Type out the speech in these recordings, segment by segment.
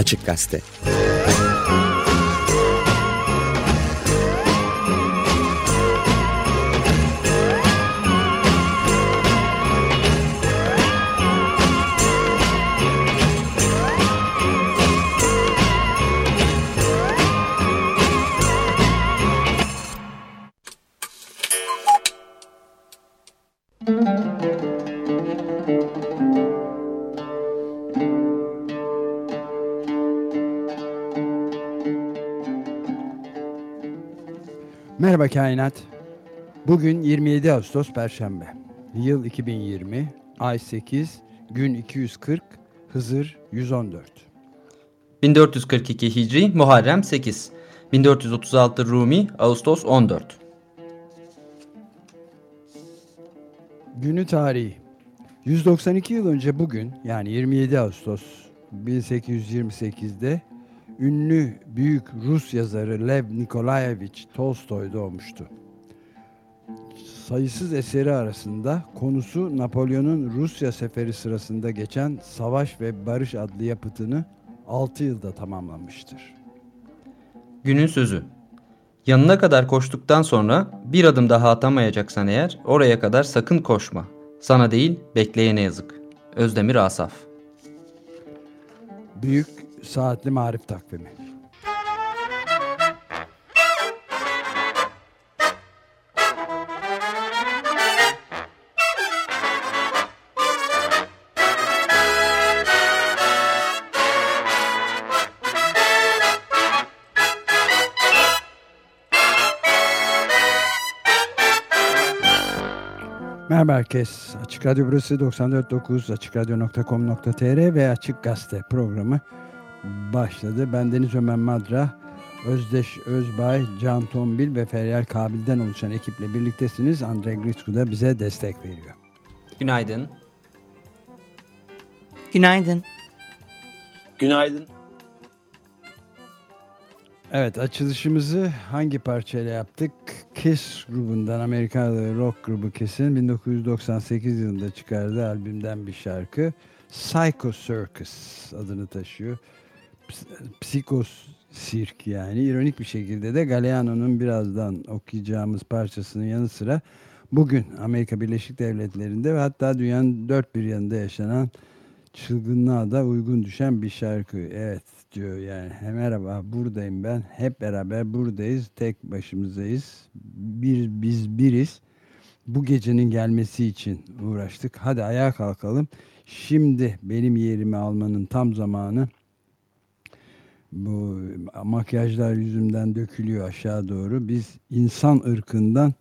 Açık Gazete. Kainat. Bugün 27 Ağustos Perşembe. Yıl 2020, ay 8, gün 240, Hızır 114. 1442 Hicri Muharrem 8 1436 Rumi Ağustos 14 Günü tarihi. 192 yıl önce bugün yani 27 Ağustos 1828'de ünlü büyük Rus yazarı Lev Nikolayevich Tolstoy doğmuştu. Sayısız eseri arasında konusu Napolyon'un Rusya seferi sırasında geçen Savaş ve Barış adlı yapıtını 6 yılda tamamlamıştır. Günün sözü Yanına kadar koştuktan sonra bir adım daha atamayacaksan eğer oraya kadar sakın koşma. Sana değil bekleyene yazık. Özdemir Asaf Büyük Saatli Marif Takvimi Merhaba herkes. Açık Radyo burası 94.9 AçıkRadyo.com.tr ve Açık Gazete programı başladı. Ben Deniz Ömer Madra, Özdeş Özbay, Can Tombil ve Feryal Kabil'den oluşan ekiple birliktesiniz. Andrei Gritsko da bize destek veriyor. Günaydın Günaydın. Günaydın. Evet açılışımızı hangi parçayla yaptık? Kiss grubundan Amerikalı rock grubu Kiss'in 1998 yılında çıkardığı albümden bir şarkı. Psycho Circus adını taşıyor. Psikos sirk yani. ironik bir şekilde de Galeano'nun birazdan okuyacağımız parçasının yanı sıra bugün Amerika Birleşik Devletleri'nde ve hatta dünyanın dört bir yanında yaşanan çılgınlığa da uygun düşen bir şarkı. Evet diyor yani. Merhaba buradayım ben. Hep beraber buradayız. Tek başımızdayız bir biz biriz. Bu gecenin gelmesi için uğraştık. Hadi ayağa kalkalım. Şimdi benim yerimi almanın tam zamanı bu makyajlar yüzümden dökülüyor aşağı doğru biz insan ırkından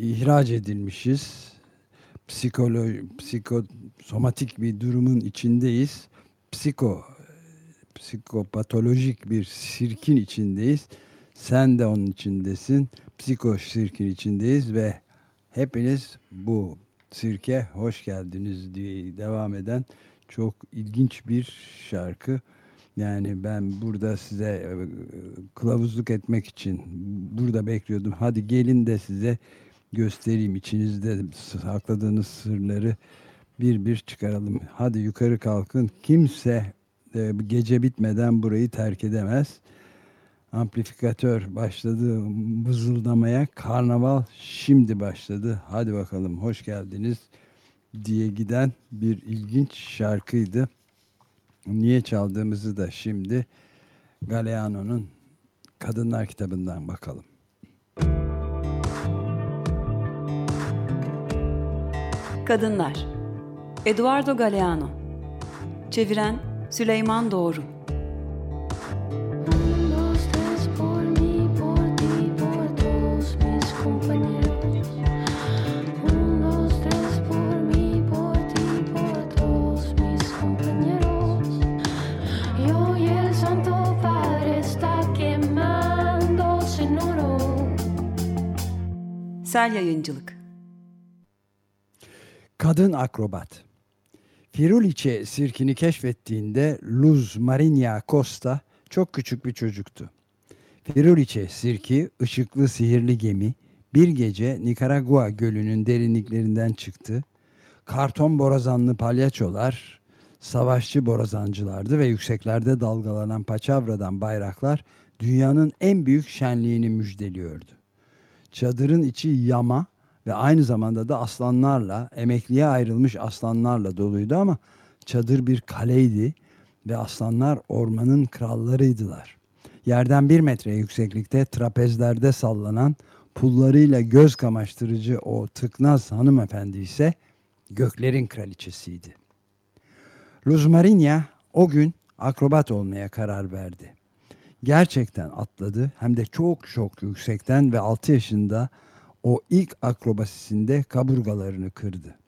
ihraç edilmişiz psikoloji psikosomatik bir durumun içindeyiz psiko psikopatolojik bir sirkin içindeyiz. Sen de onun içindesin. Psiko sirkin içindeyiz ve hepiniz bu sirke hoş geldiniz diye devam eden çok ilginç bir şarkı. Yani ben burada size e, kılavuzluk etmek için burada bekliyordum. Hadi gelin de size göstereyim içinizde sakladığınız sırları bir bir çıkaralım. Hadi yukarı kalkın. Kimse e, gece bitmeden burayı terk edemez. Amplifikatör başladı vızıldamaya. Karnaval şimdi başladı. Hadi bakalım hoş geldiniz diye giden bir ilginç şarkıydı. Niye çaldığımızı da şimdi Galeano'nun Kadınlar kitabından bakalım. Kadınlar. Eduardo Galeano. Çeviren Süleyman Doğru Sel Yayıncılık Kadın Akrobat Firulice sirkini keşfettiğinde Luz Marinia Costa çok küçük bir çocuktu. Firulice sirki ışıklı sihirli gemi bir gece Nikaragua gölünün derinliklerinden çıktı. Karton borazanlı palyaçolar savaşçı borazancılardı ve yükseklerde dalgalanan paçavradan bayraklar dünyanın en büyük şenliğini müjdeliyordu. Çadırın içi yama ve aynı zamanda da aslanlarla, emekliye ayrılmış aslanlarla doluydu ama çadır bir kaleydi ve aslanlar ormanın krallarıydılar. Yerden bir metre yükseklikte trapezlerde sallanan pullarıyla göz kamaştırıcı o tıknaz hanımefendi ise göklerin kraliçesiydi. Ruzmarinia o gün akrobat olmaya karar verdi. Gerçekten atladı hem de çok çok yüksekten ve 6 yaşında o ilk akrobasisinde kaburgalarını kırdı.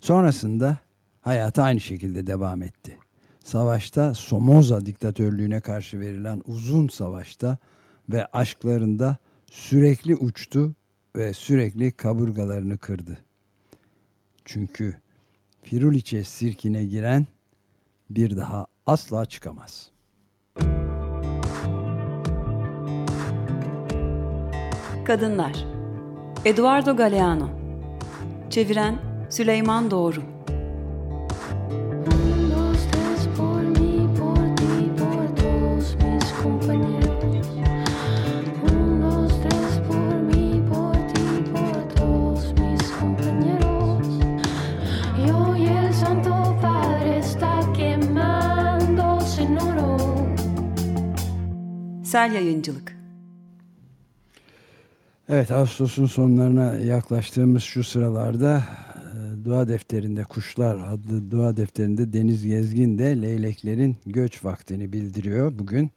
Sonrasında hayatı aynı şekilde devam etti. Savaşta Somoza diktatörlüğüne karşı verilen uzun savaşta ve aşklarında sürekli uçtu ve sürekli kaburgalarını kırdı. Çünkü Firuliçe sirkine giren bir daha asla çıkamaz. Kadınlar. Eduardo Galeano. Çeviren Süleyman Doğru Sel Yayıncılık Evet Ağustos'un sonlarına yaklaştığımız şu sıralarda e, dua defterinde Kuşlar adlı dua defterinde Deniz Gezgin de leyleklerin göç vaktini bildiriyor bugün.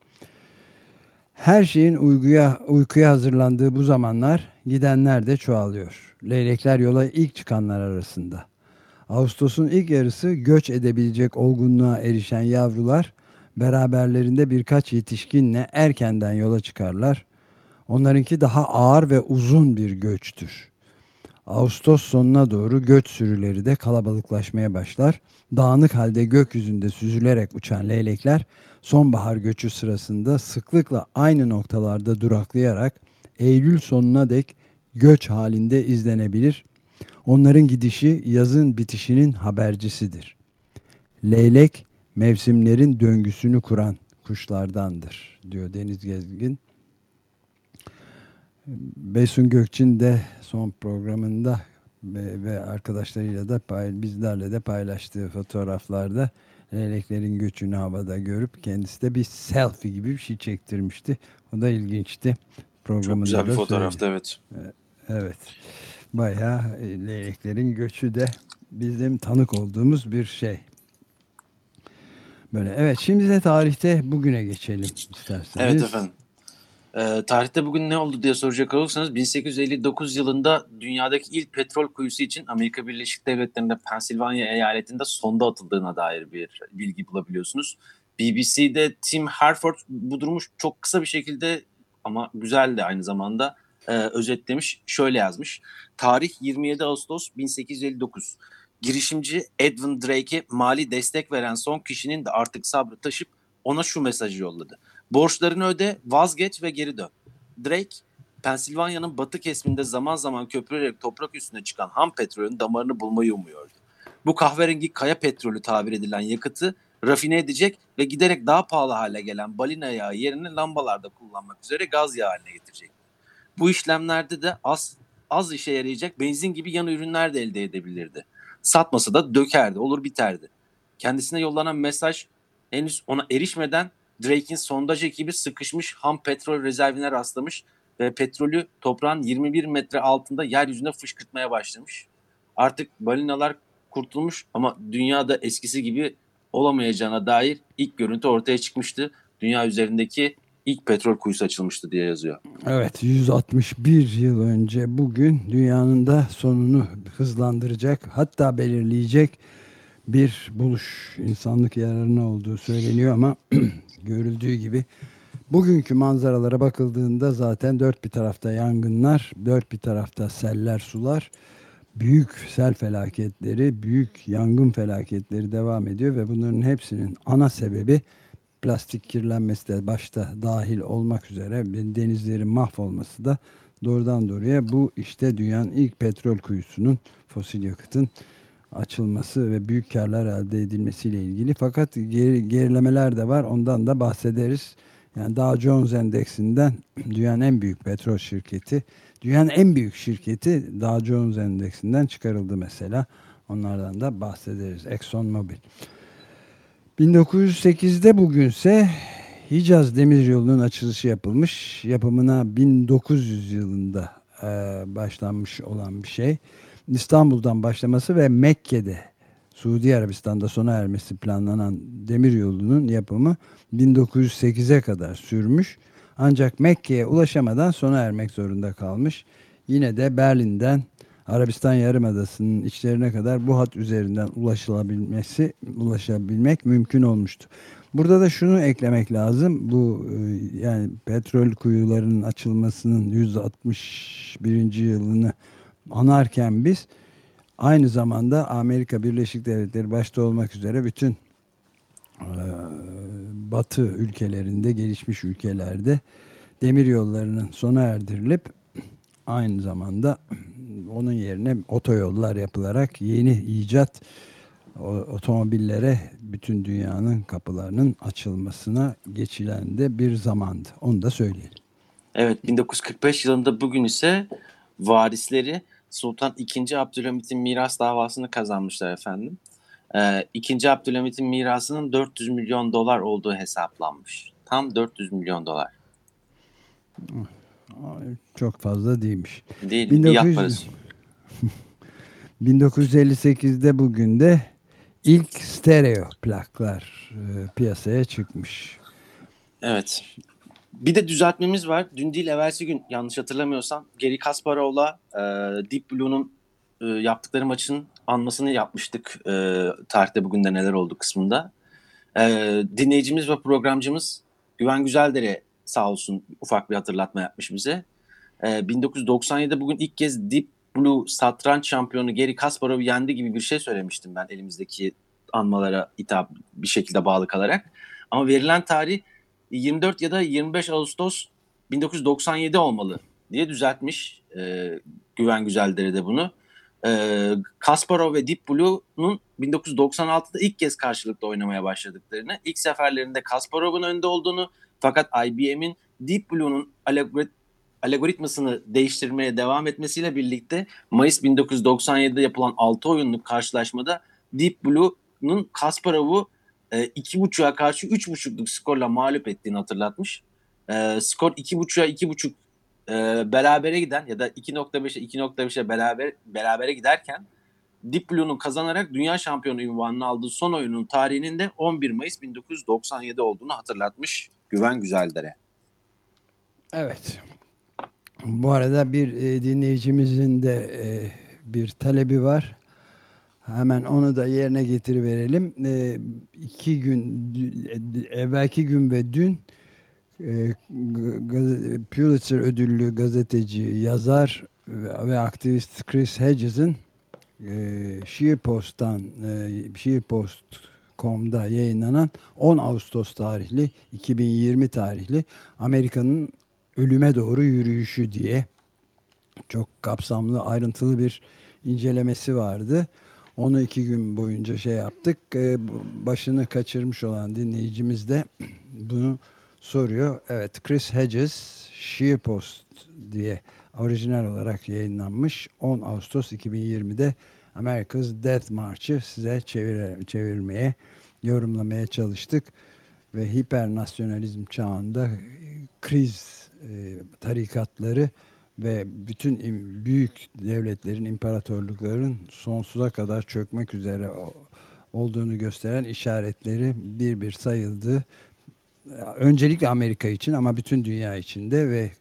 Her şeyin uykuya, uykuya hazırlandığı bu zamanlar gidenler de çoğalıyor. Leylekler yola ilk çıkanlar arasında. Ağustos'un ilk yarısı göç edebilecek olgunluğa erişen yavrular beraberlerinde birkaç yetişkinle erkenden yola çıkarlar. Onlarınki daha ağır ve uzun bir göçtür. Ağustos sonuna doğru göç sürüleri de kalabalıklaşmaya başlar. Dağınık halde gökyüzünde süzülerek uçan leylekler sonbahar göçü sırasında sıklıkla aynı noktalarda duraklayarak Eylül sonuna dek göç halinde izlenebilir. Onların gidişi yazın bitişinin habercisidir. Leylek mevsimlerin döngüsünü kuran kuşlardandır diyor Deniz Gezgin. Besun Gökçin de son programında ve, ve arkadaşlarıyla da pay, bizlerle de paylaştığı fotoğraflarda leyleklerin göçünü havada görüp kendisi de bir selfie gibi bir şey çektirmişti. O da ilginçti. Programında Çok güzel bir fotoğraftı evet. Evet. Bayağı e, leyleklerin göçü de bizim tanık olduğumuz bir şey. Böyle evet şimdi de tarihte bugüne geçelim isterseniz. Evet efendim. Ee, tarihte bugün ne oldu diye soracak olursanız 1859 yılında dünyadaki ilk petrol kuyusu için Amerika Birleşik Devletleri'nde Pensilvanya eyaletinde sonda atıldığına dair bir bilgi bulabiliyorsunuz. BBC'de Tim Harford bu durumu çok kısa bir şekilde ama güzel de aynı zamanda e, özetlemiş. Şöyle yazmış. Tarih 27 Ağustos 1859 girişimci Edwin Drake'e mali destek veren son kişinin de artık sabrı taşıp ona şu mesajı yolladı. Borçlarını öde, vazgeç ve geri dön. Drake, Pensilvanya'nın batı kesiminde zaman zaman köpürerek toprak üstüne çıkan ham petrolün damarını bulmayı umuyordu. Bu kahverengi kaya petrolü tabir edilen yakıtı rafine edecek ve giderek daha pahalı hale gelen balina yağı yerine lambalarda kullanmak üzere gaz yağı haline getirecek. Bu işlemlerde de az az işe yarayacak benzin gibi yan ürünler de elde edebilirdi. Satmasa da dökerdi, olur biterdi. Kendisine yollanan mesaj henüz ona erişmeden Drake'in sondaj ekibi sıkışmış ham petrol rezervine rastlamış ve petrolü toprağın 21 metre altında yeryüzüne fışkırtmaya başlamış. Artık balinalar kurtulmuş ama dünyada eskisi gibi olamayacağına dair ilk görüntü ortaya çıkmıştı. Dünya üzerindeki ilk petrol kuyusu açılmıştı diye yazıyor. Evet 161 yıl önce bugün dünyanın da sonunu hızlandıracak hatta belirleyecek bir buluş insanlık yararına olduğu söyleniyor ama görüldüğü gibi bugünkü manzaralara bakıldığında zaten dört bir tarafta yangınlar, dört bir tarafta seller, sular, büyük sel felaketleri, büyük yangın felaketleri devam ediyor ve bunların hepsinin ana sebebi plastik kirlenmesi de başta dahil olmak üzere denizlerin mahvolması da doğrudan doğruya bu işte dünyanın ilk petrol kuyusunun fosil yakıtın açılması ve büyük karlar elde edilmesiyle ilgili. Fakat geri, gerilemeler de var. Ondan da bahsederiz. Yani Dow Jones Endeksinden dünyanın en büyük petrol şirketi, dünyanın en büyük şirketi Dow Jones Endeksinden çıkarıldı mesela. Onlardan da bahsederiz. Exxon Mobil. 1908'de bugünse Hicaz Demiryolu'nun açılışı yapılmış. Yapımına 1900 yılında e, başlanmış olan bir şey. İstanbul'dan başlaması ve Mekke'de Suudi Arabistan'da sona ermesi planlanan demiryolunun yapımı 1908'e kadar sürmüş. Ancak Mekke'ye ulaşamadan sona ermek zorunda kalmış. Yine de Berlin'den Arabistan Yarımadası'nın içlerine kadar bu hat üzerinden ulaşılabilmesi, ulaşabilmek mümkün olmuştu. Burada da şunu eklemek lazım. Bu e, yani petrol kuyularının açılmasının 161. yılını anarken biz aynı zamanda Amerika Birleşik Devletleri başta olmak üzere bütün e, batı ülkelerinde, gelişmiş ülkelerde demir yollarının sona erdirilip aynı zamanda onun yerine otoyollar yapılarak yeni icat otomobillere bütün dünyanın kapılarının açılmasına geçilen de bir zamandı. Onu da söyleyelim. Evet 1945 yılında bugün ise varisleri Sultan II. Abdülhamit'in miras davasını kazanmışlar efendim. Ee, II. Abdülhamit'in mirasının 400 milyon dolar olduğu hesaplanmış. Tam 400 milyon dolar. Çok fazla değilmiş. Değil, 1900... 1958'de bugün de ilk stereo plaklar e, piyasaya çıkmış. Evet. Bir de düzeltmemiz var. Dün değil evvelsi gün yanlış hatırlamıyorsam Geri Kasparov'la e, Deep Blue'nun e, yaptıkları maçın anmasını yapmıştık. E, tarihte bugün de neler oldu kısmında. E, dinleyicimiz ve programcımız Güven Güzeldere sağ olsun ufak bir hatırlatma yapmış bize. E, 1997'de bugün ilk kez Deep Blue satranç şampiyonu Geri Kasparov'u yendi gibi bir şey söylemiştim ben elimizdeki anmalara hitap bir şekilde bağlı kalarak. Ama verilen tarih 24 ya da 25 Ağustos 1997 olmalı diye düzeltmiş e, Güven Güzeldere de bunu. E, Kasparov ve Deep Blue'nun 1996'da ilk kez karşılıklı oynamaya başladıklarını, ilk seferlerinde Kasparov'un önde olduğunu fakat IBM'in Deep Blue'nun algoritmasını değiştirmeye devam etmesiyle birlikte Mayıs 1997'de yapılan 6 oyunluk karşılaşmada Deep Blue'nun Kasparov'u e, iki buçuğa karşı üç buçukluk skorla mağlup ettiğini hatırlatmış. E, skor iki buçuğa iki buçuk e, berabere giden ya da 2.5'e 2.5'e beraber berabere giderken Deep Blue'nun kazanarak dünya şampiyonu ünvanını aldığı son oyunun tarihinin de 11 Mayıs 1997 olduğunu hatırlatmış Güven Güzeldere. Evet. Bu arada bir e, dinleyicimizin de e, bir talebi var. Hemen onu da yerine getiriverelim. E, iki gün, evvelki gün ve dün e, Pulitzer ödüllü gazeteci, yazar ve aktivist Chris Hedges'in e, Sheerpost'tan e, Sheerpost.com'da yayınlanan 10 Ağustos tarihli 2020 tarihli Amerika'nın ölüme doğru yürüyüşü diye çok kapsamlı ayrıntılı bir incelemesi vardı. Onu iki gün boyunca şey yaptık. Ee, başını kaçırmış olan dinleyicimiz de bunu soruyor. Evet Chris Hedges Sheerpost diye orijinal olarak yayınlanmış 10 Ağustos 2020'de America's Death March'ı size çevir çevirmeye, yorumlamaya çalıştık. Ve hipernasyonalizm çağında kriz e, tarikatları ve bütün büyük devletlerin, imparatorlukların sonsuza kadar çökmek üzere olduğunu gösteren işaretleri bir bir sayıldı. Öncelikle Amerika için ama bütün dünya içinde ve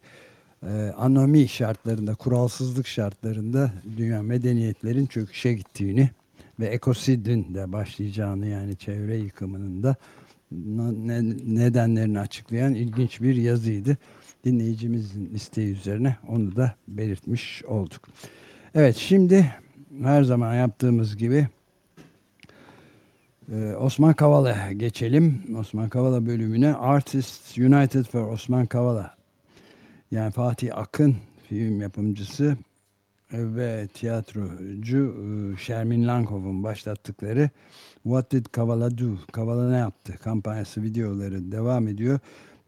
e, anomi şartlarında, kuralsızlık şartlarında dünya medeniyetlerin çöküşe gittiğini ve ekosidin de başlayacağını yani çevre yıkımının da nedenlerini açıklayan ilginç bir yazıydı dinleyicimizin isteği üzerine onu da belirtmiş olduk. Evet şimdi her zaman yaptığımız gibi e, Osman Kavala geçelim. Osman Kavala bölümüne Artists United for Osman Kavala yani Fatih Akın film yapımcısı ve tiyatrocu e, Shermin Langhov'un başlattıkları What Did Kavala Do? Kavala ne yaptı? kampanyası videoları devam ediyor.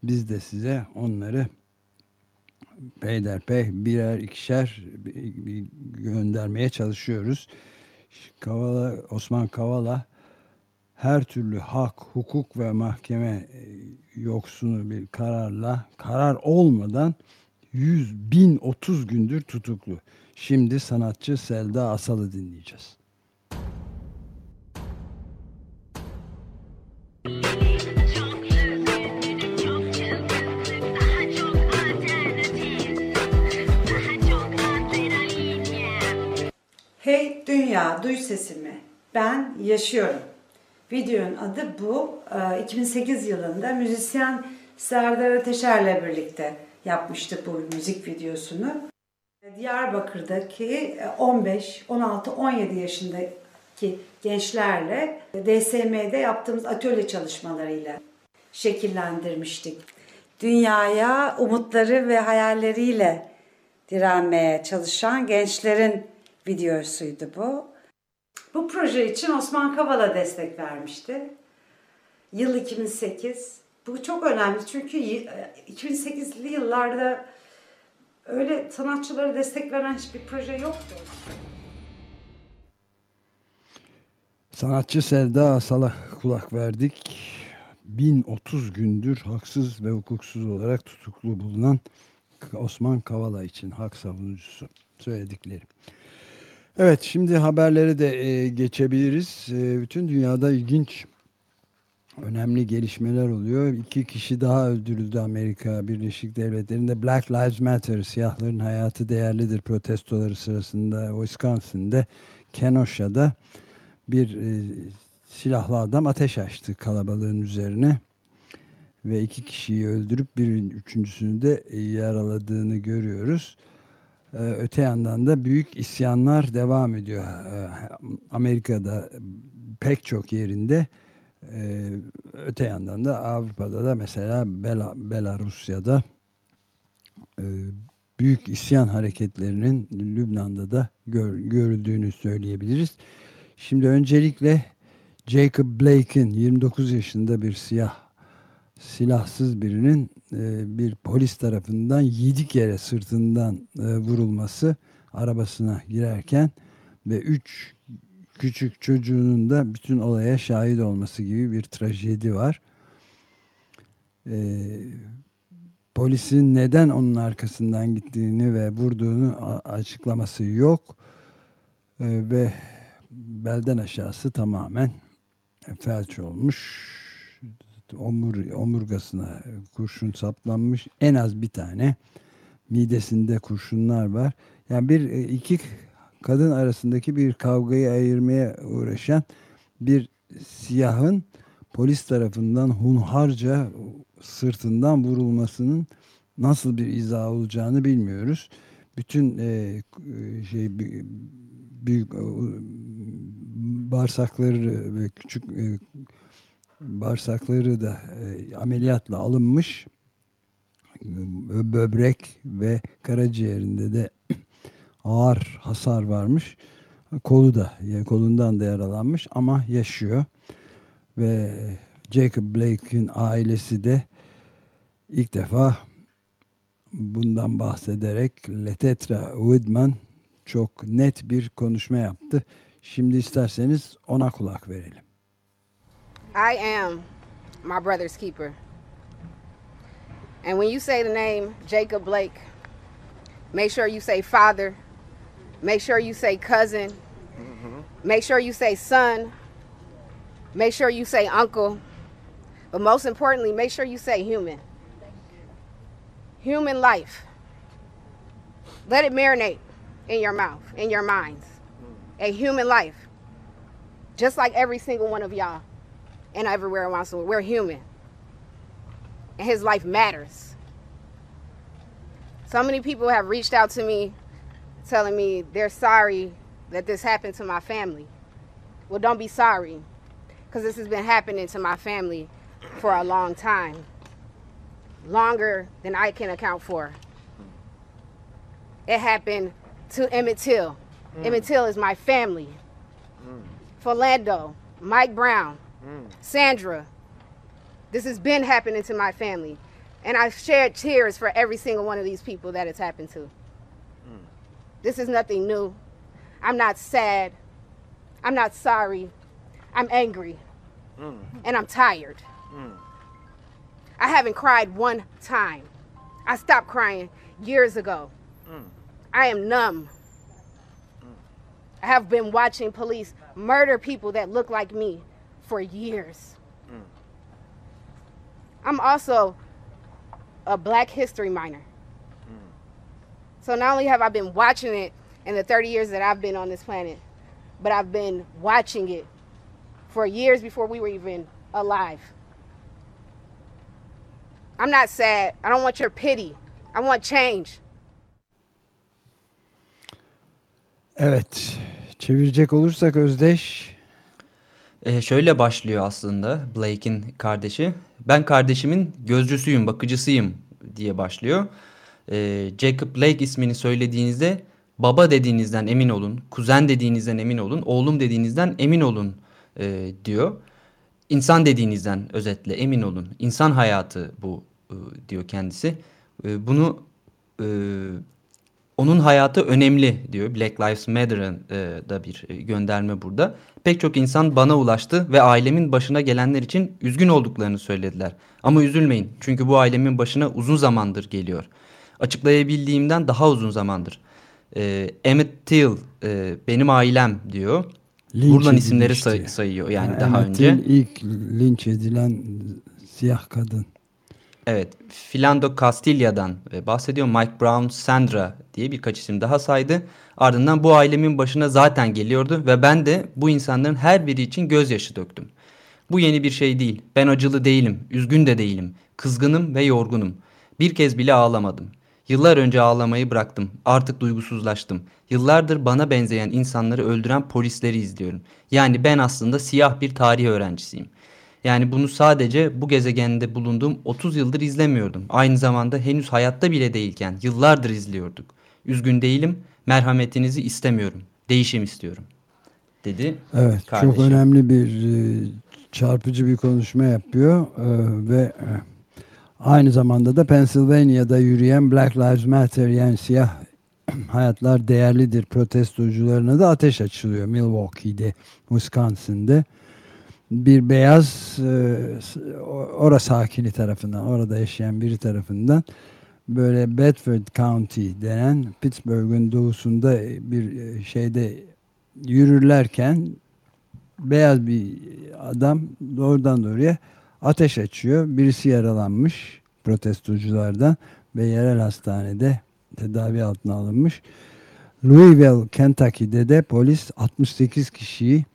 Biz de size onları peyderpey birer ikişer göndermeye çalışıyoruz. Kavala, Osman Kavala her türlü hak, hukuk ve mahkeme e, yoksunu bir kararla, karar olmadan 100 bin 30 gündür tutuklu. Şimdi sanatçı Selda Asal'ı dinleyeceğiz. Hey Dünya, duy sesimi. Ben yaşıyorum. Videonun adı bu. 2008 ee, yılında müzisyen Serdar Ateşer'le birlikte yapmıştık bu müzik videosunu. Diyarbakır'daki 15, 16, 17 yaşındaki gençlerle DSM'de yaptığımız atölye çalışmalarıyla şekillendirmiştik. Dünyaya umutları ve hayalleriyle direnmeye çalışan gençlerin videosuydu bu. Bu proje için Osman Kavala destek vermişti. Yıl 2008. Bu çok önemli çünkü 2008'li yıllarda öyle sanatçılara destek veren hiçbir proje yoktu. Sanatçı Selda Asal'a kulak verdik. 1030 gündür haksız ve hukuksuz olarak tutuklu bulunan Osman Kavala için hak savunucusu söyledikleri. Evet şimdi haberleri de e, geçebiliriz. E, bütün dünyada ilginç önemli gelişmeler oluyor. İki kişi daha öldürüldü Amerika Birleşik Devletleri'nde. Black Lives Matter, siyahların hayatı değerlidir protestoları sırasında Wisconsin'de, Kenosha'da bir e, silahlı adam ateş açtı kalabalığın üzerine ve iki kişiyi öldürüp bir üçüncüsünü de yaraladığını görüyoruz. Ee, öte yandan da büyük isyanlar devam ediyor. Ee, Amerika'da pek çok yerinde ee, öte yandan da Avrupa'da da mesela Bela, Belarusya'da büyük isyan hareketlerinin Lübnan'da da gör, görüldüğünü söyleyebiliriz. Şimdi öncelikle Jacob Blake'in 29 yaşında bir siyah silahsız birinin e, bir polis tarafından yedi kere sırtından e, vurulması arabasına girerken ve üç küçük çocuğunun da bütün olaya şahit olması gibi bir trajedi var. E, polisin neden onun arkasından gittiğini ve vurduğunu açıklaması yok. Ve belden aşağısı tamamen felç olmuş omur, omurgasına kurşun saplanmış. En az bir tane midesinde kurşunlar var. Yani bir e, iki kadın arasındaki bir kavgayı ayırmaya uğraşan bir siyahın polis tarafından hunharca sırtından vurulmasının nasıl bir izah olacağını bilmiyoruz. Bütün e, şey büyük bağırsakları ve küçük e, bağırsakları da e, ameliyatla alınmış. Böbrek ve karaciğerinde de ağır hasar varmış. Kolu da, yani kolundan da yaralanmış ama yaşıyor. Ve Jacob Blake'in ailesi de ilk defa bundan bahsederek Letetra Woodman çok net bir konuşma yaptı. Şimdi isterseniz ona kulak verelim. I am my brother's keeper. And when you say the name Jacob Blake, make sure you say father, make sure you say cousin, mm-hmm. make sure you say son, make sure you say uncle, but most importantly, make sure you say human. Human life. Let it marinate in your mouth, in your minds. A human life. Just like every single one of y'all and everywhere around. So we're human. And his life matters. So many people have reached out to me telling me they're sorry that this happened to my family. Well, don't be sorry because this has been happening to my family for a long time. Longer than I can account for. It happened to Emmett Till. Mm. Emmett Till is my family. Mm. Philando, Mike Brown, Sandra. This has been happening to my family. And I've shared tears for every single one of these people that it's happened to. This is nothing new. I'm not sad. I'm not sorry. I'm angry. And I'm tired. I haven't cried one time. I stopped crying years ago. I am numb. I have been watching police murder people that look like me for years. Mm. I'm also a Black History minor. Mm. So not only have I been watching it in the 30 years that I've been on this planet, but I've been watching it for years before we were even alive. I'm not sad. I don't want your pity. I want change. Evet. Çevirecek olursak Özdeş. Ee, şöyle başlıyor aslında Blake'in kardeşi. Ben kardeşimin gözcüsüyüm, bakıcısıyım diye başlıyor. Ee, Jacob Blake ismini söylediğinizde baba dediğinizden emin olun, kuzen dediğinizden emin olun, oğlum dediğinizden emin olun e, diyor. İnsan dediğinizden özetle emin olun. İnsan hayatı bu e, diyor kendisi. E, bunu e, onun hayatı önemli diyor. Black Lives Matter'ın e, da bir e, gönderme burada. Pek çok insan bana ulaştı ve ailemin başına gelenler için üzgün olduklarını söylediler. Ama üzülmeyin çünkü bu ailemin başına uzun zamandır geliyor. Açıklayabildiğimden daha uzun zamandır. E, Emmett Till e, benim ailem diyor. Linç Buradan isimleri say- sayıyor yani Ha, daha Emmett önce. Till ilk linç edilen siyah kadın. Evet, Philando Castilla'dan e, bahsediyor. Mike Brown, Sandra diye birkaç isim daha saydı. Ardından bu ailemin başına zaten geliyordu ve ben de bu insanların her biri için gözyaşı döktüm. Bu yeni bir şey değil. Ben acılı değilim, üzgün de değilim. Kızgınım ve yorgunum. Bir kez bile ağlamadım. Yıllar önce ağlamayı bıraktım. Artık duygusuzlaştım. Yıllardır bana benzeyen insanları öldüren polisleri izliyorum. Yani ben aslında siyah bir tarih öğrencisiyim. Yani bunu sadece bu gezegende bulunduğum 30 yıldır izlemiyordum. Aynı zamanda henüz hayatta bile değilken yıllardır izliyorduk. Üzgün değilim, merhametinizi istemiyorum. Değişim istiyorum. Dedi. Evet, kardeşi. çok önemli bir e, çarpıcı bir konuşma yapıyor e, ve e, aynı zamanda da Pennsylvania'da yürüyen Black Lives Matter yani siyah hayatlar değerlidir protestocularına da ateş açılıyor Milwaukee'de, Wisconsin'de. Bir beyaz e, ora sakini tarafından, orada yaşayan biri tarafından böyle Bedford County denen Pittsburgh'un doğusunda bir e, şeyde yürürlerken beyaz bir adam doğrudan doğruya ateş açıyor. Birisi yaralanmış protestoculardan ve yerel hastanede tedavi altına alınmış. Louisville, Kentucky'de de polis 68 kişiyi e,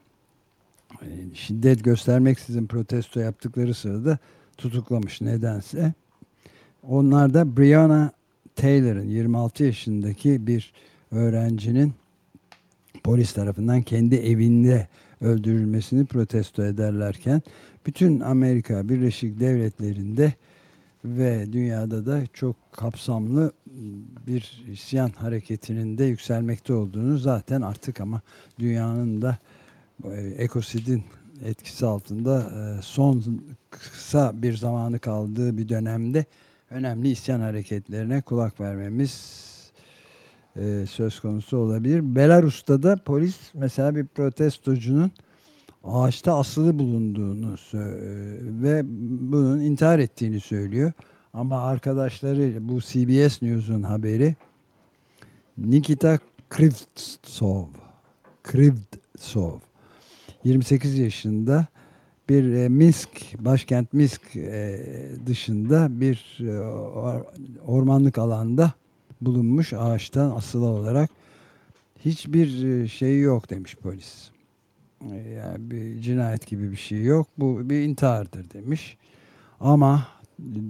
şiddet göstermeksizin protesto yaptıkları sırada tutuklamış nedense. Onlar da Breonna Taylor'ın 26 yaşındaki bir öğrencinin polis tarafından kendi evinde öldürülmesini protesto ederlerken bütün Amerika Birleşik Devletleri'nde ve dünyada da çok kapsamlı bir isyan hareketinin de yükselmekte olduğunu zaten artık ama dünyanın da ekosidin etkisi altında e, son kısa bir zamanı kaldığı bir dönemde önemli isyan hareketlerine kulak vermemiz e, söz konusu olabilir. Belarus'ta da polis mesela bir protestocunun ağaçta asılı bulunduğunu ve bunun intihar ettiğini söylüyor. Ama arkadaşları bu CBS News'un haberi Nikita Krivtsov Krivtsov 28 yaşında bir e, Minsk, başkent Minsk e, dışında bir e, or- ormanlık alanda bulunmuş ağaçtan asılı olarak hiçbir e, şey yok demiş polis. E, Yani bir cinayet gibi bir şey yok. Bu bir intihardır demiş. Ama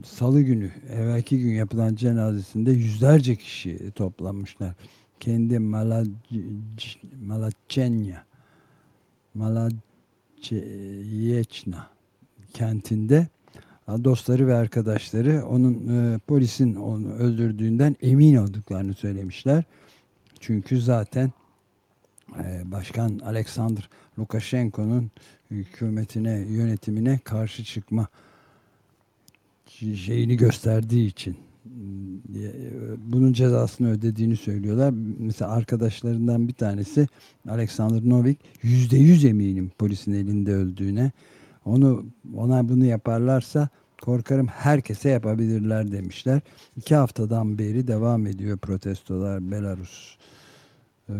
salı günü, evvelki gün yapılan cenazesinde yüzlerce kişi toplanmışlar. Kendi Malac- Malachenya Malacheyechna kentinde dostları ve arkadaşları onun e, polisin onu öldürdüğünden emin olduklarını söylemişler. Çünkü zaten e, Başkan Alexander Lukashenko'nun hükümetine, yönetimine karşı çıkma şeyini gösterdiği için bunun cezasını ödediğini söylüyorlar. Mesela arkadaşlarından bir tanesi Alexander Novik yüzde yüz eminim polisin elinde öldüğüne. Onu ona bunu yaparlarsa korkarım herkese yapabilirler demişler. İki haftadan beri devam ediyor protestolar Belarus e,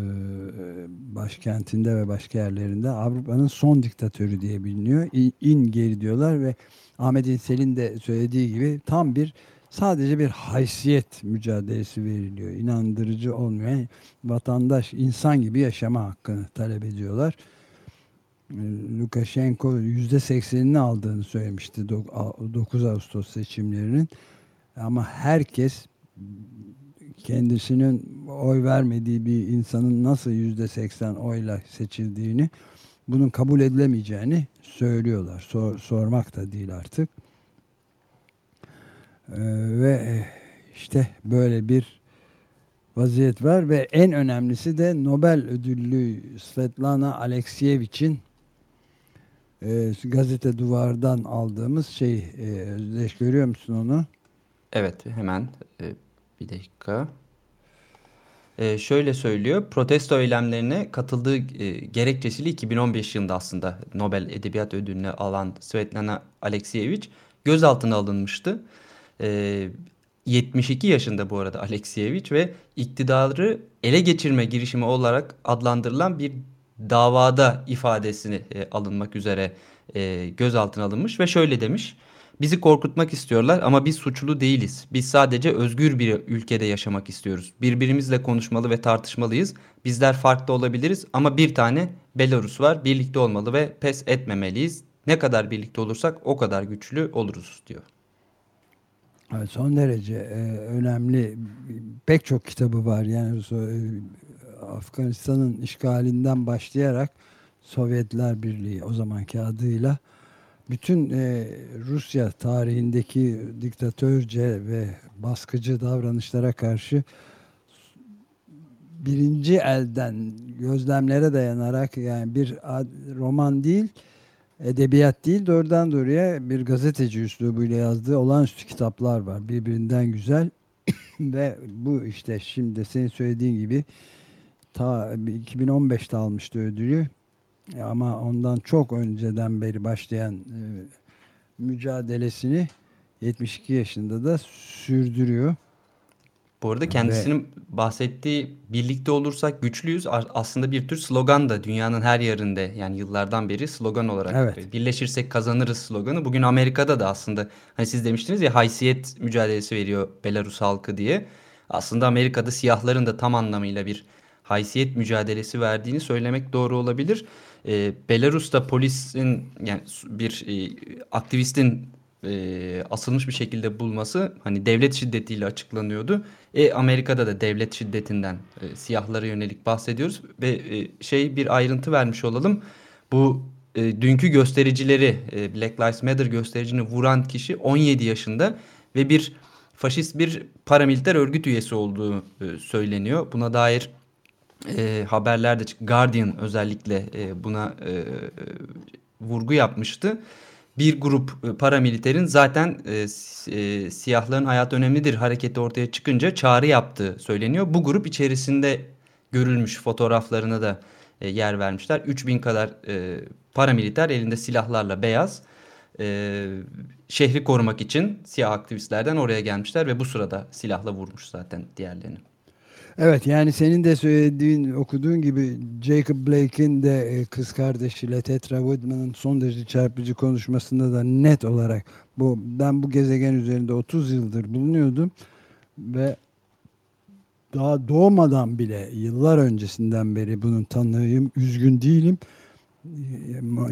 başkentinde ve başka yerlerinde. Avrupa'nın son diktatörü diye biliniyor. İn geri diyorlar ve Ahmet İnsel'in de söylediği gibi tam bir sadece bir haysiyet mücadelesi veriliyor. İnandırıcı olmuyor. Yani vatandaş insan gibi yaşama hakkını talep ediyorlar. Ee, Lukashenko %80'ini aldığını söylemişti 9 Ağustos seçimlerinin. Ama herkes kendisinin oy vermediği bir insanın nasıl %80 oyla seçildiğini bunun kabul edilemeyeceğini söylüyorlar. Sor, sormak da değil artık. Ee, ve e, işte böyle bir vaziyet var ve en önemlisi de Nobel ödüllü Svetlana Alexiyevich'in e, gazete duvardan aldığımız şey e, Özdeş görüyor musun onu? Evet hemen e, bir dakika. E, şöyle söylüyor. Protesto eylemlerine katıldığı e, gerekçesiyle 2015 yılında aslında Nobel Edebiyat Ödülünü alan Svetlana Alexievich gözaltına alınmıştı. E, 72 yaşında bu arada Alexievich ve iktidarı ele geçirme girişimi olarak adlandırılan bir davada ifadesini e, alınmak üzere e, gözaltına alınmış ve şöyle demiş. Bizi korkutmak istiyorlar ama biz suçlu değiliz. Biz sadece özgür bir ülkede yaşamak istiyoruz. Birbirimizle konuşmalı ve tartışmalıyız. Bizler farklı olabiliriz ama bir tane Belarus var. Birlikte olmalı ve pes etmemeliyiz. Ne kadar birlikte olursak o kadar güçlü oluruz diyor. Son derece e, önemli pek çok kitabı var. Yani e, Afganistan'ın işgalinden başlayarak Sovyetler Birliği o zamanki adıyla bütün e, Rusya tarihindeki diktatörce ve baskıcı davranışlara karşı birinci elden gözlemlere dayanarak yani bir roman değil edebiyat değil doğrudan doğruya bir gazeteci üslubuyla yazdığı olağanüstü kitaplar var. Birbirinden güzel. Ve bu işte şimdi senin söylediğin gibi ta 2015'te almıştı ödülü. Ama ondan çok önceden beri başlayan e, mücadelesini 72 yaşında da sürdürüyor. Bu arada kendisinin Ve... bahsettiği birlikte olursak güçlüyüz aslında bir tür slogan da dünyanın her yerinde yani yıllardan beri slogan olarak evet. birleşirsek kazanırız sloganı. Bugün Amerika'da da aslında hani siz demiştiniz ya haysiyet mücadelesi veriyor Belarus halkı diye. Aslında Amerika'da siyahların da tam anlamıyla bir haysiyet mücadelesi verdiğini söylemek doğru olabilir. Ee, Belarus'ta polisin yani bir e, aktivistin e, asılmış bir şekilde bulması hani devlet şiddetiyle açıklanıyordu. E Amerika'da da devlet şiddetinden e, siyahlara yönelik bahsediyoruz ve e, şey bir ayrıntı vermiş olalım. Bu e, dünkü göstericileri e, Black Lives Matter göstericini vuran kişi 17 yaşında ve bir faşist bir paramiliter örgüt üyesi olduğu e, söyleniyor. Buna dair e, haberlerde Guardian özellikle e, buna e, vurgu yapmıştı. Bir grup e, paramiliterin zaten e, e, siyahların hayat önemlidir hareketi ortaya çıkınca çağrı yaptığı söyleniyor. Bu grup içerisinde görülmüş fotoğraflarına da e, yer vermişler. 3000 kadar e, paramiliter elinde silahlarla beyaz e, şehri korumak için siyah aktivistlerden oraya gelmişler ve bu sırada silahla vurmuş zaten diğerlerini. Evet yani senin de söylediğin okuduğun gibi Jacob Blake'in de e, kız kardeşi Letetra Woodman'ın son derece çarpıcı konuşmasında da net olarak bu ben bu gezegen üzerinde 30 yıldır bulunuyordum ve daha doğmadan bile yıllar öncesinden beri bunun tanığıyım. Üzgün değilim.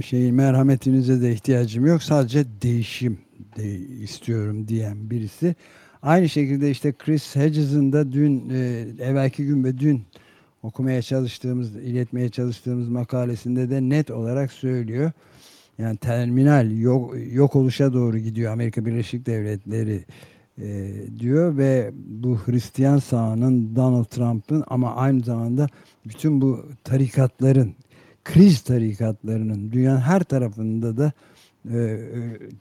Şey merhametinize de ihtiyacım yok. Sadece değişim de istiyorum diyen birisi. Aynı şekilde işte Chris Hedges'ın da dün, e, evvelki gün ve dün okumaya çalıştığımız, iletmeye çalıştığımız makalesinde de net olarak söylüyor. Yani terminal yok, yok oluşa doğru gidiyor Amerika Birleşik Devletleri e, diyor ve bu Hristiyan sağının Donald Trump'ın ama aynı zamanda bütün bu tarikatların kriz tarikatlarının dünyanın her tarafında da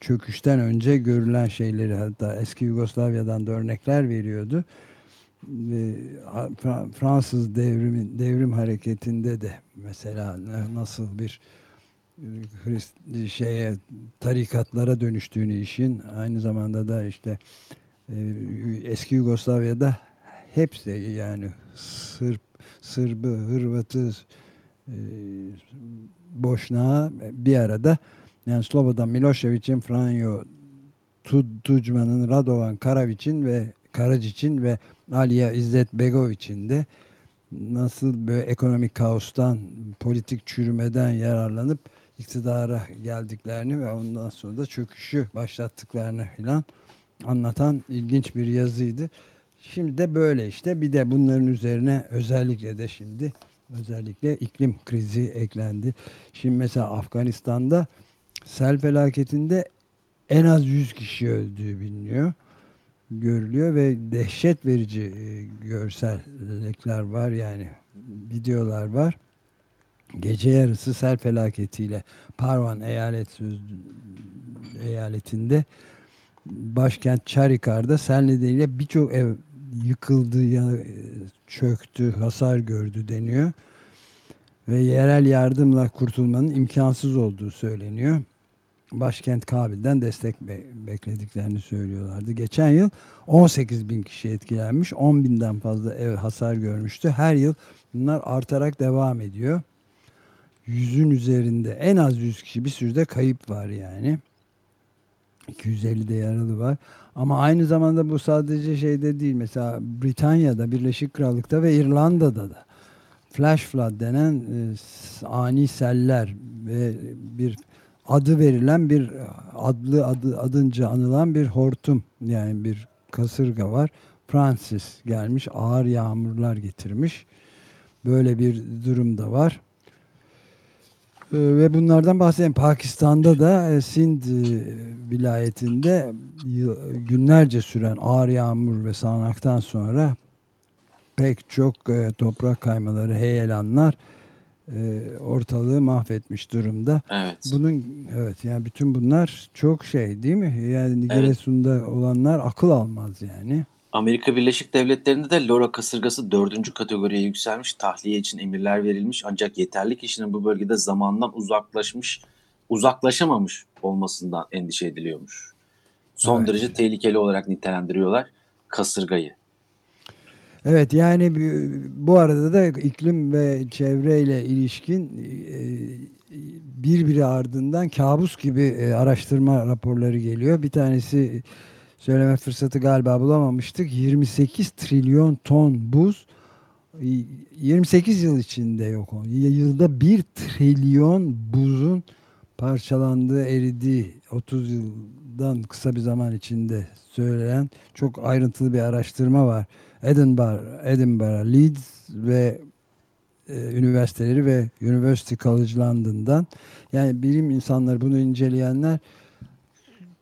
çöküşten önce görülen şeyleri hatta eski Yugoslavya'dan da örnekler veriyordu. E, Fra- Fransız devrimi, devrim hareketinde de mesela nasıl bir e, Hrist şeye tarikatlara dönüştüğünü işin aynı zamanda da işte e, eski Yugoslavya'da hepsi yani Sırp, Sırbı, Hırvatı, e, Boşnağı bir arada yani Slobodan Milošević'in, Franjo Tudjman'ın, Radovan Karaviç'in ve Karacic'in ve Aliya İzzet Begoviç'in de nasıl böyle ekonomik kaostan, politik çürümeden yararlanıp iktidara geldiklerini ve ondan sonra da çöküşü başlattıklarını filan anlatan ilginç bir yazıydı. Şimdi de böyle işte bir de bunların üzerine özellikle de şimdi özellikle iklim krizi eklendi. Şimdi mesela Afganistan'da sel felaketinde en az 100 kişi öldüğü biliniyor. Görülüyor ve dehşet verici e, görsellikler var yani videolar var. Gece yarısı sel felaketiyle Parvan eyalet eyaletinde başkent Çarikar'da sel nedeniyle birçok ev yıkıldı, ya, çöktü, hasar gördü deniyor. Ve yerel yardımla kurtulmanın imkansız olduğu söyleniyor. Başkent Kabil'den destek be beklediklerini söylüyorlardı. Geçen yıl 18 bin kişi etkilenmiş, 10 binden fazla ev hasar görmüştü. Her yıl bunlar artarak devam ediyor. Yüzün üzerinde en az 100 kişi bir sürü de kayıp var yani. 250 de yaralı var. Ama aynı zamanda bu sadece şeyde değil. Mesela Britanya'da, Birleşik Krallık'ta ve İrlanda'da da flash flood denen e, ani seller ve bir adı verilen bir adlı adı adınca anılan bir hortum yani bir kasırga var. Francis gelmiş ağır yağmurlar getirmiş. Böyle bir durum da var. Ee, ve bunlardan bahsedeyim. Pakistan'da da e, Sind e, vilayetinde günlerce süren ağır yağmur ve sağanaktan sonra pek çok e, toprak kaymaları, heyelanlar ortalığı mahvetmiş durumda. Evet. Bunun evet yani bütün bunlar çok şey değil mi? Yani Giresun'da evet. olanlar akıl almaz yani. Amerika Birleşik Devletleri'nde de Lora kasırgası dördüncü kategoriye yükselmiş. Tahliye için emirler verilmiş. Ancak yeterli kişinin bu bölgede zamandan uzaklaşmış, uzaklaşamamış olmasından endişe ediliyormuş. Son evet. derece tehlikeli olarak nitelendiriyorlar kasırgayı. Evet yani bu arada da iklim ve çevreyle ilişkin birbiri ardından kabus gibi araştırma raporları geliyor. Bir tanesi söyleme fırsatı galiba bulamamıştık. 28 trilyon ton buz 28 yıl içinde yok. Yılda 1 trilyon buzun parçalandığı, eridiği 30 yıldan kısa bir zaman içinde söyleyen çok ayrıntılı bir araştırma var. Edinburgh, Edinburgh Leeds ve e, üniversiteleri ve University College London'dan yani bilim insanları bunu inceleyenler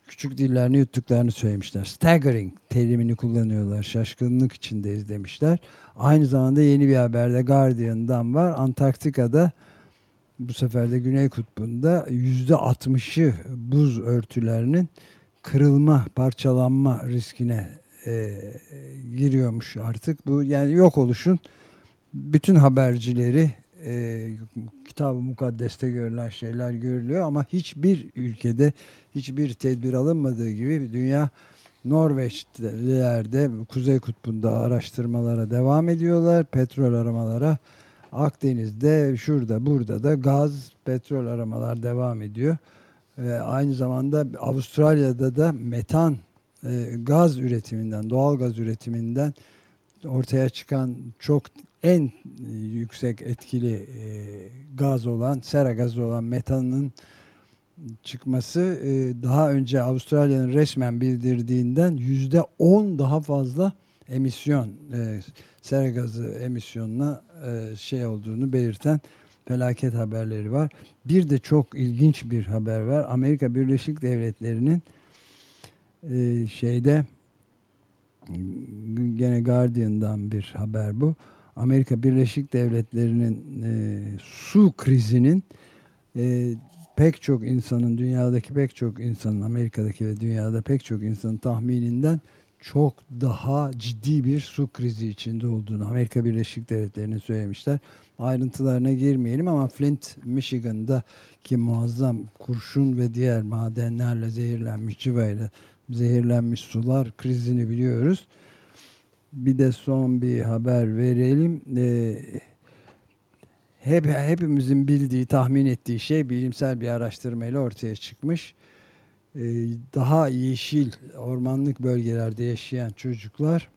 küçük dillerini yuttuklarını söylemişler. Staggering terimini kullanıyorlar. Şaşkınlık içindeyiz demişler. Aynı zamanda yeni bir haberde Guardian'dan var. Antarktika'da bu sefer de Güney Kutbu'nda yüzde 60'ı buz örtülerinin kırılma, parçalanma riskine e, giriyormuş artık. Bu yani yok oluşun bütün habercileri e, kitab-ı mukaddeste görülen şeyler görülüyor ama hiçbir ülkede hiçbir tedbir alınmadığı gibi dünya Norveçlilerde Kuzey Kutbu'nda araştırmalara devam ediyorlar. Petrol aramalara Akdeniz'de şurada burada da gaz petrol aramalar devam ediyor. Ve aynı zamanda Avustralya'da da metan e, gaz üretiminden, doğal gaz üretiminden ortaya çıkan çok en yüksek etkili e, gaz olan, sera gazı olan metanın çıkması e, daha önce Avustralya'nın resmen bildirdiğinden yüzde on daha fazla emisyon sera gazı emisyonuna şey olduğunu belirten felaket haberleri var. Bir de çok ilginç bir haber var. Amerika Birleşik Devletleri'nin e, şeyde Gene Guardian'dan bir haber bu. Amerika Birleşik Devletleri'nin e, su krizinin e, pek çok insanın dünyadaki pek çok insanın Amerika'daki ve dünyada pek çok insanın tahmininden çok daha ciddi bir su krizi içinde olduğunu Amerika Birleşik Devletleri'nin söylemişler. Ayrıntılarına girmeyelim ama Flint, Michigan'da ki muazzam kurşun ve diğer madenlerle zehirlenmiş cıvayla zehirlenmiş sular krizini biliyoruz. Bir de son bir haber verelim. Ee, hep hepimizin bildiği, tahmin ettiği şey bilimsel bir araştırmayla ortaya çıkmış. Ee, daha yeşil ormanlık bölgelerde yaşayan çocuklar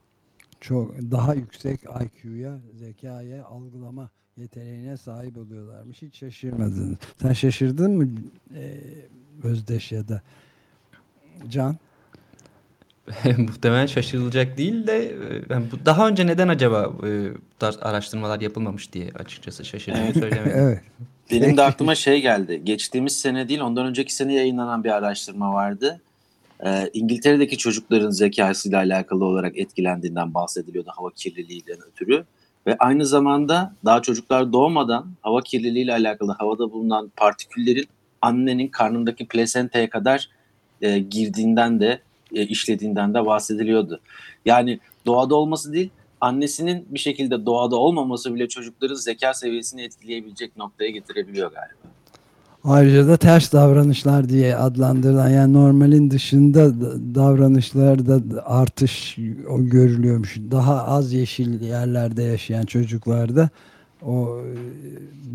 çok daha yüksek IQ'ya, zekaya, algılama yeteneğine sahip oluyorlarmış. Hiç şaşırmadınız. Sen şaşırdın mı ee, Özdeş ya da Can? Muhtemelen şaşırılacak değil de e, yani bu daha önce neden acaba e, bu tarz araştırmalar yapılmamış diye açıkçası şaşırdığımı Evet. söylemeliyim. evet. Benim de aklıma şey geldi. Geçtiğimiz sene değil ondan önceki sene yayınlanan bir araştırma vardı. Ee, İngiltere'deki çocukların zekasıyla alakalı olarak etkilendiğinden bahsediliyordu hava kirliliğinden ötürü. Ve aynı zamanda daha çocuklar doğmadan hava kirliliğiyle alakalı havada bulunan partiküllerin annenin karnındaki plasentaya kadar e, girdiğinden de e, işlediğinden de bahsediliyordu. Yani doğada olması değil annesinin bir şekilde doğada olmaması bile çocukların zeka seviyesini etkileyebilecek noktaya getirebiliyor galiba. Ayrıca da ters davranışlar diye adlandırılan yani normalin dışında da- davranışlarda da artış görülüyormuş. Daha az yeşil yerlerde yaşayan çocuklarda o e,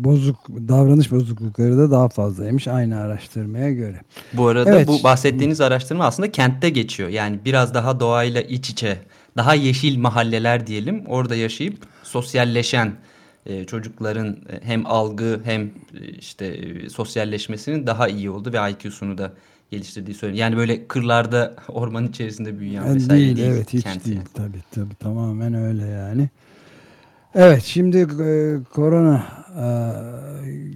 bozuk davranış bozuklukları da daha fazlaymış aynı araştırmaya göre. Bu arada Evet. bu bahsettiğiniz araştırma aslında kentte geçiyor. Yani biraz daha doğayla iç içe, daha yeşil mahalleler diyelim. Orada yaşayıp sosyalleşen e, çocukların e, hem algı hem işte e, sosyalleşmesinin daha iyi olduğu ve IQ'sunu da geliştirdiği söyleniyor. Yani böyle kırlarda, ormanın içerisinde büyüyen Yani vesaire değil, değil. evet hiç kent değil tabii tabii tamamen öyle yani. Evet şimdi e, korona e,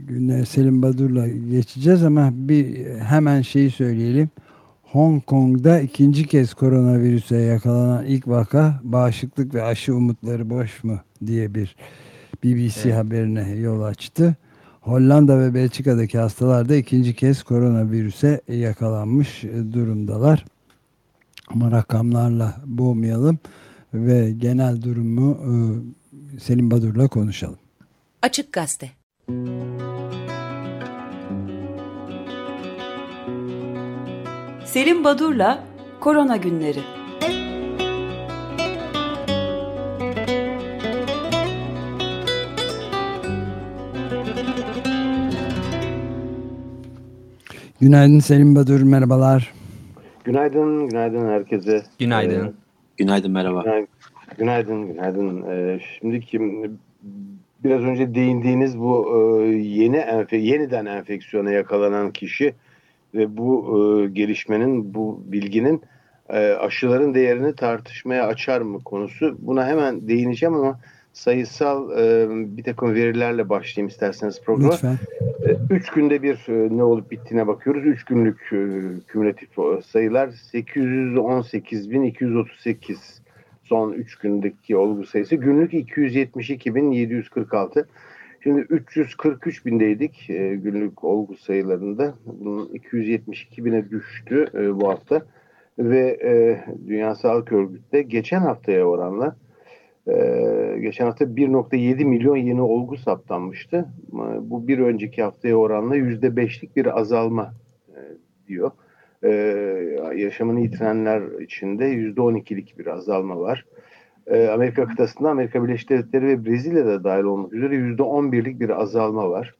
günleri Selim Badur'la geçeceğiz ama bir hemen şeyi söyleyelim. Hong Kong'da ikinci kez koronavirüse yakalanan ilk vaka bağışıklık ve aşı umutları boş mu diye bir BBC Evet. haberine yol açtı. Hollanda ve Belçika'daki hastalar da ikinci kez koronavirüse yakalanmış durumdalar. Ama rakamlarla boğmayalım ve genel durumu e, Selim Badur'la konuşalım. Açık Gazete. Selim Badur'la Korona Günleri. Günaydın Selim Badur, merhabalar. Günaydın, günaydın herkese. Günaydın. Ee, Günaydın merhaba. günaydın, günaydın. günaydın. Ee, şimdi kim biraz önce değindiğiniz bu e, yeni enfe, yeniden enfeksiyona yakalanan kişi ve bu e, gelişmenin, bu bilginin e, aşıların değerini tartışmaya açar mı konusu. Buna hemen değineceğim ama sayısal e, bir takım verilerle başlayayım isterseniz programa. Lütfen. E, Üç günde bir e, ne olup bittiğine bakıyoruz. Üç günlük e, kümülatif sayılar 818.238 son üç gündeki olgu sayısı. Günlük 272.746. Şimdi 343 bindeydik e, günlük olgu sayılarında. Bunun 272 bine düştü e, bu hafta. Ve e, Dünya Sağlık Örgütü de geçen haftaya oranla ee, geçen hafta 1.7 milyon yeni olgu saptanmıştı. Ee, Bu bir önceki haftaya oranla %5'lik bir azalma e, diyor. Ee, yaşamını yitirenler içinde %12'lik bir azalma var. Ee, Amerika kıtasında Amerika Birleşik Devletleri ve Brezilya'da dahil olmak üzere %11'lik bir azalma var.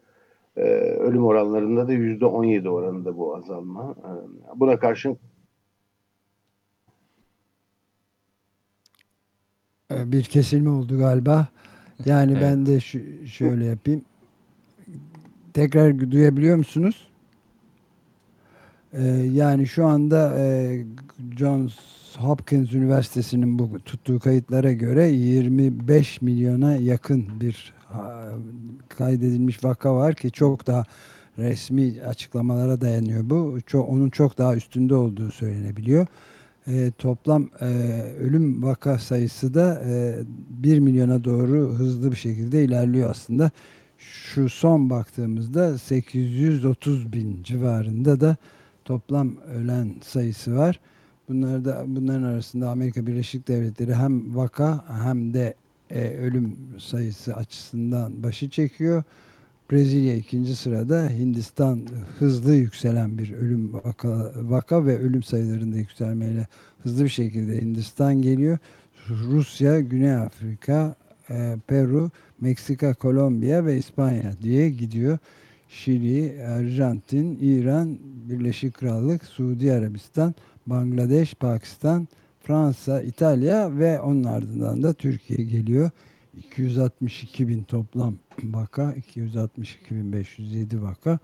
Ee, ölüm oranlarında da %17 oranında bu azalma. Ee, buna karşın Bir kesilme oldu galiba. Yani Evet. ben de şöyle yapayım. Tekrar duyabiliyor musunuz? Ee, yani şu anda e, Johns Hopkins Üniversitesi'nin bu tuttuğu kayıtlara göre 25 milyona yakın bir kaydedilmiş vaka var ki çok daha resmi açıklamalara dayanıyor bu. Çok, onun çok daha üstünde olduğu söylenebiliyor. e, toplam e, ölüm vaka sayısı da e, 1 milyona doğru hızlı bir şekilde ilerliyor aslında. Şu son baktığımızda 830 bin civarında da toplam ölen sayısı var. Bunlar da bunların arasında Amerika Birleşik Devletleri hem vaka hem de e, ölüm sayısı açısından başı çekiyor. Brezilya ikinci sırada. Hindistan hızlı yükselen bir ölüm vaka, vaka ve ölüm sayılarında yükselmeyle hızlı bir şekilde Hindistan geliyor. Rusya, Güney Afrika, e, Peru, Meksika, Kolombiya ve İspanya diye gidiyor. Şili, Arjantin, İran, Birleşik Krallık, Suudi Arabistan, Bangladeş, Pakistan, Fransa, İtalya ve onun ardından da Türkiye geliyor. 262 bin toplam vaka, 262.507 vaka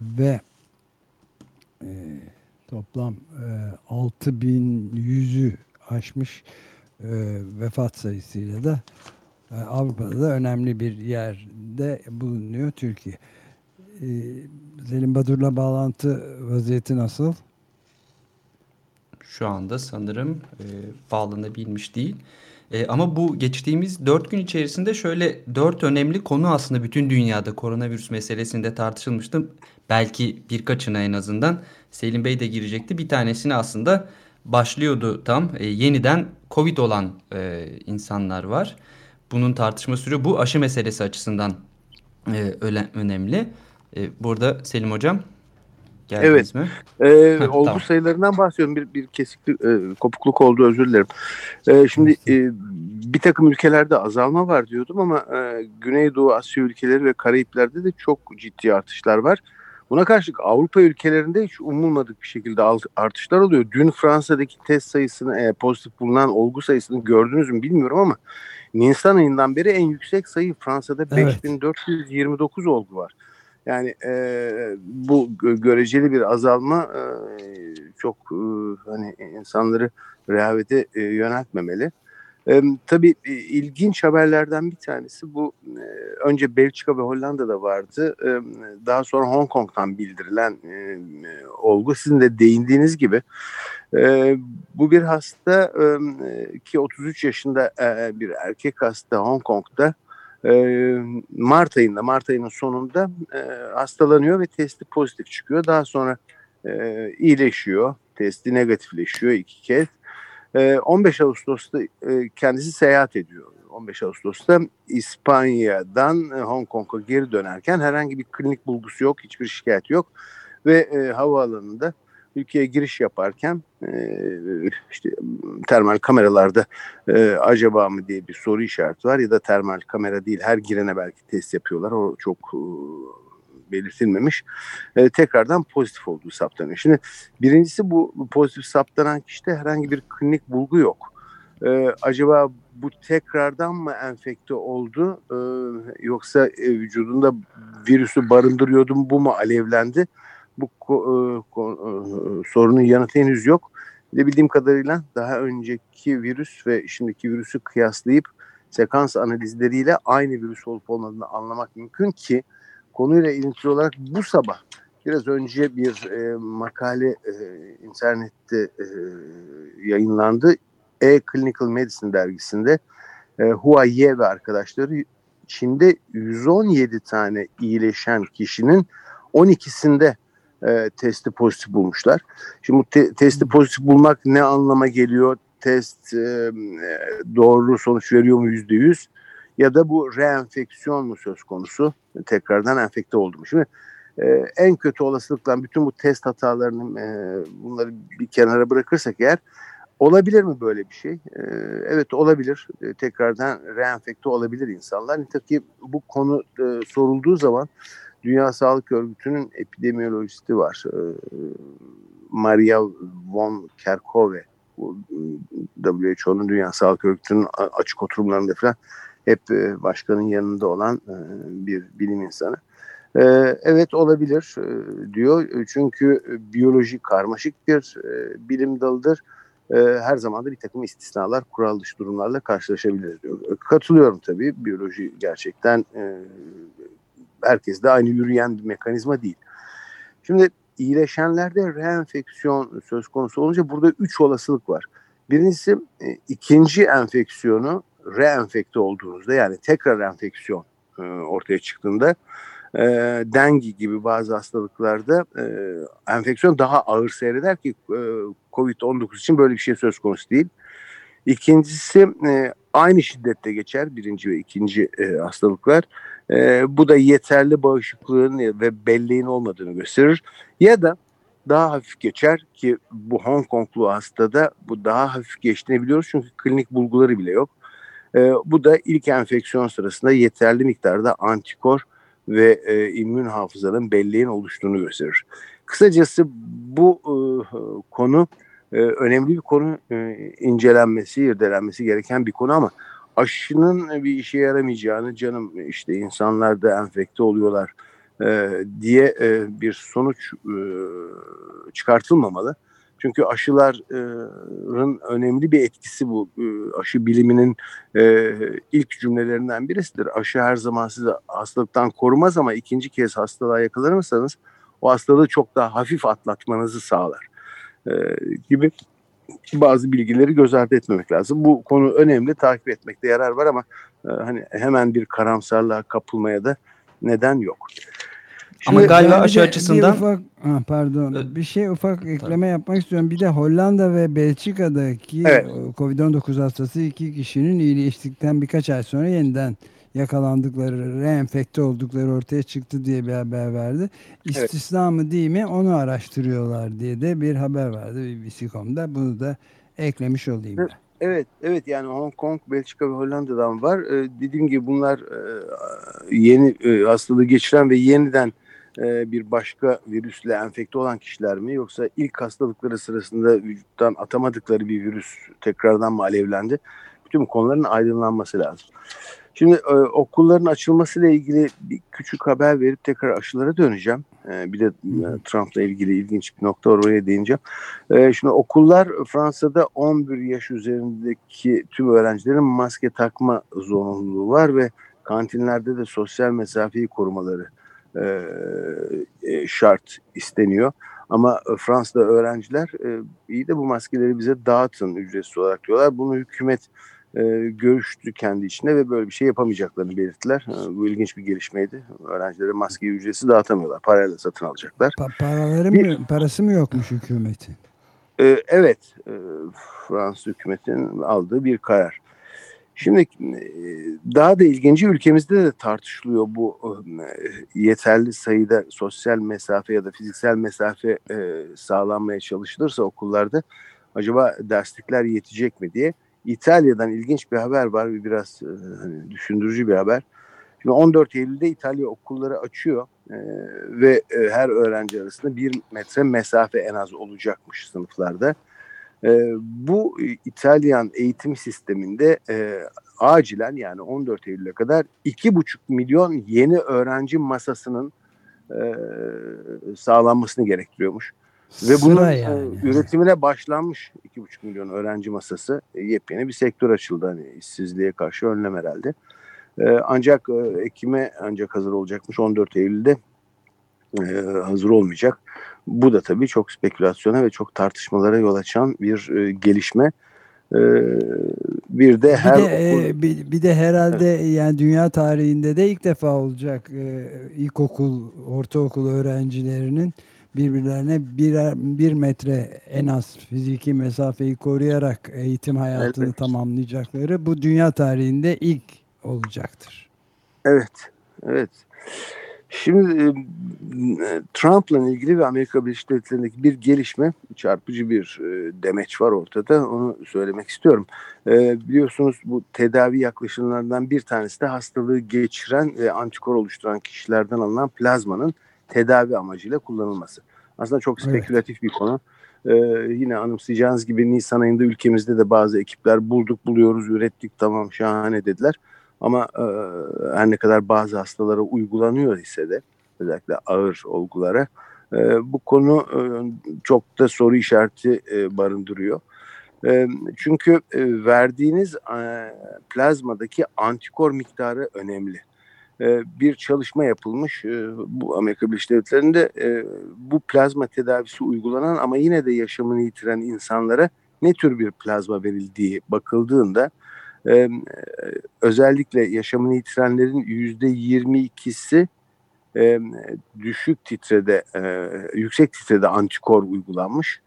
ve e, toplam e, 6100'ü aşmış e, vefat sayısıyla da e, Avrupa'da da önemli bir yerde bulunuyor Türkiye. E, Selim Badur'la bağlantı vaziyeti nasıl? Şu anda sanırım e, bağlanabilmiş değil. E, ama bu geçtiğimiz 4 gün içerisinde şöyle 4 önemli konu aslında bütün dünyada koronavirüs meselesinde tartışılmıştı. Belki birkaçına en azından Selim Bey de girecekti. Bir tanesini aslında başlıyordu tam. E, yeniden Covid olan e, insanlar var. Bunun tartışma sürüyor. Bu aşı meselesi açısından e, önemli. E, burada Selim Hocam geldiniz Evet. mi? Ee, Heh, olgu tamam. sayılarından bahsediyorum. Bir, bir kesiklik, e, kopukluk oldu özür dilerim. Ee, şimdi e, bir takım ülkelerde azalma var diyordum ama e, Güneydoğu Asya ülkeleri ve Karayipler'de de çok ciddi artışlar var. Buna karşılık Avrupa ülkelerinde hiç umulmadık bir şekilde artışlar oluyor. Dün Fransa'daki test sayısını, e, pozitif bulunan olgu sayısını gördünüz mü bilmiyorum ama Nisan ayından beri en yüksek sayı Fransa'da Evet. 5429 olgu var. Yani e, bu gö- göreceli bir azalma e, çok e, hani insanları rehavete e, yöneltmemeli. E, tabii e, ilginç haberlerden bir tanesi bu e, önce Belçika ve Hollanda'da vardı. E, daha sonra Hong Kong'dan bildirilen e, olgu. Sizin de değindiğiniz gibi e, bu bir hasta e, ki 33 yaşında e, bir erkek hasta Hong Kong'da Mart ayında, Mart ayının sonunda hastalanıyor ve testi pozitif çıkıyor. Daha sonra iyileşiyor, testi negatifleşiyor iki kez. E, 15 Ağustos'ta kendisi seyahat ediyor. 15 Ağustos'ta İspanya'dan Hong Kong'a geri dönerken herhangi bir klinik bulgusu yok, hiçbir şikayet yok ve havaalanında ülkeye giriş yaparken e, işte termal kameralarda e, acaba mı diye bir soru işareti var ya da termal kamera değil her girene belki test yapıyorlar o çok e, belirtilmemiş tekrardan pozitif olduğu saptanıyor. Şimdi birincisi bu bu pozitif saptanan kişide herhangi bir klinik bulgu yok. E, acaba bu tekrardan mı enfekte oldu e, yoksa e, vücudunda virüsü barındırıyordu mu bu mu alevlendi? Bu ko- e, ko- e, sorunun yanıtı henüz yok. De bildiğim kadarıyla daha önceki virüs ve şimdiki virüsü kıyaslayıp sekans analizleriyle aynı virüs olup olmadığını anlamak mümkün ki konuyla ilintili olarak bu sabah biraz önce bir e, makale e, internette e, yayınlandı. E-Clinical Medicine dergisinde e, Hua Ye ve arkadaşları Çin'de 117 tane iyileşen kişinin 12'sinde e, testi pozitif bulmuşlar. Şimdi bu te- testi pozitif bulmak ne anlama geliyor? Test e, doğru sonuç veriyor mu yüzde yüz? Ya da bu reenfeksiyon mu söz konusu? Tekrardan enfekte oldu mu? Şimdi e, en kötü olasılıkla bütün bu test hatalarını e, bunları bir kenara bırakırsak eğer olabilir mi böyle bir şey? E, evet olabilir. E, tekrardan reenfekte olabilir insanlar. Nitekim bu konu e, sorulduğu zaman Dünya Sağlık Örgütü'nün epidemiyolojisti var. E, Maria von Kerkhove. Bu, WHO'nun Dünya Sağlık Örgütü'nün açık oturumlarında falan hep e, başkanın yanında olan e, bir bilim insanı. E, evet olabilir e, diyor. Çünkü e, biyoloji karmaşık bir e, bilim dalıdır. E, her zaman da bir takım istisnalar, kural dışı durumlarla karşılaşabiliriz diyor. E, Katılıyorum tabii. Biyoloji gerçekten e, herkes de aynı yürüyen bir mekanizma değil. Şimdi iyileşenlerde reenfeksiyon söz konusu olunca burada üç olasılık var. Birincisi e, ikinci enfeksiyonu reenfekte olduğunuzda yani tekrar enfeksiyon e, ortaya çıktığında e, dengi gibi bazı hastalıklarda e, enfeksiyon daha ağır seyreder ki e, COVID-19 için böyle bir şey söz konusu değil. İkincisi e, aynı şiddette geçer birinci ve ikinci e, hastalıklar. E, bu da yeterli bağışıklığın ve belleğin olmadığını gösterir. Ya da daha hafif geçer ki bu Hong Konglu hastada bu daha hafif geçtiğini biliyoruz çünkü klinik bulguları bile yok. E, bu da ilk enfeksiyon sırasında yeterli miktarda antikor ve e, immün hafızanın belleğin oluştuğunu gösterir. Kısacası bu e, konu e, önemli bir konu e, incelenmesi, irdelenmesi gereken bir konu ama aşının bir işe yaramayacağını canım işte insanlar da enfekte oluyorlar e, diye e, bir sonuç e, çıkartılmamalı. Çünkü aşıların önemli bir etkisi bu. E, aşı biliminin e, ilk cümlelerinden birisidir. Aşı her zaman sizi hastalıktan korumaz ama ikinci kez hastalığa yakalanırsanız o hastalığı çok daha hafif atlatmanızı sağlar. E, gibi bazı bilgileri göz ardı etmemek lazım. Bu konu önemli, takip etmekte yarar var ama e, hani hemen bir karamsarlığa kapılmaya da neden yok. Ama Şimdi galiba ben bir aşı de açısından- bir ufak, ha, pardon bir şey ufak ekleme yapmak istiyorum. Bir de Hollanda ve Belçika'daki Evet. Covid-19 hastası iki kişinin iyileştikten birkaç ay sonra yeniden yakalandıkları, reenfekte oldukları ortaya çıktı diye bir haber verdi. İstisna mı değil mi onu araştırıyorlar diye de bir haber vardı BBC.com'da. Bunu da eklemiş olayım ben. Evet, evet yani Hong Kong, Belçika ve Hollanda'dan var. Ee, dediğim gibi bunlar e, yeni e, hastalığı geçiren ve yeniden e, bir başka virüsle enfekte olan kişiler mi yoksa ilk hastalıkları sırasında vücuttan atamadıkları bir virüs tekrardan mı alevlendi? Bütün konuların aydınlanması lazım. Şimdi e, okulların açılmasıyla ilgili bir küçük haber verip tekrar aşılara döneceğim. E, bir de e, Trump'la ilgili ilginç bir nokta var oraya değineceğim. E, şimdi okullar Fransa'da 11 yaş üzerindeki tüm öğrencilerin maske takma zorunluluğu var ve kantinlerde de sosyal mesafeyi korumaları e, e, şart isteniyor. Ama e, Fransa'da öğrenciler e, iyi de bu maskeleri bize dağıtın ücretsiz olarak diyorlar. Bunu hükümet e, görüştü kendi içinde ve böyle bir şey yapamayacaklarını belirttiler. E, bu ilginç bir gelişmeydi. Öğrencilere maskeyi ücretsiz dağıtamıyorlar. Parayla satın alacaklar. Pa- paraları mı, parası mı yokmuş hükümetin? Ee, evet, e, Fransız hükümetinin aldığı bir karar. Şimdi e, daha da ilginci ülkemizde de tartışılıyor bu e, yeterli sayıda sosyal mesafe ya da fiziksel mesafe e, sağlanmaya çalışılırsa okullarda acaba derslikler yetecek mi diye. İtalya'dan ilginç bir haber var bir biraz e, hani düşündürücü bir haber. Şimdi 14 Eylül'de İtalya okulları açıyor e, ve e, her öğrenci arasında bir metre mesafe en az olacakmış sınıflarda. E, bu e, İtalyan eğitim sisteminde e, acilen yani 14 Eylül'e kadar 2,5 milyon yeni öğrenci masasının e, sağlanmasını gerektiriyormuş. Ve bunun Sıra e, yani. üretimine başlanmış 2,5 milyon öğrenci masası. E, yepyeni bir sektör açıldı hani işsizliğe karşı önlem herhalde. E, ancak Ekim'e ancak hazır olacakmış 14 Eylül'de hazır olmayacak. Bu da tabii çok spekülasyona ve çok tartışmalara yol açan bir gelişme. Bir de her bir de, okul... e, bir, bir de herhalde yani dünya tarihinde de ilk defa olacak e, ilkokul, ortaokul öğrencilerinin birbirlerine birer, bir metre en az fiziki mesafeyi koruyarak eğitim hayatını Elbette. tamamlayacakları bu dünya tarihinde ilk olacaktır. Evet, evet. Şimdi e, Trump'la ilgili ve Amerika Birleşik Devletleri'ndeki bir gelişme, çarpıcı bir e, demeç var ortada. Onu söylemek istiyorum. E, biliyorsunuz bu tedavi yaklaşımlarından bir tanesi de hastalığı geçiren ve antikor oluşturan kişilerden alınan plazmanın tedavi amacıyla kullanılması. Aslında çok Evet. spekülatif bir konu. Ee, yine anımsayacağınız gibi Nisan ayında ülkemizde de bazı ekipler bulduk, buluyoruz, ürettik, tamam şahane dediler. Ama e, her ne kadar bazı hastalara uygulanıyor ise de özellikle ağır olgulara e, bu konu e, çok da soru işareti e, barındırıyor. E, çünkü e, verdiğiniz e, plazmadaki antikor miktarı önemli. E, bir çalışma yapılmış. E, bu Amerika Birleşik Devletleri'nde e, bu plazma tedavisi uygulanan ama yine de yaşamını yitiren insanlara ne tür bir plazma verildiği bakıldığında özellikle yaşamını yitirenlerin yüzde 22'si e, düşük titrede, yüksek titrede antikor uygulanmış.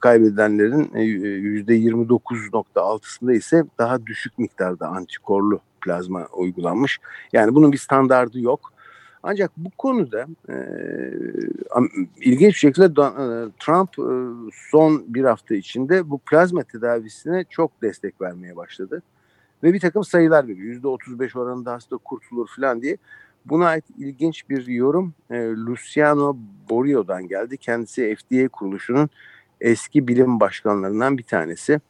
Kaybedenlerin yüzde 29.6'sında ise daha düşük miktarda antikorlu plazma uygulanmış. Yani bunun bir standardı yok. Ancak bu konuda e, ilginç bir şekilde Trump e, son bir hafta içinde bu plazma tedavisine çok destek vermeye başladı. Ve bir takım sayılar veriyor. Yüzde 35 oranında hasta kurtulur falan diye. Buna ait ilginç bir yorum e, Luciano Borio'dan geldi. Kendisi FDA kuruluşunun eski bilim başkanlarından bir tanesi.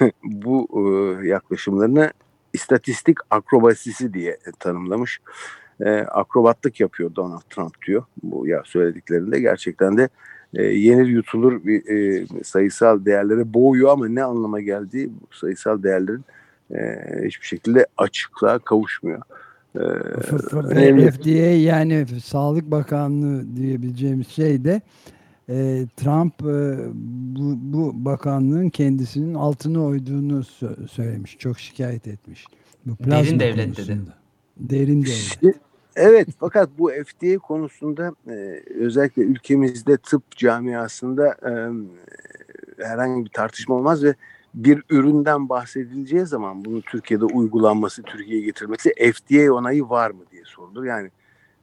bu e, yaklaşımlarını istatistik akrobasisi diye tanımlamış. E, akrobatlık yapıyor Donald Trump diyor. Bu ya söylediklerinde gerçekten de e, yenir yutulur bir e, sayısal değerlere boğuyor ama ne anlama geldiği bu sayısal değerlerin e, hiçbir şekilde açıklığa kavuşmuyor. Ee, FDA yani Sağlık Bakanlığı diyebileceğimiz şey de e, Trump e, bu, bu bakanlığın kendisinin altına oyduğunu sö- söylemiş. Çok şikayet etmiş. Bu Derin devlet dedi. Derin devlet. Evet fakat bu FDA konusunda e, özellikle ülkemizde tıp camiasında e, herhangi bir tartışma olmaz ve bir üründen bahsedileceği zaman bunun Türkiye'de uygulanması, Türkiye'ye getirmesi FDA onayı var mı diye sorulur. Yani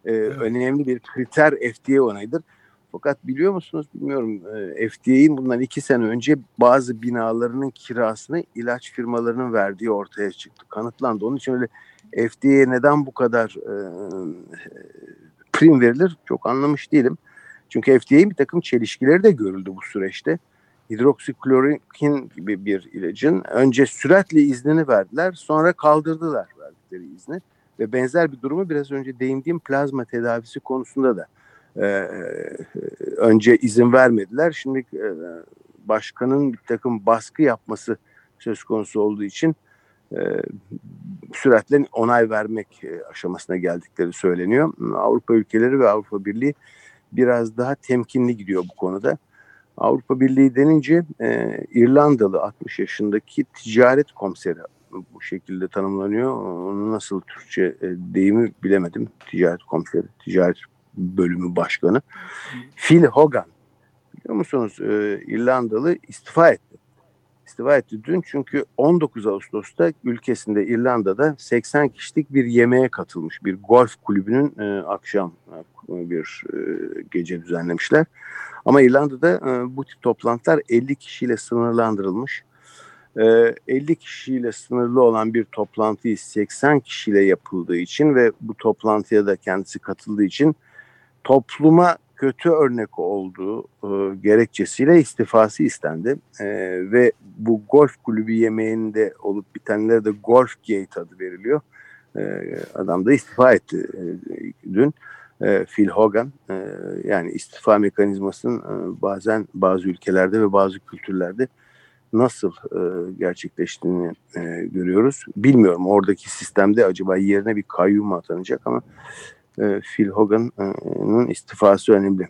e, evet. önemli bir kriter FDA onayıdır. Fakat biliyor musunuz bilmiyorum e, FDA'nin bundan iki sene önce bazı binalarının kirasını ilaç firmalarının verdiği ortaya çıktı. Kanıtlandı. Onun için öyle FDA'ye neden bu kadar e, prim verilir çok anlamış değilim. Çünkü FDA'nin bir takım çelişkileri de görüldü bu süreçte hidroksiklorokin gibi bir ilacın önce süratle iznini verdiler sonra kaldırdılar verdikleri izni ve benzer bir durumu biraz önce değindiğim plazma tedavisi konusunda da e, önce izin vermediler. Şimdi e, başkanın bir takım baskı yapması söz konusu olduğu için e, süratle onay vermek e, aşamasına geldikleri söyleniyor. Avrupa ülkeleri ve Avrupa Birliği biraz daha temkinli gidiyor bu konuda. Avrupa Birliği denince e, İrlandalı 60 yaşındaki ticaret komiseri bu şekilde tanımlanıyor. Onu nasıl Türkçe e, deyimi bilemedim. Ticaret komiseri, ticaret bölümü başkanı. Phil Hogan. Biliyor musunuz e, İrlandalı istifa etti. İstifa etti dün çünkü 19 Ağustos'ta ülkesinde İrlanda'da 80 kişilik bir yemeğe katılmış. Bir golf kulübünün e, akşam e, bir e, gece düzenlemişler. Ama İrlanda'da e, bu tip toplantılar 50 kişiyle sınırlandırılmış. E, 50 kişiyle sınırlı olan bir toplantıyı 80 kişiyle yapıldığı için ve bu toplantıya da kendisi katıldığı için topluma kötü örnek olduğu e, gerekçesiyle istifası istendi. E, ve bu golf kulübü yemeğinde olup bitenlere de Golf Gate adı veriliyor. E, adam da istifa etti e, dün e, Phil Hogan e, yani istifa mekanizmasının e, bazen bazı ülkelerde ve bazı kültürlerde nasıl e, gerçekleştiğini e, görüyoruz. Bilmiyorum oradaki sistemde acaba yerine bir kayyum mu atanacak ama e, Phil Hogan'ın istifası önemli.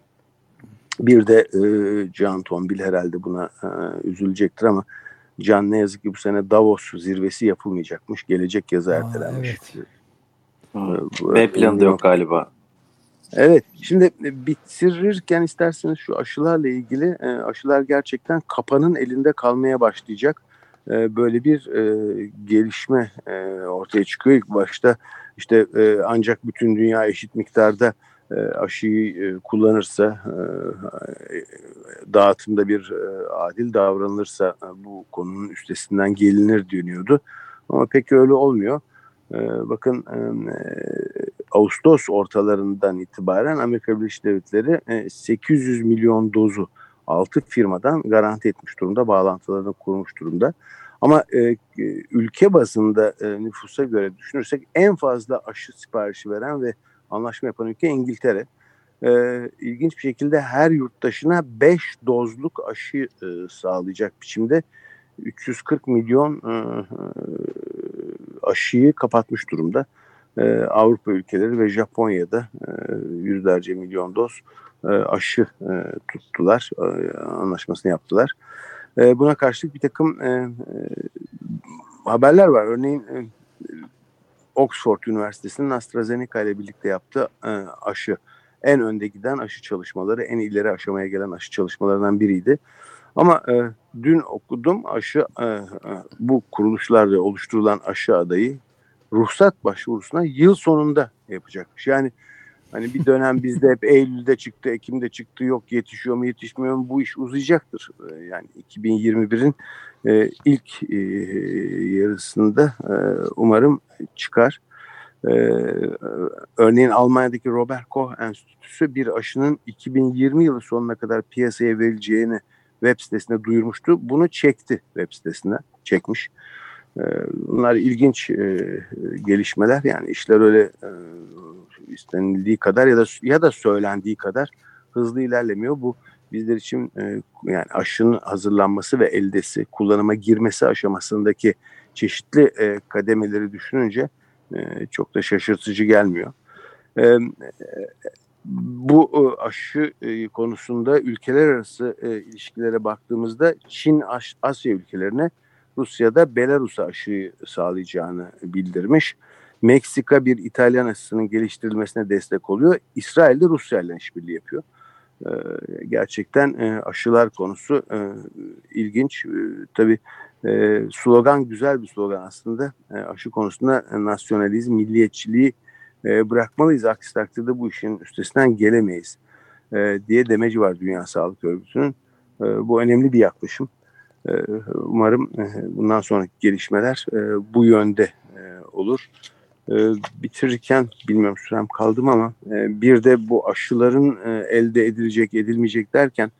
Bir de e, Can Tombil herhalde buna e, üzülecektir ama Can ne yazık ki bu sene Davos zirvesi yapılmayacakmış. Gelecek yazı ertelenmiş. Evet. B planı yok galiba. Evet, şimdi e, bitirirken isterseniz şu aşılarla ilgili e, aşılar gerçekten kapanın elinde kalmaya başlayacak. E, böyle bir gelişme ortaya çıkıyor. İlk başta işte ancak bütün dünya eşit miktarda aşıyı kullanırsa, dağıtımda bir adil davranılırsa bu konunun üstesinden gelinir deniyordu. Ama pek öyle olmuyor. Bakın Ağustos ortalarından itibaren Amerika Birleşik Devletleri 800 e, milyon dozu 6 firmadan garanti etmiş durumda, bağlantılarını kurmuş durumda. Ama e, ülke bazında e, nüfusa göre düşünürsek en fazla aşı siparişi veren ve anlaşma yapan ülke İngiltere. E, ilginç bir şekilde her yurttaşına 5 dozluk aşı e, sağlayacak biçimde 340 milyon e, e, aşıyı kapatmış durumda. e, Avrupa ülkeleri ve Japonya'da e, yüzlerce milyon doz e, aşı e, tuttular, e, anlaşmasını yaptılar. E, buna karşılık bir takım e, e, haberler var. Örneğin e, Oxford Üniversitesi'nin AstraZeneca ile birlikte yaptığı e, aşı en önde giden aşı çalışmaları, en ileri aşamaya gelen aşı çalışmalarından biriydi. Ama e, dün okudum aşı e, e, bu kuruluşlarla oluşturulan aşı adayı ruhsat başvurusuna yıl sonunda yapacakmış. Yani hani bir dönem bizde hep Eylül'de çıktı, Ekim'de çıktı, yok yetişiyor mu yetişmiyor mu bu iş uzayacaktır. E, yani 2021'in e, ilk e, yarısında e, umarım çıkar. Ee, örneğin Almanya'daki Robert Koch Enstitüsü bir aşının 2020 yılı sonuna kadar piyasaya verileceğini web sitesine duyurmuştu. Bunu çekti web sitesine, çekmiş. Ee, bunlar ilginç e, gelişmeler. Yani işler öyle e, istenildiği kadar ya da ya da söylendiği kadar hızlı ilerlemiyor. Bu bizler için e, yani aşının hazırlanması ve eldesi, kullanıma girmesi aşamasındaki çeşitli kademeleri düşününce çok da şaşırtıcı gelmiyor. Bu aşı konusunda ülkeler arası ilişkilere baktığımızda Çin Asya ülkelerine Rusya'da Belarus'a aşıyı sağlayacağını bildirmiş. Meksika bir İtalyan aşısının geliştirilmesine destek oluyor. İsrail de Rusya ile işbirliği yapıyor. Gerçekten aşılar konusu ilginç. Tabii slogan güzel bir slogan aslında. Aşı konusunda nasyonalizm, milliyetçiliği e, bırakmalıyız. Aksi takdirde bu işin üstesinden gelemeyiz e, diye demeci var Dünya Sağlık Örgütü'nün. E, bu önemli bir yaklaşım. E, umarım e, bundan sonraki gelişmeler e, bu yönde e, olur. Bitirirken bilmiyorum sürem kaldım ama bir de bu aşıların elde edilecek edilmeyecek derken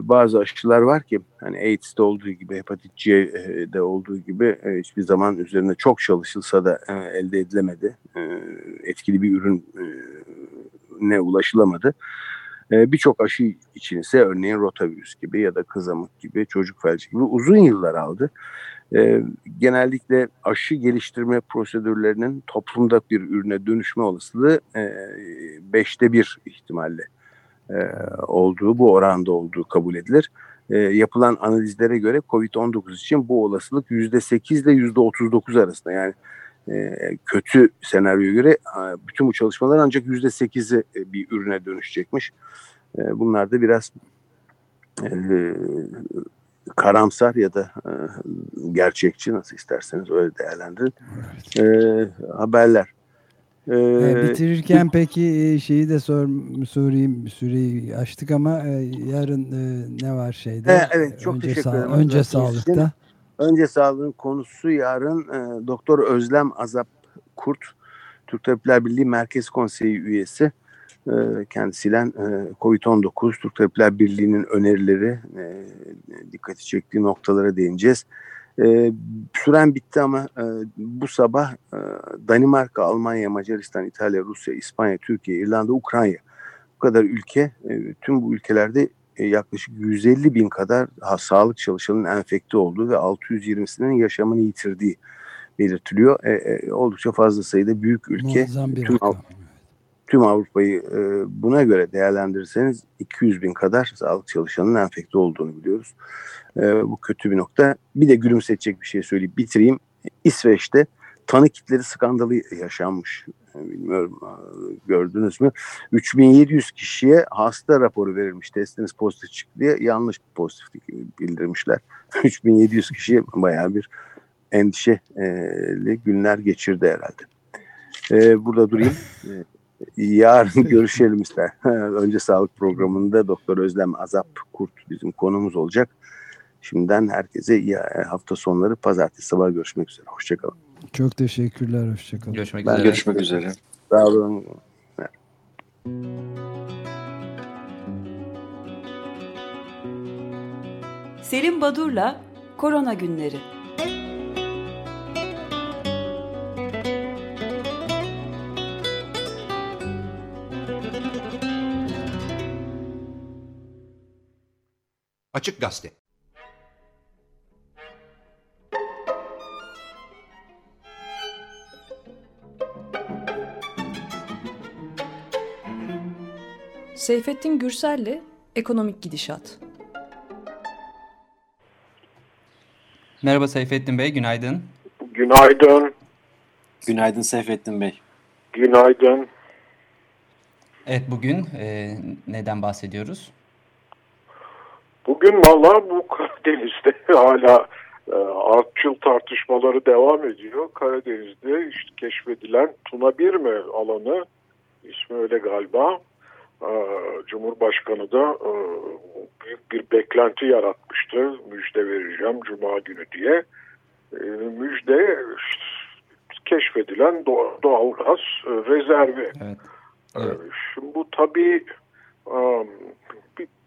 bazı aşılar var ki hani AIDS'de olduğu gibi hepatit C'de olduğu gibi hiçbir zaman üzerinde çok çalışılsa da elde edilemedi. Etkili bir ürün ne ulaşılamadı. E, Birçok aşı için ise örneğin rotavirüs gibi ya da kızamık gibi çocuk felci gibi uzun yıllar aldı. E, genellikle aşı geliştirme prosedürlerinin toplumda bir ürüne dönüşme olasılığı e, beşte bir ihtimalle e, olduğu, bu oranda olduğu kabul edilir. E, yapılan analizlere göre COVID-19 için bu olasılık %8 ile %39 arasında. Yani kötü senaryoya göre bütün bu çalışmalar ancak %8'i bir ürüne dönüşecekmiş. bunlar da biraz karamsar ya da gerçekçi nasıl isterseniz öyle değerlendirin haberler. Ee, bitirirken peki şeyi de sor, sorayım süreyi açtık ama yarın ne var şeyde? Evet çok önce teşekkür ederim. Önce sağlıkta. Önce sağlığın konusu yarın e, Doktor Özlem Azap Kurt Türk Tabipler Birliği Merkez Konseyi üyesi. E, kendisiyle e, COVID-19 Türk Tabipler Birliği'nin önerileri e, dikkati çektiği noktalara değineceğiz. E, süren bitti ama e, bu sabah e, Danimarka, Almanya, Macaristan, İtalya, Rusya, İspanya, Türkiye, İrlanda, Ukrayna bu kadar ülke e, tüm bu ülkelerde yaklaşık 150 bin kadar ha, sağlık çalışanının enfekte olduğu ve 620'sinin yaşamını yitirdiği belirtiliyor. E, e, oldukça fazla sayıda büyük ülke tüm, Av tüm Avrupa'yı e, buna göre değerlendirirseniz 200 bin kadar sağlık çalışanının enfekte olduğunu biliyoruz. E, bu kötü bir nokta. Bir de gülümsetecek bir şey söyleyip bitireyim. İsveç'te tanı kitleri skandalı yaşanmış. Bilmiyorum gördünüz mü? 3700 kişiye hasta raporu verilmiş. Testiniz pozitif çıktı diye yanlış pozitiflik bildirmişler. 3700 kişi bayağı bir endişeli günler geçirdi herhalde. Ee, burada durayım. Yarın görüşelim ister. Önce sağlık programında Doktor Özlem Azap Kurt bizim konumuz olacak. Şimdiden herkese iyi hafta sonları. Pazartesi sabah görüşmek üzere. Hoşçakalın. Çok teşekkürler. Hoşçakalın. Görüşmek ben üzere. Görüşmek üzere. Sağ olun. Selim Badur'la Korona Günleri Açık Gazete Seyfettin Gürsel'le Ekonomik Gidişat. Merhaba Seyfettin Bey, günaydın. Günaydın. Günaydın Seyfettin Bey. Günaydın. Evet bugün e, neden bahsediyoruz? Bugün valla bu Karadeniz'de hala e, artçıl tartışmaları devam ediyor. Karadeniz'de işte keşfedilen Tuna 1 mi alanı ismi öyle galiba. E, Cumhurbaşkanı da e, büyük bir beklenti yaratmıştı. Müjde vereceğim Cuma günü diye. E, müjde keşfedilen doğalgaz e, rezervi. Evet. Evet. Şimdi bu tabii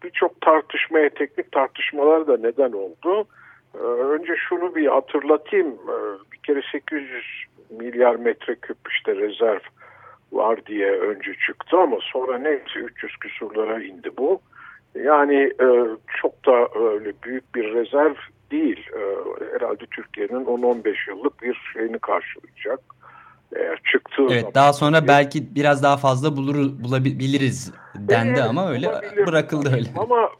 birçok tartışmaya, teknik tartışmalar da neden oldu. Önce şunu bir hatırlatayım. Bir kere 800 milyar metreküp işte rezerv var diye önce çıktı ama sonra neyse 300 küsurlara indi bu. Yani çok da öyle büyük bir rezerv değil. Herhalde Türkiye'nin 10-15 yıllık bir şeyini karşılayacak. Eğer çıktığı evet, zaman. Daha sonra belki biraz daha fazla bulur, bulabiliriz dendi evet, ama öyle bırakıldı öyle. Ama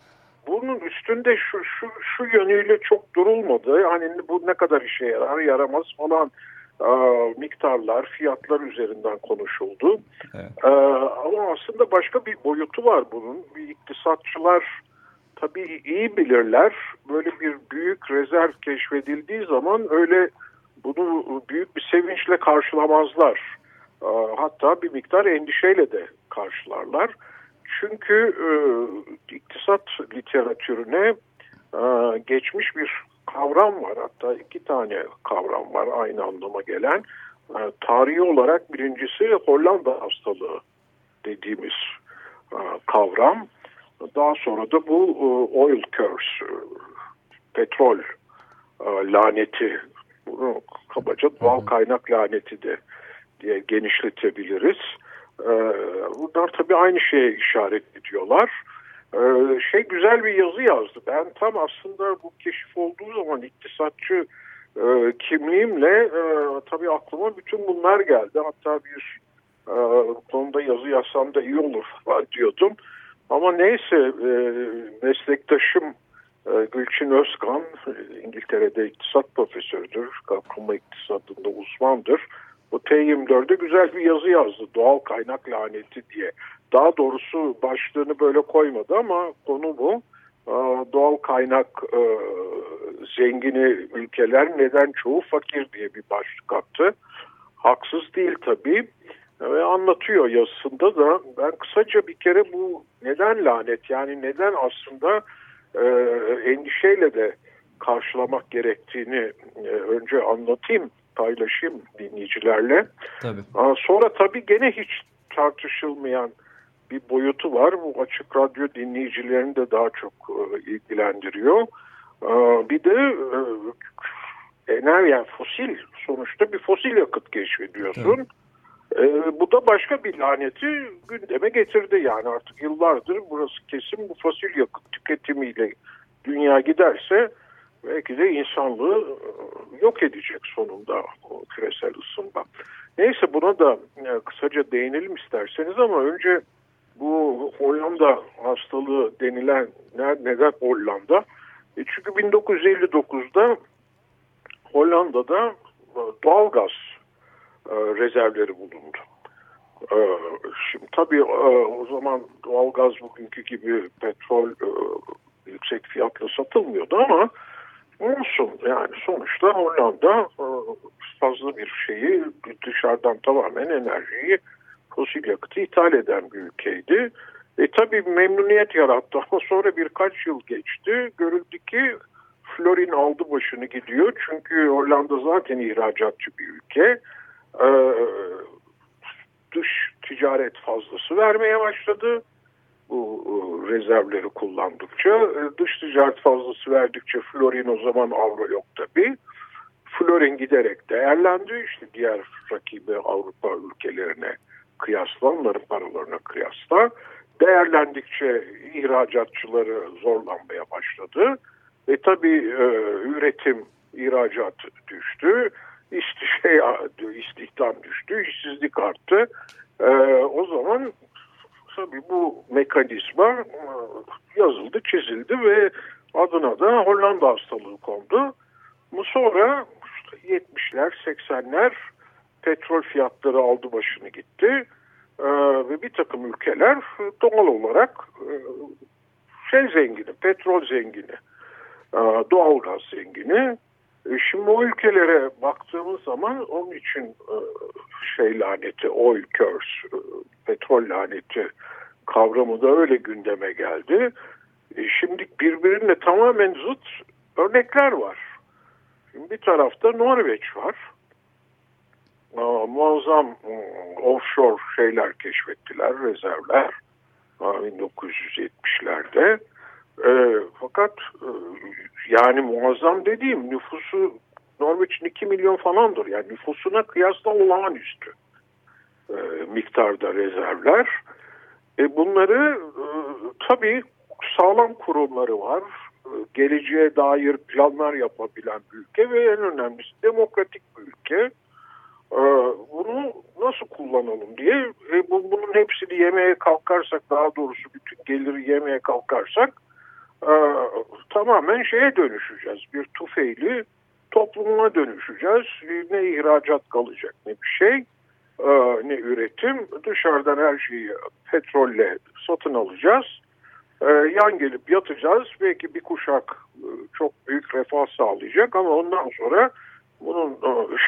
bunun üstünde şu, şu, şu yönüyle çok durulmadı. Hani bu ne kadar işe yarar yaramaz falan e, miktarlar, fiyatlar üzerinden konuşuldu. Evet. E, ama aslında başka bir boyutu var bunun. Bir iktisatçılar tabii iyi bilirler. Böyle bir büyük rezerv keşfedildiği zaman öyle bunu büyük bir sevinçle karşılamazlar. Hatta bir miktar endişeyle de karşılarlar. Çünkü e, iktisat literatürüne e, geçmiş bir kavram var. Hatta iki tane kavram var aynı anlama gelen. E, tarihi olarak birincisi Hollanda hastalığı dediğimiz e, kavram. Daha sonra da bu e, oil curse, e, petrol e, laneti bunu kabaca doğal kaynak laneti de diye genişletebiliriz. Ee, bunlar tabii aynı şeye işaret ediyorlar. Ee, şey güzel bir yazı yazdı. Ben tam aslında bu keşif olduğu zaman iktisatçı e, kimliğimle e, tabii aklıma bütün bunlar geldi. Hatta bir e, konuda yazı yazsam da iyi olur diyordum. Ama neyse e, meslektaşım ee, Gülçin Özkan İngiltere'de iktisat profesörüdür. Kalkınma iktisadında uzmandır. O T24'de güzel bir yazı yazdı. Doğal kaynak laneti diye. Daha doğrusu başlığını böyle koymadı ama konu bu. Ee, doğal kaynak e, zengini ülkeler neden çoğu fakir diye bir başlık attı. Haksız değil tabii. Ve anlatıyor yazısında da ben kısaca bir kere bu neden lanet yani neden aslında e, endişeyle de karşılamak gerektiğini e, önce anlatayım, paylaşayım dinleyicilerle. Tabii. Sonra tabii gene hiç tartışılmayan bir boyutu var. Bu açık radyo dinleyicilerini de daha çok e, ilgilendiriyor. E, bir de e, enerji yani fosil sonuçta bir fosil yakıt keşfediyorsun. Evet. E, bu da başka bir laneti gündeme getirdi yani artık yıllardır burası kesin bu fosil yakıt tüketimiyle dünya giderse belki de insanlığı yok edecek sonunda o küresel ısınma. Neyse buna da kısaca değinelim isterseniz ama önce bu Hollanda hastalığı denilen neden Hollanda? E çünkü 1959'da Hollanda'da e, doğalgaz e, rezervleri bulundu. E, şimdi tabii e, o zaman doğalgaz bugünkü gibi petrol yüksek fiyatla satılmıyordu ama olsun yani sonuçta Hollanda fazla bir şeyi dışarıdan tamamen enerjiyi fosil yakıtı ithal eden bir ülkeydi. E tabi memnuniyet yarattı ama sonra birkaç yıl geçti. Görüldü ki florin aldı başını gidiyor. Çünkü Hollanda zaten ihracatçı bir ülke. Ee, dış ticaret fazlası vermeye başladı. Bu e, rezervleri kullandıkça. E, dış ticaret fazlası verdikçe florin o zaman avro yok tabi. Florin giderek değerlendi. İşte diğer rakibi Avrupa ülkelerine kıyasla, onların paralarına kıyasla. Değerlendikçe ihracatçıları zorlanmaya başladı. Ve tabii e, üretim, ihracat düştü işte şey istihdam düştü, işsizlik arttı. E, o zaman tabii bu mekanizma e, yazıldı, çizildi ve adına da Hollanda hastalığı kondu. Bu sonra işte 70'ler, 80'ler petrol fiyatları aldı başını gitti. Ee, ve bir takım ülkeler doğal olarak e, şey zengini, petrol zengini, e, doğalgaz zengini. E, şimdi o ülkelere baktığımız zaman onun için e, şey laneti, oil curse, e, petrol laneti kavramı da öyle gündeme geldi. E, şimdi birbirine tamamen zıt örnekler var. Şimdi bir tarafta Norveç var. Aa, muazzam mm, offshore şeyler keşfettiler, rezervler aa, 1970'lerde. E, fakat e, yani muazzam dediğim nüfusu Norveç'in 2 milyon falandır. Yani nüfusuna kıyasla olağanüstü e, miktarda rezervler. E, bunları e, tabii sağlam kurumları var. E, geleceğe dair planlar yapabilen bir ülke ve en önemlisi demokratik bir ülke. E, bunu nasıl kullanalım diye e, bu, bunun hepsini yemeye kalkarsak daha doğrusu bütün geliri yemeye kalkarsak e, tamamen şeye dönüşeceğiz. Bir tufeyli toplumuna dönüşeceğiz. E, ne ihracat kalacak ne bir şey e, ne üretim. Dışarıdan her şeyi petrolle satın alacağız. E, yan gelip yatacağız. Belki bir kuşak e, çok büyük refah sağlayacak ama ondan sonra bunun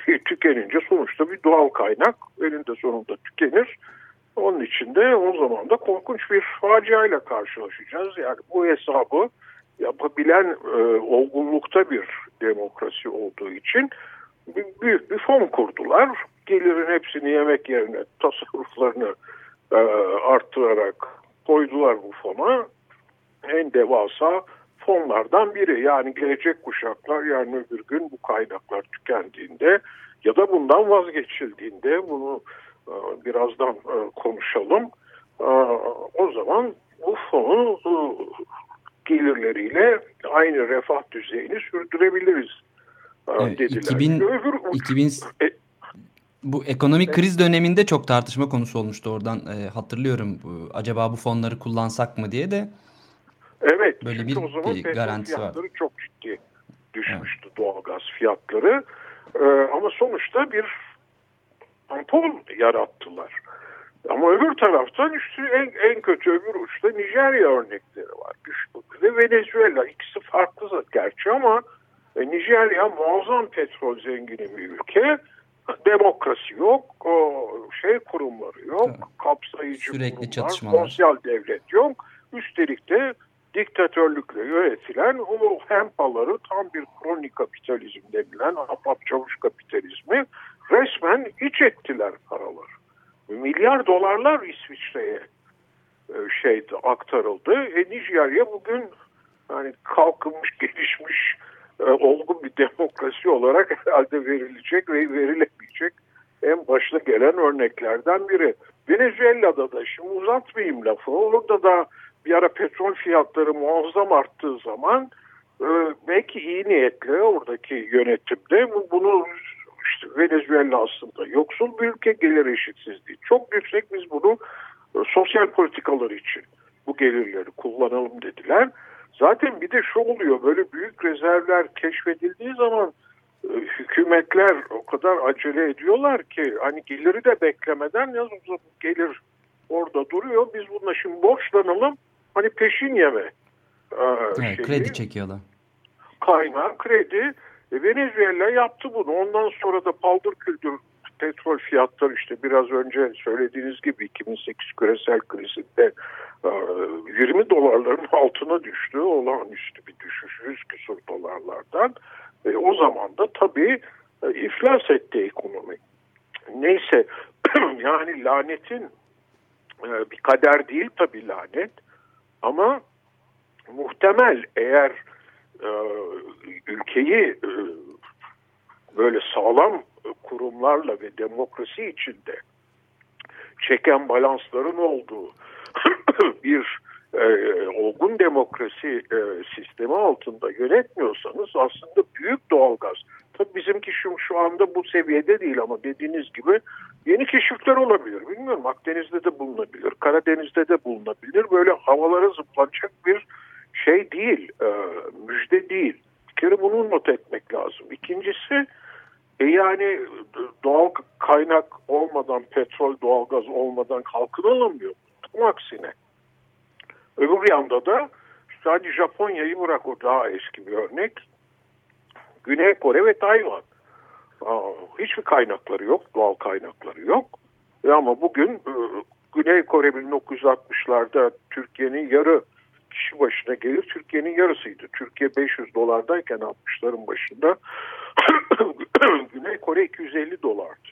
şey tükenince sonuçta bir doğal kaynak elinde sonunda tükenir. Onun için de o zaman da korkunç bir faciayla karşılaşacağız. Yani bu hesabı yapabilen e, olgunlukta bir demokrasi olduğu için büyük bir fon kurdular. Gelirin hepsini yemek yerine tasarruflarını e, arttırarak koydular bu fona. En devasa fonlardan biri. Yani gelecek kuşaklar yani öbür gün bu kaynaklar tükendiğinde ya da bundan vazgeçildiğinde bunu e, birazdan e, konuşalım. E, o zaman bu fonu gelirleriyle aynı refah düzeyini sürdürebiliriz Evet, dediler. 2000 Öbür, 2000 E, bu ekonomik kriz döneminde çok tartışma konusu olmuştu oradan e, hatırlıyorum. Bu, acaba bu fonları kullansak mı diye de Evet. Böyle çünkü bir- o zaman bir garantisi var. fiyatları çok ciddi düşmüştü doğalgaz fiyatları. Ee, ama sonuçta bir tampon yarattılar. Ama öbür taraftan işte en, en kötü öbür uçta Nijerya örnekleri var. Güçlü. Ve Venezuela ikisi farklı gerçi ama e, Nijerya muazzam petrol zengini bir ülke. Demokrasi yok, o şey kurumları yok, kapsayıcı Sürekli kurumlar, sosyal devlet yok. Üstelik de diktatörlükle yönetilen o hempaları tam bir kroni kapitalizm denilen ahbap çavuş kapitalizmi resmen iç ettiler paralar. Milyar dolarlar İsviçre'ye e, şeydi aktarıldı. E, Nijerya bugün yani kalkınmış, gelişmiş, e, olgun bir demokrasi olarak herhalde verilecek ve verilemeyecek en başta gelen örneklerden biri. Venezuela'da da şimdi uzatmayayım lafı. Orada da bir ara petrol fiyatları muazzam arttığı zaman e, belki iyi niyetle oradaki yönetimde bu- bunu işte Venezuela aslında yoksul bir ülke gelir eşitsizliği çok yüksek biz bunu e, sosyal politikalar için bu gelirleri kullanalım dediler. Zaten bir de şu oluyor böyle büyük rezervler keşfedildiği zaman e, hükümetler o kadar acele ediyorlar ki hani geliri de beklemeden ya bu gelir orada duruyor biz bununla şimdi borçlanalım hani peşin yeme e, evet, şeyi kredi çekiyorlar. kaynağı kredi. E, Venezuela yaptı bunu. Ondan sonra da paldır küldür petrol fiyatları işte biraz önce söylediğiniz gibi 2008 küresel krizinde e, 20 dolarların altına düştü. Olağanüstü bir düşüş 100 küsur dolarlardan. E, o zaman da tabii e, iflas etti ekonomi. Neyse yani lanetin e, bir kader değil tabii lanet ama muhtemel eğer e, ülkeyi e, böyle sağlam kurumlarla ve demokrasi içinde çeken balansların olduğu bir e, olgun demokrasi e, sistemi altında yönetmiyorsanız aslında büyük doğalgaz tabii bizim Diyelim ki şu, şu anda bu seviyede değil ama dediğiniz gibi yeni keşifler olabilir. Bilmiyorum Akdeniz'de de bulunabilir, Karadeniz'de de bulunabilir. Böyle havalara zıplanacak bir şey değil, e, müjde değil. Bir kere bunu not etmek lazım. İkincisi e yani doğal kaynak olmadan, petrol, doğalgaz olmadan kalkınılamıyor. Tam aksine. Öbür yanda da sadece Japonya'yı bırak o daha eski bir örnek. Güney Kore ve Tayvan. hiçbir kaynakları yok, doğal kaynakları yok. E ama bugün e, Güney Kore 1960'larda Türkiye'nin yarı kişi başına gelir. Türkiye'nin yarısıydı. Türkiye 500 dolardayken 60'ların başında Güney Kore 250 dolardı.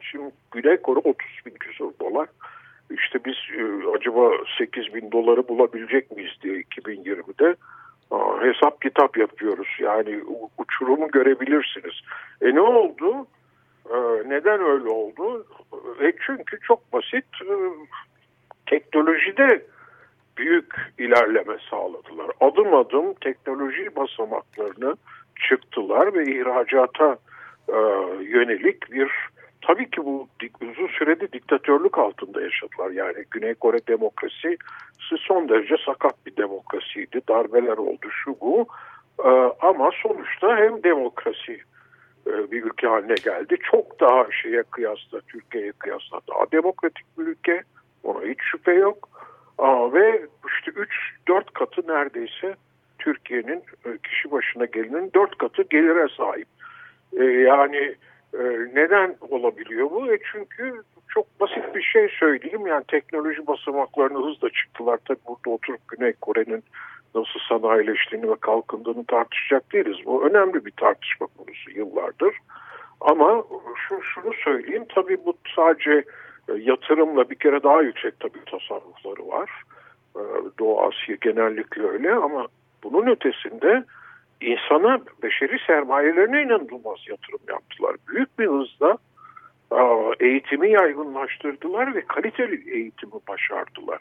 Şimdi Güney Kore 30 bin küsur dolar. İşte biz e, acaba 8 bin doları bulabilecek miyiz diye 2020'de Aa, hesap kitap yapıyoruz. Yani uçurumu görebilirsiniz. E ne oldu? Ee, neden öyle oldu? E çünkü çok basit e, teknolojide büyük ilerleme sağladılar. Adım adım teknoloji basamaklarını çıktılar ve ihracata e, yönelik bir tabii ki bu uzun sürede diktatörlük altında yaşadılar. Yani Güney Kore demokrasi son derece sakat bir demokrasiydi. Darbeler oldu şu bu. E, ama sonuçta hem demokrasi e, bir ülke haline geldi. Çok daha şeye kıyasla, Türkiye'ye kıyasla daha demokratik bir ülke. Ona hiç şüphe yok. Aa, ve işte 3-4 katı neredeyse Türkiye'nin e, kişi başına gelinin 4 katı gelire sahip. E, yani e, neden olabiliyor bu? E çünkü çok basit bir şey söyleyeyim. Yani teknoloji basamaklarını hızla çıktılar. Tabii burada oturup Güney Kore'nin nasıl sanayileştiğini ve kalkındığını tartışacak değiliz. Bu önemli bir tartışma konusu yıllardır. Ama şu, şunu söyleyeyim tabii bu sadece e, yatırımla bir kere daha yüksek tabii tasarrufları var. E, Doğu Asya genellikle öyle ama bunun ötesinde insana, beşeri sermayelerine inanılmaz yatırım yaptılar. Büyük bir hızla eğitimi yaygınlaştırdılar ve kaliteli eğitimi başardılar.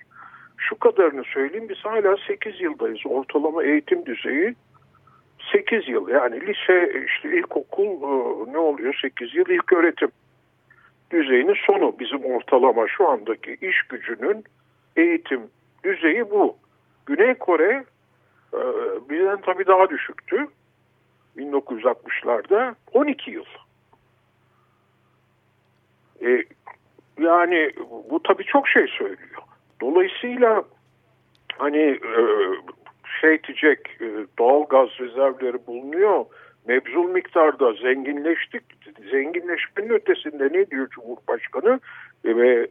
Şu kadarını söyleyeyim biz hala 8 yıldayız. Ortalama eğitim düzeyi 8 yıl. Yani lise, işte ilkokul ne oluyor 8 yıl ilk öğretim düzeyinin sonu bizim ortalama şu andaki iş gücünün eğitim düzeyi bu. Güney Kore e, bizden tabii daha düşüktü. 1960'larda 12 yıl. E, yani bu tabii çok şey söylüyor. Dolayısıyla hani e, şey diyecek e, doğal gaz rezervleri bulunuyor mebzul miktarda zenginleştik. Zenginleşmenin ötesinde ne diyor Cumhurbaşkanı ve e,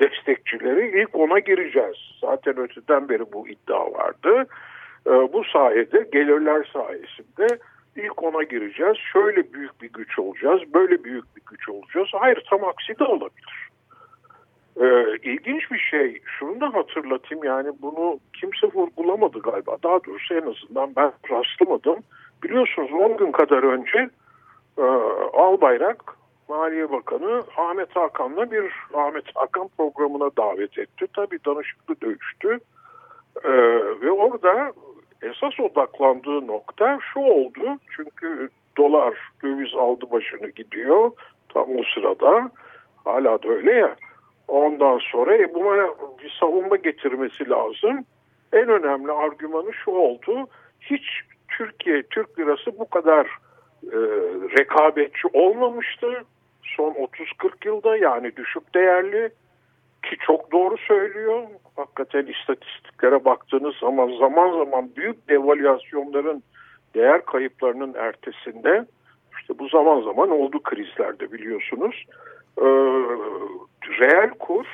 destekçileri ilk ona gireceğiz. Zaten öteden beri bu iddia vardı. E, bu sayede gelirler sayesinde ilk ona gireceğiz. Şöyle büyük bir güç olacağız, böyle büyük bir güç olacağız. Hayır tam aksi de olabilir. Ee, ilginç bir şey, şunu da hatırlatayım yani bunu kimse vurgulamadı galiba. Daha doğrusu en azından ben rastlamadım. Biliyorsunuz 10 gün kadar önce e, Albayrak Maliye Bakanı Ahmet Hakan'la bir Ahmet Hakan programına davet etti. Tabii danışıklı dövüştü. E, ve orada esas odaklandığı nokta şu oldu. Çünkü dolar döviz aldı başını gidiyor tam o sırada. Hala da öyle ya. Ondan sonra e, buna bir savunma getirmesi lazım. En önemli argümanı şu oldu. Hiç Türkiye Türk lirası bu kadar e, rekabetçi olmamıştı. Son 30-40 yılda yani düşük değerli ki çok doğru söylüyor. Hakikaten istatistiklere baktığınız zaman zaman zaman büyük devalüasyonların değer kayıplarının ertesinde işte bu zaman zaman oldu krizlerde biliyorsunuz. Ee, reel kur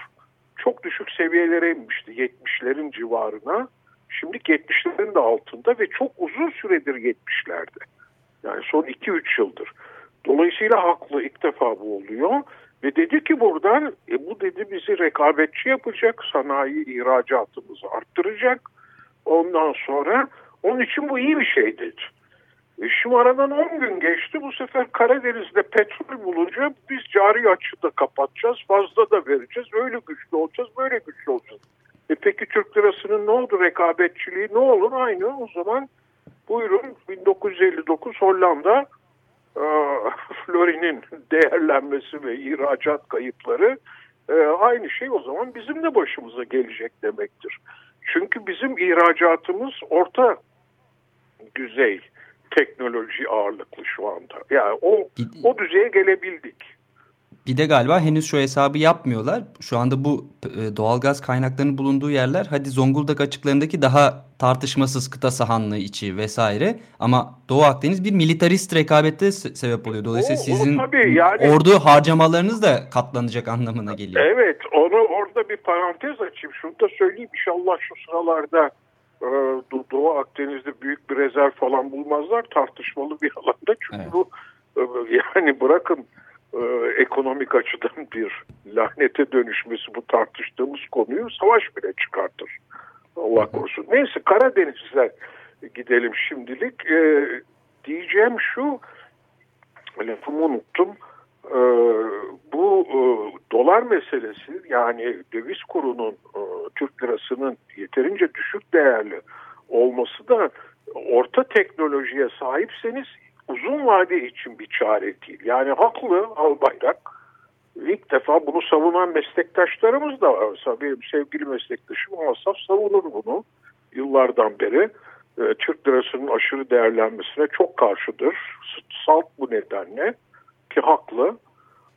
çok düşük seviyelere inmişti 70'lerin civarına. Şimdi 70'lerin de altında ve çok uzun süredir 70'lerde. Yani son 2-3 yıldır. Dolayısıyla haklı ilk defa bu oluyor. Ve dedi ki buradan e, bu dedi bizi rekabetçi yapacak, sanayi ihracatımızı arttıracak. Ondan sonra onun için bu iyi bir şey dedi. E şimdi aradan 10 gün geçti. Bu sefer Karadeniz'de petrol bulunca biz cari açıda kapatacağız. Fazla da vereceğiz. Öyle güçlü olacağız, böyle güçlü olacağız. E peki Türk lirasının ne oldu rekabetçiliği ne olur aynı o zaman buyurun 1959 Hollanda florinin değerlenmesi ve ihracat kayıpları e, aynı şey o zaman bizim de başımıza gelecek demektir. Çünkü bizim ihracatımız orta düzey teknoloji ağırlıklı şu anda. Yani o o düzeye gelebildik. Bir de galiba henüz şu hesabı yapmıyorlar. Şu anda bu e, doğalgaz kaynaklarının bulunduğu yerler hadi Zonguldak açıklarındaki daha tartışmasız kıta sahanlığı içi vesaire. Ama Doğu Akdeniz bir militarist rekabette sebep oluyor. Dolayısıyla o, sizin o yani, ordu harcamalarınız da katlanacak anlamına geliyor. Evet onu orada bir parantez açayım. Şunu da söyleyeyim inşallah şu sıralarda e, Doğu Akdeniz'de büyük bir rezerv falan bulmazlar. Tartışmalı bir alanda. Çünkü evet. bu e, yani bırakın ekonomik açıdan bir lanete dönüşmesi bu tartıştığımız konuyu savaş bile çıkartır. Allah korusun. Neyse Karadeniz'e gidelim şimdilik. E, diyeceğim şu, lafımı unuttum. E, bu e, dolar meselesi yani döviz kurunun e, Türk lirasının yeterince düşük değerli olması da orta teknolojiye sahipseniz uzun vade için bir çare değil. Yani haklı Albayrak. İlk defa bunu savunan meslektaşlarımız da var. Benim sevgili meslektaşım Asaf savunur bunu yıllardan beri. E, Türk lirasının aşırı değerlenmesine çok karşıdır. Salt bu nedenle ki haklı.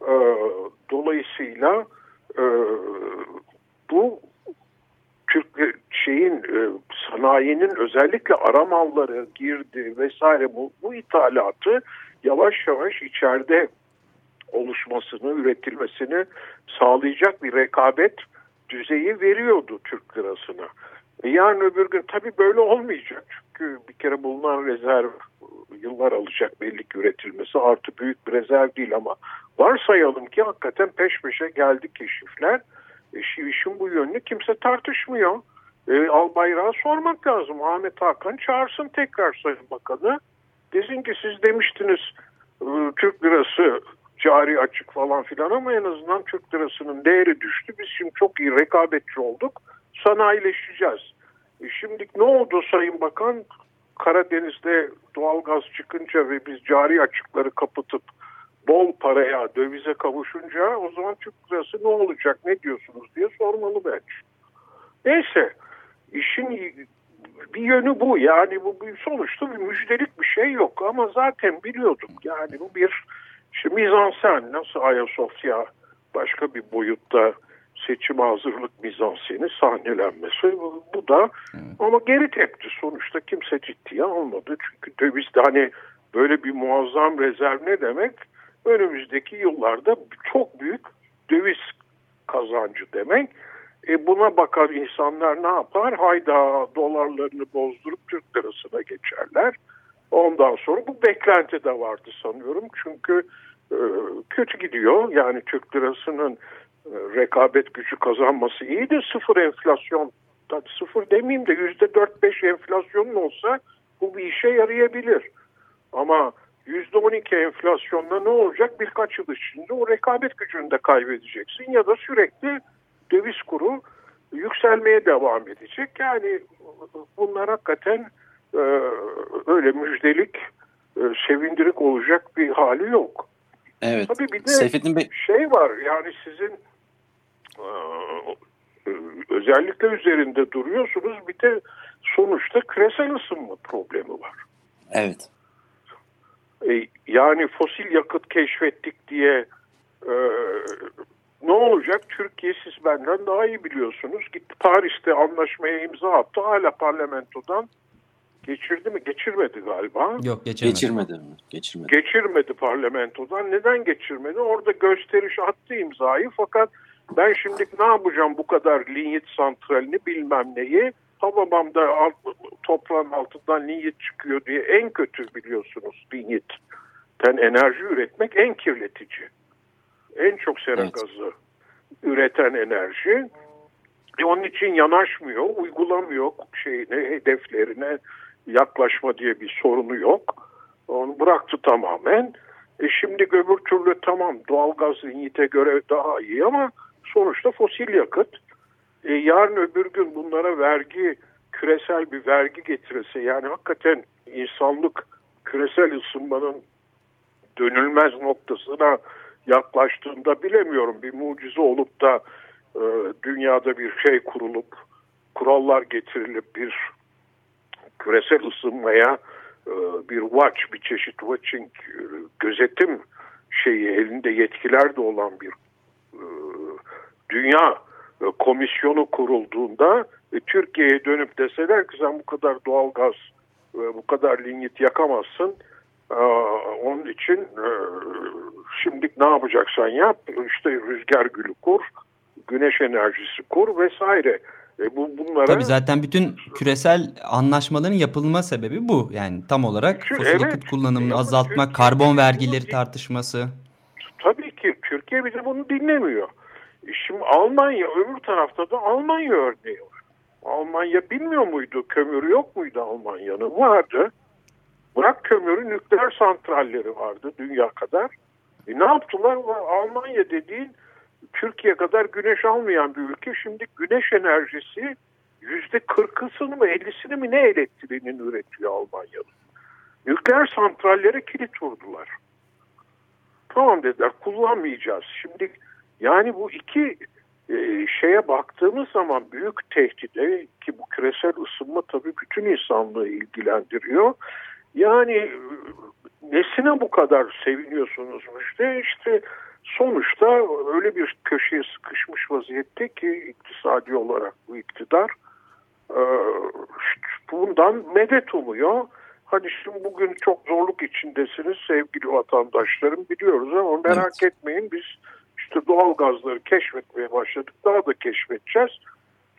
E, dolayısıyla e, bu Türk şeyin e, sanayinin özellikle ara malları girdi vesaire bu, bu ithalatı yavaş yavaş içeride oluşmasını, üretilmesini sağlayacak bir rekabet düzeyi veriyordu Türk lirasına. E yarın öbür gün tabii böyle olmayacak. Çünkü bir kere bulunan rezerv yıllar alacak belli ki üretilmesi artı büyük bir rezerv değil ama varsayalım ki hakikaten peş peşe geldi keşifler işin bu yönünü kimse tartışmıyor. E, Albayrak'a sormak lazım. Ahmet Hakan çağırsın tekrar Sayın Bakanı. Desin ki siz demiştiniz e, Türk lirası cari açık falan filan ama en azından Türk lirasının değeri düştü. Biz şimdi çok iyi rekabetçi olduk. Sanayileşeceğiz. E şimdi ne oldu Sayın Bakan? Karadeniz'de doğalgaz çıkınca ve biz cari açıkları kapatıp bol paraya, dövize kavuşunca o zaman Türk lirası ne olacak, ne diyorsunuz diye sormalı bence. Neyse, işin bir yönü bu. Yani bu bir sonuçta bir müjdelik bir şey yok ama zaten biliyorduk. Yani bu bir işte mizansen nasıl Ayasofya başka bir boyutta seçim hazırlık mizanseni sahnelenmesi bu, bu da evet. ama geri tepti sonuçta kimse ciddiye almadı çünkü dövizde hani böyle bir muazzam rezerv ne demek önümüzdeki yıllarda çok büyük döviz kazancı demek. E buna bakar insanlar ne yapar? Hayda dolarlarını bozdurup Türk lirasına geçerler. Ondan sonra bu beklenti de vardı sanıyorum. Çünkü e, kötü gidiyor. Yani Türk lirasının e, rekabet gücü kazanması iyi de sıfır enflasyon tabii sıfır demeyeyim de yüzde dört beş enflasyonun olsa bu bir işe yarayabilir. Ama %12 enflasyonla ne olacak? Birkaç yıl içinde o rekabet gücünü de kaybedeceksin ya da sürekli döviz kuru yükselmeye devam edecek. Yani bunlar hakikaten e, öyle müjdelik, e, sevindirik olacak bir hali yok. Evet. Tabii bir de Seyfettin Bey... şey var yani sizin e, özellikle üzerinde duruyorsunuz bir de sonuçta küresel ısınma problemi var. Evet. E, yani fosil yakıt keşfettik diye e, ne olacak? Türkiye siz benden daha iyi biliyorsunuz. Gitti Paris'te anlaşmaya imza attı. Hala parlamentodan geçirdi mi? Geçirmedi galiba. Yok geçirmedi. Geçirmedi mi? Geçirmedi. Geçirmedi parlamentodan. Neden geçirmedi? Orada gösteriş attı imzayı fakat ben şimdi ne yapacağım bu kadar linyit santralini bilmem neyi Havabam'da alt, toprağın altından linyit çıkıyor diye en kötü biliyorsunuz linyitten enerji üretmek en kirletici. En çok sera evet. gazı üreten enerji. E onun için yanaşmıyor, uygulamıyor şeyine, hedeflerine yaklaşma diye bir sorunu yok. Onu bıraktı tamamen. E şimdi öbür türlü tamam doğalgaz linyite göre daha iyi ama sonuçta fosil yakıt e, yarın öbür gün bunlara vergi, küresel bir vergi getirirse yani hakikaten insanlık küresel ısınmanın dönülmez noktasına yaklaştığında bilemiyorum. Bir mucize olup da e, dünyada bir şey kurulup kurallar getirilip bir küresel ısınmaya e, bir watch, bir çeşit watching, e, gözetim şeyi elinde yetkiler de olan bir e, dünya komisyonu kurulduğunda e, Türkiye'ye dönüp deseler ki sen bu kadar doğal gaz ve bu kadar lignit yakamazsın. E, onun için e, şimdi ne yapacaksan yap. İşte rüzgar gülü kur, güneş enerjisi kur vesaire. E, bu bunlara Tabii zaten bütün küresel anlaşmaların yapılma sebebi bu. Yani tam olarak fosil evet, yakıt kullanımını ama azaltmak, Türkiye karbon vergileri tartışması. Tabii ki Türkiye bize bunu dinlemiyor. Şimdi Almanya öbür tarafta da Almanya örneği var. Almanya bilmiyor muydu? Kömürü yok muydu Almanya'nın? Vardı. Bırak kömürü nükleer santralleri vardı dünya kadar. E ne yaptılar? Almanya dediğin Türkiye kadar güneş almayan bir ülke. Şimdi güneş enerjisi yüzde kırkısını mı ellisini mi ne elektriğinin üretiyor Almanya'nın. Nükleer santrallere kilit vurdular. Tamam dediler kullanmayacağız. Şimdi yani bu iki e, şeye baktığımız zaman büyük tehdide ki bu küresel ısınma tabii bütün insanlığı ilgilendiriyor. Yani e, nesine bu kadar seviniyorsunuz işte işte sonuçta öyle bir köşeye sıkışmış vaziyette ki iktisadi olarak bu iktidar e, bundan medet umuyor. Hani şimdi bugün çok zorluk içindesiniz sevgili vatandaşlarım biliyoruz ama merak Evet. etmeyin biz işte doğal gazları keşfetmeye başladık. Daha da keşfedeceğiz.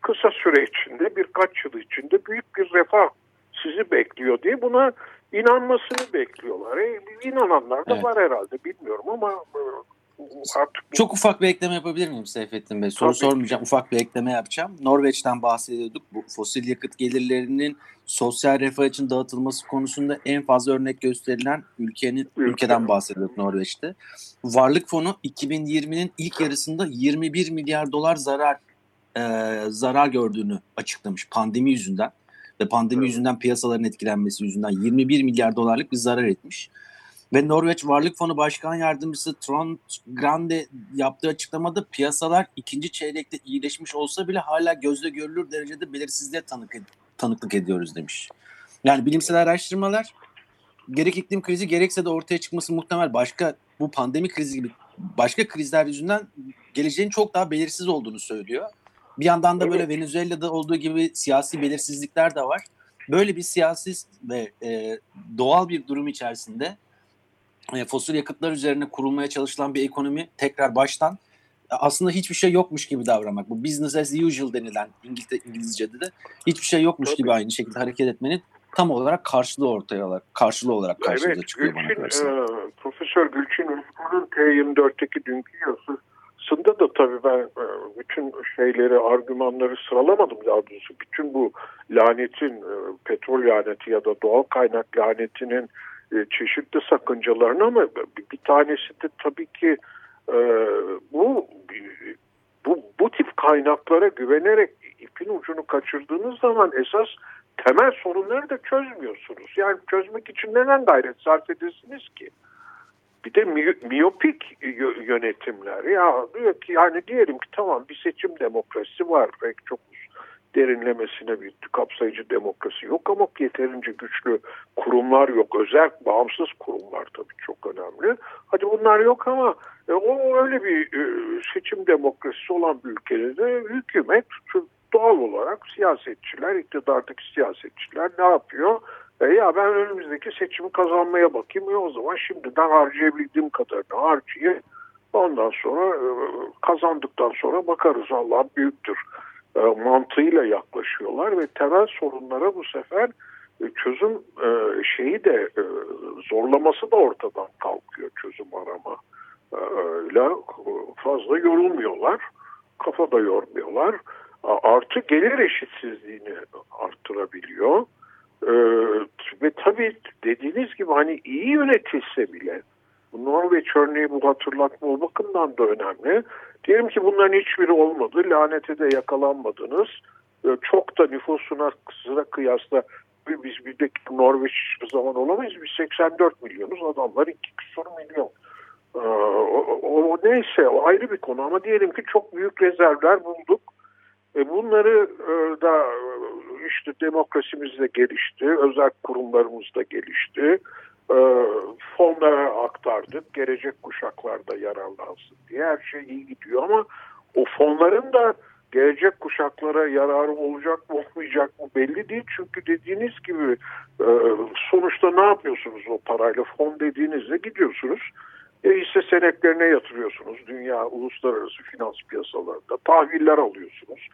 Kısa süre içinde birkaç yıl içinde büyük bir refah sizi bekliyor diye buna inanmasını bekliyorlar. E, inananlar da Evet. var herhalde bilmiyorum ama artık Çok ufak bir ekleme yapabilir miyim Seyfettin Bey? Soru Tabii sormayacağım. Ufak bir ekleme yapacağım. Norveç'ten bahsediyorduk. Bu fosil yakıt gelirlerinin sosyal refah için dağıtılması konusunda en fazla örnek gösterilen ülkenin Ülke. ülkeden bahsediyorduk Norveç'te. Varlık fonu 2020'nin ilk yarısında 21 milyar dolar zarar e, zarar gördüğünü açıklamış pandemi yüzünden ve pandemi Evet. yüzünden piyasaların etkilenmesi yüzünden 21 milyar dolarlık bir zarar etmiş. Ve Norveç Varlık Fonu Başkan Yardımcısı Trond Grande yaptığı açıklamada piyasalar ikinci çeyrekte iyileşmiş olsa bile hala gözle görülür derecede belirsizliğe tanık, tanıklık ediyoruz demiş. Yani bilimsel araştırmalar gerek iklim krizi gerekse de ortaya çıkması muhtemel başka bu pandemi krizi gibi başka krizler yüzünden geleceğin çok daha belirsiz olduğunu söylüyor. Bir yandan da böyle Venezuela'da olduğu gibi siyasi belirsizlikler de var. Böyle bir siyasi ve e, doğal bir durum içerisinde e, fosil yakıtlar üzerine kurulmaya çalışılan bir ekonomi tekrar baştan e, aslında hiçbir şey yokmuş gibi davranmak. Bu business as usual denilen İngilizce, İngilizce'de de hiçbir şey yokmuş Tabii. gibi aynı şekilde hareket etmenin tam olarak karşılığı ortaya olarak karşılığı olarak karşımıza Evet, çıkıyor bana Gülçin, kalırsa. e, Profesör Gülçin Ufku'nun T24'teki dünkü yazısında da tabii ben e, bütün şeyleri, argümanları sıralamadım daha doğrusu. Bütün bu lanetin, e, petrol laneti ya da doğal kaynak lanetinin çeşitli sakıncalarını ama bir, tanesi de tabii ki e, bu bu bu tip kaynaklara güvenerek ipin ucunu kaçırdığınız zaman esas temel sorunları da çözmüyorsunuz. Yani çözmek için neden gayret sarf edesiniz ki? Bir de mi- miyopik yö- yönetimler. Ya diyor ki yani diyelim ki tamam bir seçim demokrasisi var. Belki çok derinlemesine bir kapsayıcı demokrasi yok ama yeterince güçlü kurumlar yok. Özel bağımsız kurumlar tabii çok önemli. Hadi bunlar yok ama e, o öyle bir e, seçim demokrasisi olan bir ülkede de hükümet doğal olarak siyasetçiler, iktidardaki siyasetçiler ne yapıyor? E ya ben önümüzdeki seçimi kazanmaya bakayım. E o zaman şimdiden harcayabildiğim kadarını harcayayım. Ondan sonra e, kazandıktan sonra bakarız Allah büyüktür e, mantığıyla yaklaşıyorlar ve temel sorunlara bu sefer e, çözüm e, şeyi de e, zorlaması da ortadan kalkıyor çözüm arama ile. Fazla yorulmuyorlar kafa da yormuyorlar. Artı gelir eşitsizliğini arttırabiliyor. Ve tabii dediğiniz gibi hani iyi yönetilse bile bu Norveç örneği bu hatırlatma o bakımdan da önemli. Diyelim ki bunların hiçbiri olmadı. Lanete de yakalanmadınız. Çok da nüfusuna sıra kıyasla biz bir de Norveç hiçbir zaman olamayız. Biz 84 milyonuz. Adamlar iki küsur küsur milyon. Ee, o, o, neyse o ayrı bir konu ama diyelim ki çok büyük rezervler bulduk. E bunları e, da e, işte demokrasimiz de gelişti, özel kurumlarımız da gelişti. E, fonlara aktardık, gelecek kuşaklarda yararlansın diye her şey iyi gidiyor ama o fonların da gelecek kuşaklara yararı olacak mı olmayacak mı belli değil. Çünkü dediğiniz gibi e, sonuçta ne yapıyorsunuz o parayla fon dediğinizde gidiyorsunuz. E, hisse senetlerine yatırıyorsunuz dünya uluslararası finans piyasalarında tahviller alıyorsunuz.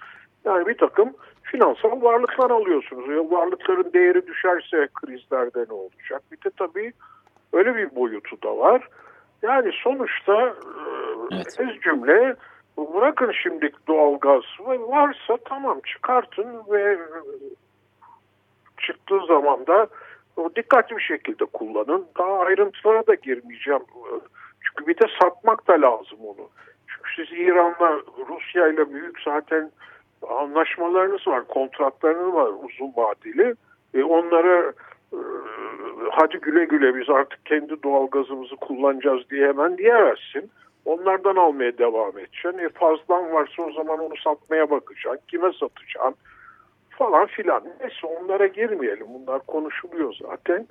Yani bir takım finansal varlıklar alıyorsunuz. Ya varlıkların değeri düşerse krizlerde ne olacak? Bir de tabii öyle bir boyutu da var. Yani sonuçta e, evet. ez cümle bırakın şimdi doğalgaz varsa tamam çıkartın ve çıktığı zaman da dikkatli bir şekilde kullanın. Daha ayrıntılara da girmeyeceğim. Çünkü bir de satmak da lazım onu. Çünkü siz İran'la Rusya ile büyük zaten anlaşmalarınız var, kontratlarınız var uzun vadeli. E onlara e, hadi güle güle biz artık kendi doğalgazımızı kullanacağız diye hemen diyemezsin. Onlardan almaya devam edeceksin. E fazlan varsa o zaman onu satmaya bakacaksın. Kime satacaksın? Falan filan. Neyse onlara girmeyelim. Bunlar konuşuluyor zaten.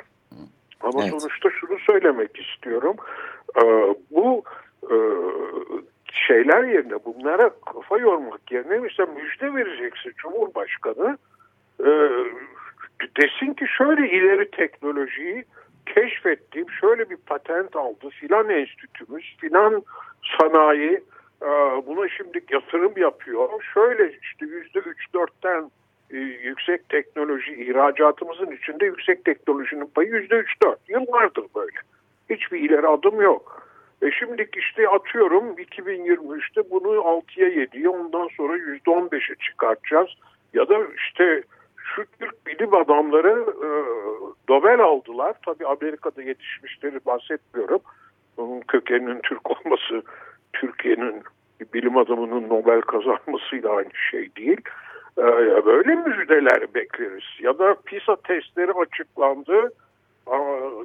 Ama evet. sonuçta şunu söylemek istiyorum. Ee, bu e, şeyler yerine bunlara kafa yormak yerine mesela müjde vereceksin Cumhurbaşkanı e, desin ki şöyle ileri teknolojiyi keşfettiğim şöyle bir patent aldı filan enstitümüz filan sanayi e, buna şimdi yatırım yapıyor. Şöyle işte yüzde üç dörtten e, yüksek teknoloji ihracatımızın içinde yüksek teknolojinin payı yüzde üç dört. Yıllardır böyle. Hiçbir ileri adım yok. E şimdi işte atıyorum 2023'te bunu 6'ya 7'ye ondan sonra %15'e çıkartacağız. Ya da işte şu Türk bilim adamları e, Nobel aldılar. Tabii Amerika'da yetişmişleri bahsetmiyorum. Onun kökeninin Türk olması Türkiye'nin bilim adamının Nobel kazanmasıyla aynı şey değil. E, böyle müjdeler bekleriz. Ya da PISA testleri açıklandı.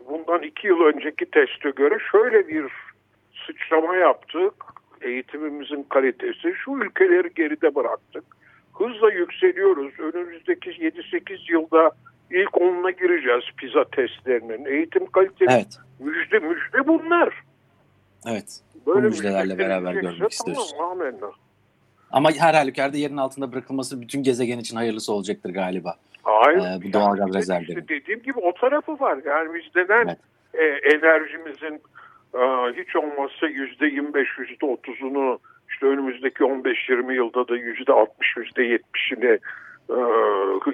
Bundan iki yıl önceki teste göre şöyle bir sıçrama yaptık. Eğitimimizin kalitesi şu ülkeleri geride bıraktık. Hızla yükseliyoruz. Önümüzdeki 7-8 yılda ilk onuna gireceğiz PISA testlerinin. Eğitim kalitesi evet. müjde müjde bunlar. Evet. Böyle Bu müjdelerle beraber görmek istiyoruz. Tamam, amenna. Ama her halükarda yerin altında bırakılması bütün gezegen için hayırlısı olacaktır galiba. Hayır. Ee, bu doğalgaz rezervleri. Işte dediğim gibi o tarafı var. Yani biz neden evet. e, enerjimizin hiç olmazsa yüzde 25 yüzde 30'unu işte önümüzdeki 15-20 yılda da yüzde 60 yüzde 70'ini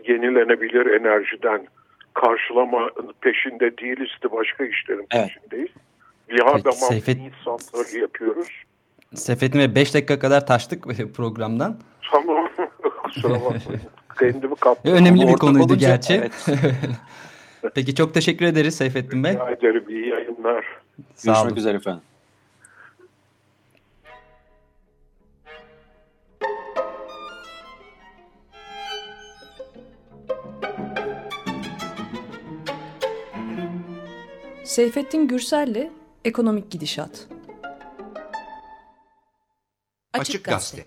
yenilenebilir enerjiden karşılama peşinde değiliz de başka işlerin evet. peşindeyiz. Lihada Seyfet... santrali yapıyoruz. Seyfettin 5 dakika kadar taştık programdan. Tamam. Kusura bakmayın. Kendimi kaptım. Önemli bir konuydu olunca, gerçi. Evet. Peki çok teşekkür ederiz Seyfettin Bey. Rica ederim. İyi yayınlar. Sağ Görüşmek olun. üzere efendim. Seyfettin Gürsel'le Ekonomik Gidişat. Açık, Açık Gazete.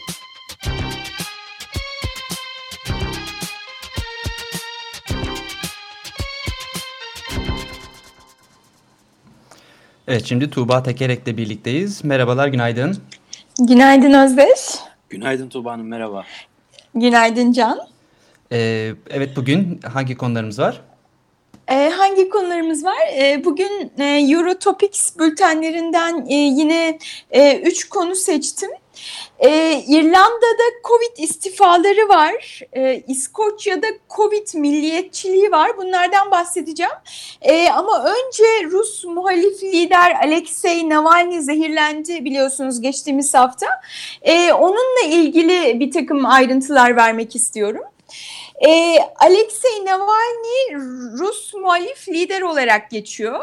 Evet şimdi Tuğba Tekerek'le birlikteyiz. Merhabalar, günaydın. Günaydın Özdeş. Günaydın Tuğba Hanım, merhaba. Günaydın Can. Ee, evet bugün hangi konularımız var? E, hangi konularımız var? E, bugün e, Eurotopics bültenlerinden e, yine e, üç konu seçtim. Ee, İrlanda'da Covid istifaları var. Ee, İskoçya'da Covid milliyetçiliği var. Bunlardan bahsedeceğim. Ee, ama önce Rus muhalif lider Alexei Navalny zehirlendi biliyorsunuz geçtiğimiz hafta. Ee, onunla ilgili bir takım ayrıntılar vermek istiyorum. E, Alexei Navalny Rus muhalif lider olarak geçiyor.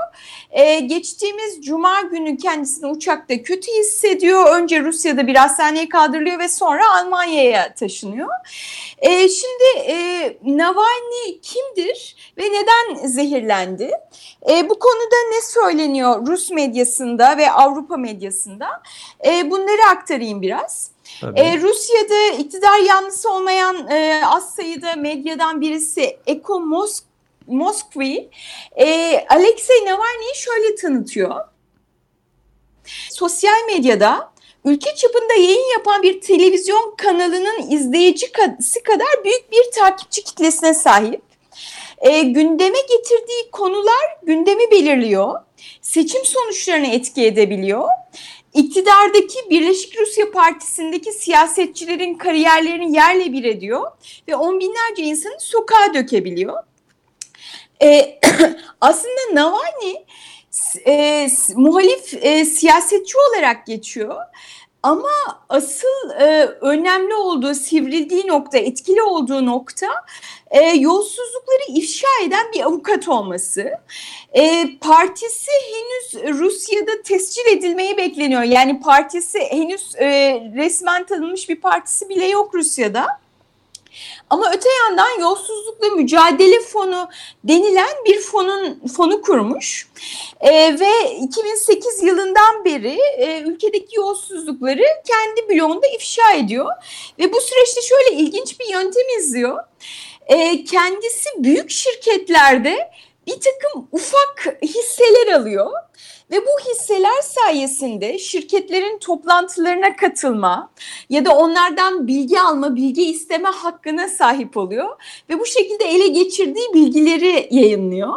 E, geçtiğimiz cuma günü kendisini uçakta kötü hissediyor. Önce Rusya'da bir hastaneye kaldırılıyor ve sonra Almanya'ya taşınıyor. E, şimdi e, Navalny kimdir ve neden zehirlendi? E, bu konuda ne söyleniyor Rus medyasında ve Avrupa medyasında? E, bunları aktarayım biraz. E, Rusya'da iktidar yanlısı olmayan e, az sayıda medyadan birisi Eko Mosk Moskvi, e, Alexei Navalny'yi şöyle tanıtıyor. Sosyal medyada ülke çapında yayın yapan bir televizyon kanalının izleyicisi kadar büyük bir takipçi kitlesine sahip. E, gündeme getirdiği konular gündemi belirliyor. Seçim sonuçlarını etki edebiliyor iktidardaki Birleşik Rusya Partisi'ndeki siyasetçilerin kariyerlerini yerle bir ediyor ve on binlerce insanı sokağa dökebiliyor. Ee, aslında Navalny e, muhalif e, siyasetçi olarak geçiyor. Ama asıl e, önemli olduğu, sivrildiği nokta, etkili olduğu nokta e, yolsuzlukları ifşa eden bir avukat olması. E, partisi henüz Rusya'da tescil edilmeyi bekleniyor. Yani partisi henüz e, resmen tanınmış bir partisi bile yok Rusya'da. Ama öte yandan yolsuzlukla mücadele fonu denilen bir fonun fonu kurmuş e, ve 2008 yılından beri e, ülkedeki yolsuzlukları kendi bloğunda ifşa ediyor ve bu süreçte şöyle ilginç bir yöntem izliyor. E, kendisi büyük şirketlerde bir takım ufak hisseler alıyor ve bu hisseler sayesinde şirketlerin toplantılarına katılma ya da onlardan bilgi alma, bilgi isteme hakkına sahip oluyor ve bu şekilde ele geçirdiği bilgileri yayınlıyor.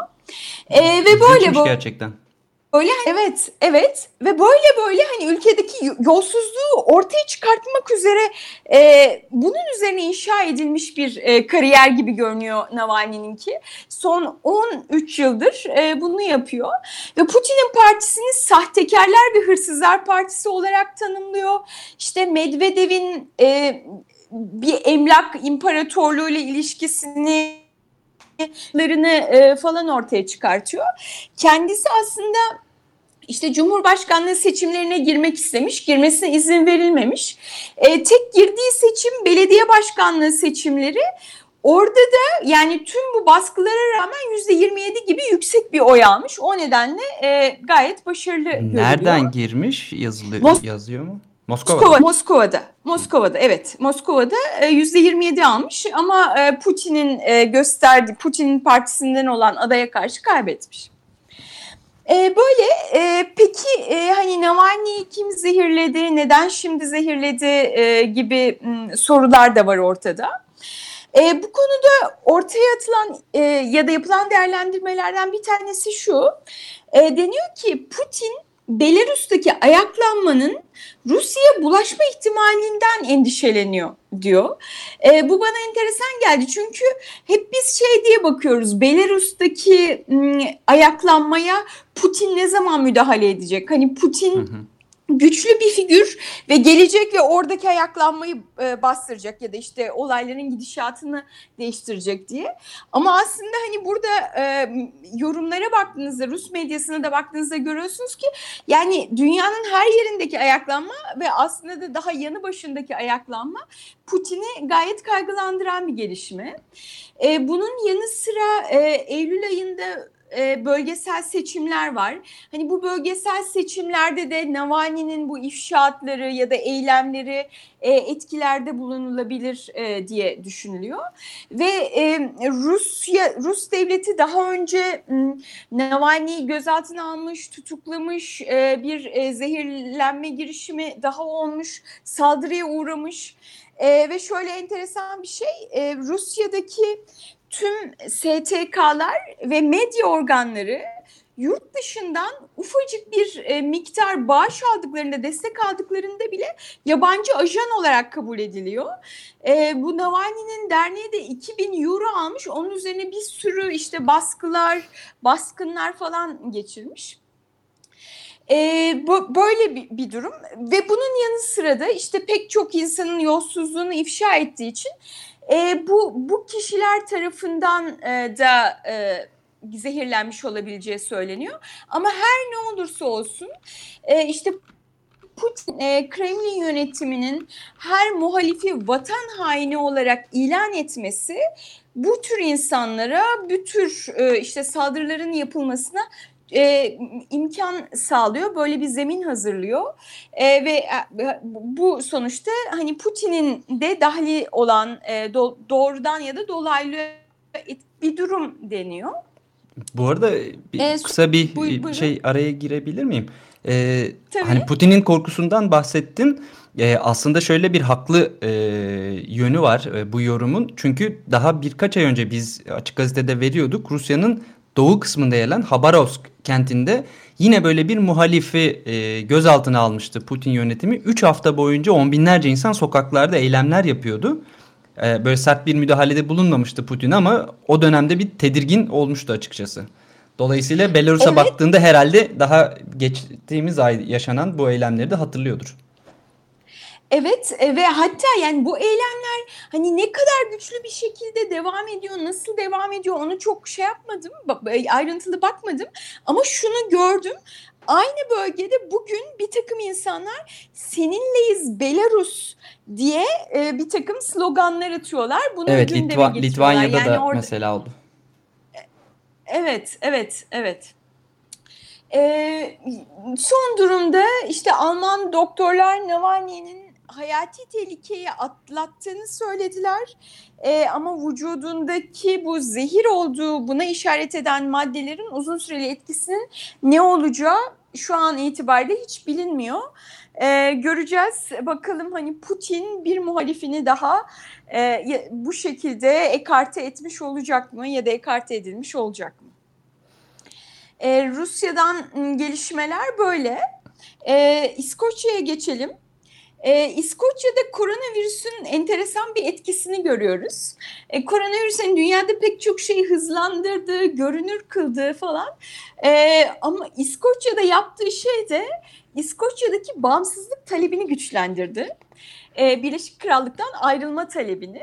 Ee, ve böyle bu gerçekten. Böyle evet, evet ve böyle böyle hani ülkedeki yolsuzluğu ortaya çıkartmak üzere e, bunun üzerine inşa edilmiş bir e, kariyer gibi görünüyor Navalny'ninki. Son 13 yıldır e, bunu yapıyor ve Putin'in partisini sahtekarlar ve hırsızlar partisi olarak tanımlıyor. İşte Medvedev'in e, bir emlak imparatorluğu ile ilişkisini e, falan ortaya çıkartıyor. Kendisi aslında işte Cumhurbaşkanlığı seçimlerine girmek istemiş, girmesine izin verilmemiş. E, tek girdiği seçim belediye başkanlığı seçimleri. Orada da yani tüm bu baskılara rağmen yüzde 27 gibi yüksek bir oy almış. O nedenle e, gayet başarılı Nereden görülüyor. girmiş yazılıyor, Mos yazıyor mu? Moskova'da. Moskova, Moskova'da. Moskova'da evet. Moskova'da e, yüzde 27 almış ama e, Putin'in e, gösterdiği Putin'in partisinden olan adaya karşı kaybetmiş. böyle peki hani Navalny'yi kim zehirledi, neden şimdi zehirledi gibi sorular da var ortada. bu konuda ortaya atılan ya da yapılan değerlendirmelerden bir tanesi şu. deniyor ki Putin Belarus'taki ayaklanmanın Rusya'ya bulaşma ihtimalinden endişeleniyor diyor. E, bu bana enteresan geldi çünkü hep biz şey diye bakıyoruz Belarus'taki ayaklanmaya Putin ne zaman müdahale edecek? Hani Putin hı hı güçlü bir figür ve gelecek ve oradaki ayaklanmayı e, bastıracak ya da işte olayların gidişatını değiştirecek diye. Ama aslında hani burada e, yorumlara baktığınızda Rus medyasına da baktığınızda görüyorsunuz ki yani dünyanın her yerindeki ayaklanma ve aslında da daha yanı başındaki ayaklanma Putin'i gayet kaygılandıran bir gelişme. E, bunun yanı sıra Eylül ayında e, bölgesel seçimler var. Hani bu bölgesel seçimlerde de Navalny'nin bu ifşaatları ya da eylemleri e, etkilerde bulunulabilir e, diye düşünülüyor. Ve e, Rusya Rus devleti daha önce Navalny'yi gözaltına almış, tutuklamış, e, bir e, zehirlenme girişimi daha olmuş, saldırıya uğramış. E, ve şöyle enteresan bir şey, e, Rusya'daki tüm STK'lar ve medya organları yurt dışından ufacık bir e, miktar bağış aldıklarında, destek aldıklarında bile yabancı ajan olarak kabul ediliyor. E, bu Navalny'nin derneği de 2000 euro almış. Onun üzerine bir sürü işte baskılar, baskınlar falan geçirmiş. E, bu, böyle bir, bir durum ve bunun yanı sıra da işte pek çok insanın yolsuzluğunu ifşa ettiği için e, bu bu kişiler tarafından e, da e, zehirlenmiş olabileceği söyleniyor. Ama her ne olursa olsun e, işte Putin, e, Kremlin yönetiminin her muhalifi vatan haini olarak ilan etmesi bu tür insanlara bu tür e, işte saldırıların yapılmasına e, imkan sağlıyor. Böyle bir zemin hazırlıyor. E, ve e, bu sonuçta hani Putin'in de dahli olan e, do, doğrudan ya da dolaylı bir durum deniyor. Bu arada bir, ee, kısa bir buyur, şey araya girebilir miyim? Ee, Tabii. Hani Putin'in korkusundan bahsettin. Ee, aslında şöyle bir haklı e, yönü var e, bu yorumun. Çünkü daha birkaç ay önce biz açık gazetede veriyorduk. Rusya'nın doğu kısmında yer alan Habarovsk kentinde yine böyle bir muhalifi e, gözaltına almıştı Putin yönetimi. Üç hafta boyunca on binlerce insan sokaklarda eylemler yapıyordu. E, böyle sert bir müdahalede bulunmamıştı Putin ama o dönemde bir tedirgin olmuştu açıkçası. Dolayısıyla Belarus'a evet. baktığında herhalde daha geçtiğimiz ay yaşanan bu eylemleri de hatırlıyordur. Evet e, ve hatta yani bu eylemler hani ne kadar güçlü bir şekilde devam ediyor, nasıl devam ediyor onu çok şey yapmadım, ayrıntılı bakmadım. Ama şunu gördüm, aynı bölgede bugün bir takım insanlar seninleyiz Belarus diye e, bir takım sloganlar atıyorlar. Bunu evet, Litva Litvanya'da yani da orada... mesela oldu. Evet, evet, evet. Ee, son durumda işte Alman doktorlar Navalny'nin hayati tehlikeyi atlattığını söylediler. E, ama vücudundaki bu zehir olduğu buna işaret eden maddelerin uzun süreli etkisinin ne olacağı şu an itibariyle hiç bilinmiyor. E, göreceğiz bakalım hani Putin bir muhalifini daha e, bu şekilde ekarte etmiş olacak mı ya da ekarte edilmiş olacak mı? E, Rusya'dan gelişmeler böyle. E, İskoçya'ya geçelim. Ee, İskoçya'da koronavirüsün enteresan bir etkisini görüyoruz. Ee, koronavirüsün dünyada pek çok şeyi hızlandırdığı, görünür kıldığı falan. Ee, ama İskoçya'da yaptığı şey de İskoçya'daki bağımsızlık talebini güçlendirdi. Ee, Birleşik Krallık'tan ayrılma talebini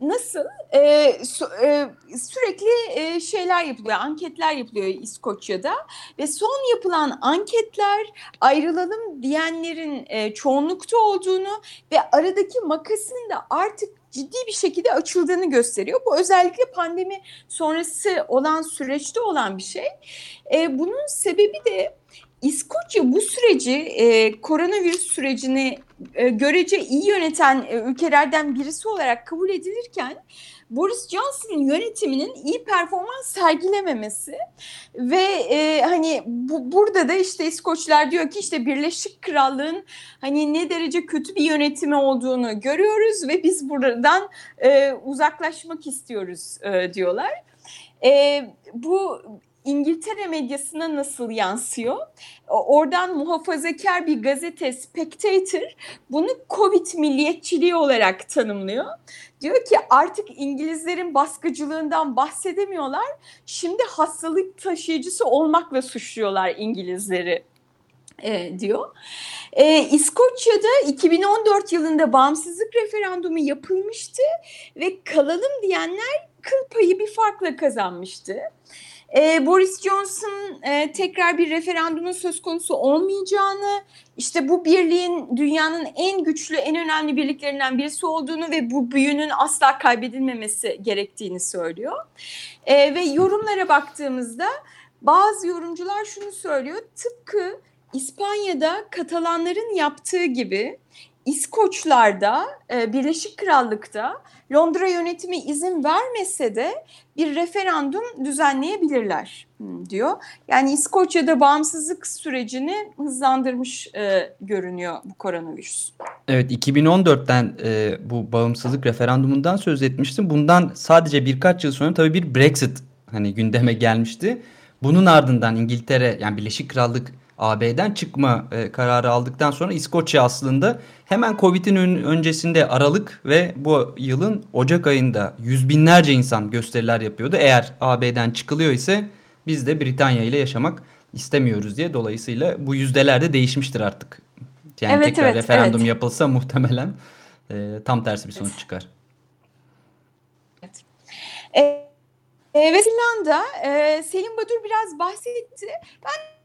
nasıl e, su, e, sürekli e, şeyler yapılıyor, anketler yapılıyor İskoçya'da ve son yapılan anketler ayrılalım diyenlerin e, çoğunlukta olduğunu ve aradaki makasın da artık ciddi bir şekilde açıldığını gösteriyor. Bu özellikle pandemi sonrası olan süreçte olan bir şey. E, bunun sebebi de İskoçya bu süreci e, koronavirüs sürecini e, görece iyi yöneten e, ülkelerden birisi olarak kabul edilirken Boris Johnson'ın yönetiminin iyi performans sergilememesi ve e, hani bu, burada da işte İskoçlar diyor ki işte Birleşik Krallığın hani ne derece kötü bir yönetimi olduğunu görüyoruz ve biz buradan e, uzaklaşmak istiyoruz e, diyorlar. E, bu İngiltere medyasına nasıl yansıyor? Oradan muhafazakar bir gazete Spectator bunu Covid milliyetçiliği olarak tanımlıyor. Diyor ki artık İngilizlerin baskıcılığından bahsedemiyorlar. Şimdi hastalık taşıyıcısı olmakla suçluyorlar İngilizleri e, diyor. E, İskoçya'da 2014 yılında bağımsızlık referandumu yapılmıştı ve kalalım diyenler kıl payı bir farkla kazanmıştı. E, Boris Johnson e, tekrar bir referandumun söz konusu olmayacağını, işte bu birliğin dünyanın en güçlü, en önemli birliklerinden birisi olduğunu ve bu büyünün asla kaybedilmemesi gerektiğini söylüyor. E, ve yorumlara baktığımızda bazı yorumcular şunu söylüyor, tıpkı İspanya'da Katalanların yaptığı gibi İskoçlar'da, e, Birleşik Krallık'ta Londra yönetimi izin vermese de bir referandum düzenleyebilirler diyor. Yani İskoçya'da bağımsızlık sürecini hızlandırmış e, görünüyor bu koronavirüs. Evet 2014'ten e, bu bağımsızlık referandumundan söz etmiştim. Bundan sadece birkaç yıl sonra tabii bir Brexit hani gündeme gelmişti. Bunun ardından İngiltere yani Birleşik Krallık AB'den çıkma e, kararı aldıktan sonra İskoçya aslında hemen Covid'in öncesinde Aralık ve bu yılın Ocak ayında yüz binlerce insan gösteriler yapıyordu. Eğer AB'den çıkılıyor ise biz de Britanya ile yaşamak istemiyoruz diye. Dolayısıyla bu yüzdeler de değişmiştir artık. Yani evet, tekrar evet, referandum evet. yapılsa muhtemelen e, tam tersi bir sonuç çıkar. Evet. E, e, ve Finlanda, e, Selim Badur biraz bahsetti. Ben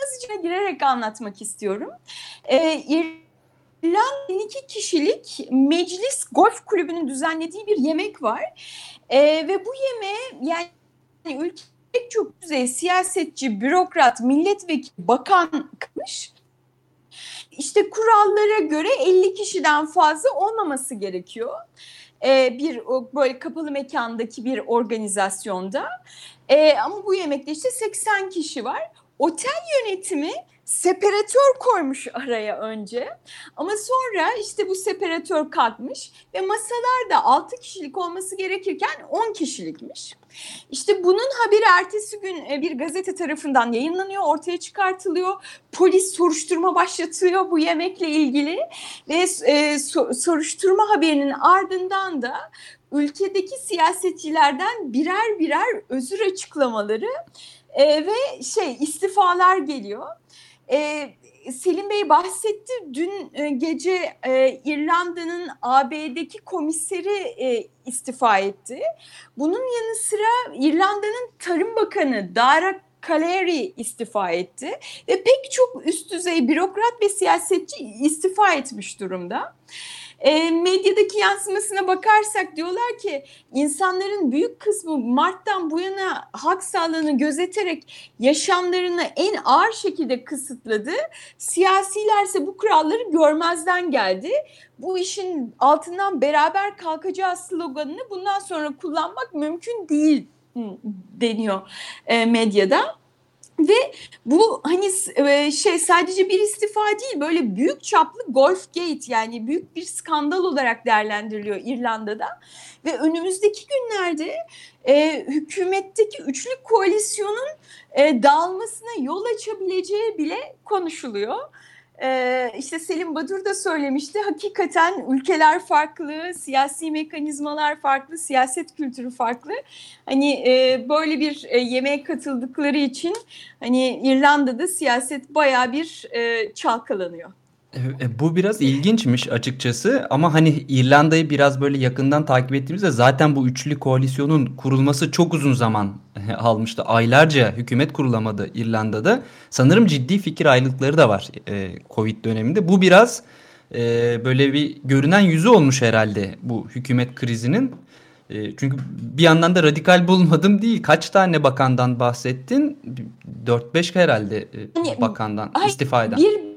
hızlıca girerek anlatmak istiyorum. E, İrlanda'nın iki kişilik meclis golf kulübünün düzenlediği bir yemek var. E, ve bu yemeğe yani ülke pek çok düzey siyasetçi, bürokrat, milletvekili, bakan kılmış. İşte kurallara göre 50 kişiden fazla olmaması gerekiyor. Ee, bir böyle kapalı mekandaki bir organizasyonda. Ee, ama bu yemekte işte 80 kişi var. Otel yönetimi separatör koymuş araya önce. Ama sonra işte bu separatör kalkmış ve masalar da 6 kişilik olması gerekirken 10 kişilikmiş. İşte bunun haberi ertesi gün e, bir gazete tarafından yayınlanıyor, ortaya çıkartılıyor. Polis soruşturma başlatıyor bu yemekle ilgili ve e, soruşturma haberinin ardından da ülkedeki siyasetçilerden birer birer özür açıklamaları e, ve şey istifalar geliyor. E, Selim Bey bahsetti dün e, gece e, İrlanda'nın AB'deki komiseri e, istifa etti. Bunun yanı sıra İrlanda'nın Tarım Bakanı Dara Kaleri istifa etti ve pek çok üst düzey bürokrat ve siyasetçi istifa etmiş durumda. E, medyadaki yansımasına bakarsak diyorlar ki insanların büyük kısmı Mart'tan bu yana hak sağlığını gözeterek yaşamlarını en ağır şekilde kısıtladı. Siyasilerse bu kuralları görmezden geldi. Bu işin altından beraber kalkacağız sloganını bundan sonra kullanmak mümkün değil deniyor e, medyada. Ve bu hani e, şey sadece bir istifa değil böyle büyük çaplı golf gate yani büyük bir skandal olarak değerlendiriliyor İrlanda'da. Ve önümüzdeki günlerde e, hükümetteki üçlü koalisyonun e, dağılmasına yol açabileceği bile konuşuluyor. Ee, işte Selim Badur da söylemişti. Hakikaten ülkeler farklı, siyasi mekanizmalar farklı, siyaset kültürü farklı. Hani e, böyle bir e, yemeğe katıldıkları için hani İrlanda'da siyaset baya bir e, çalkalanıyor. E, bu biraz ilginçmiş açıkçası ama hani İrlanda'yı biraz böyle yakından takip ettiğimizde zaten bu üçlü koalisyonun kurulması çok uzun zaman e, almıştı. Aylarca hükümet kurulamadı İrlanda'da. Sanırım ciddi fikir ayrılıkları da var e, Covid döneminde. Bu biraz e, böyle bir görünen yüzü olmuş herhalde bu hükümet krizinin. E, çünkü bir yandan da radikal bulmadım değil. Kaç tane bakandan bahsettin? 4-5 herhalde e, hani, bakandan ay, istifa eden. Bir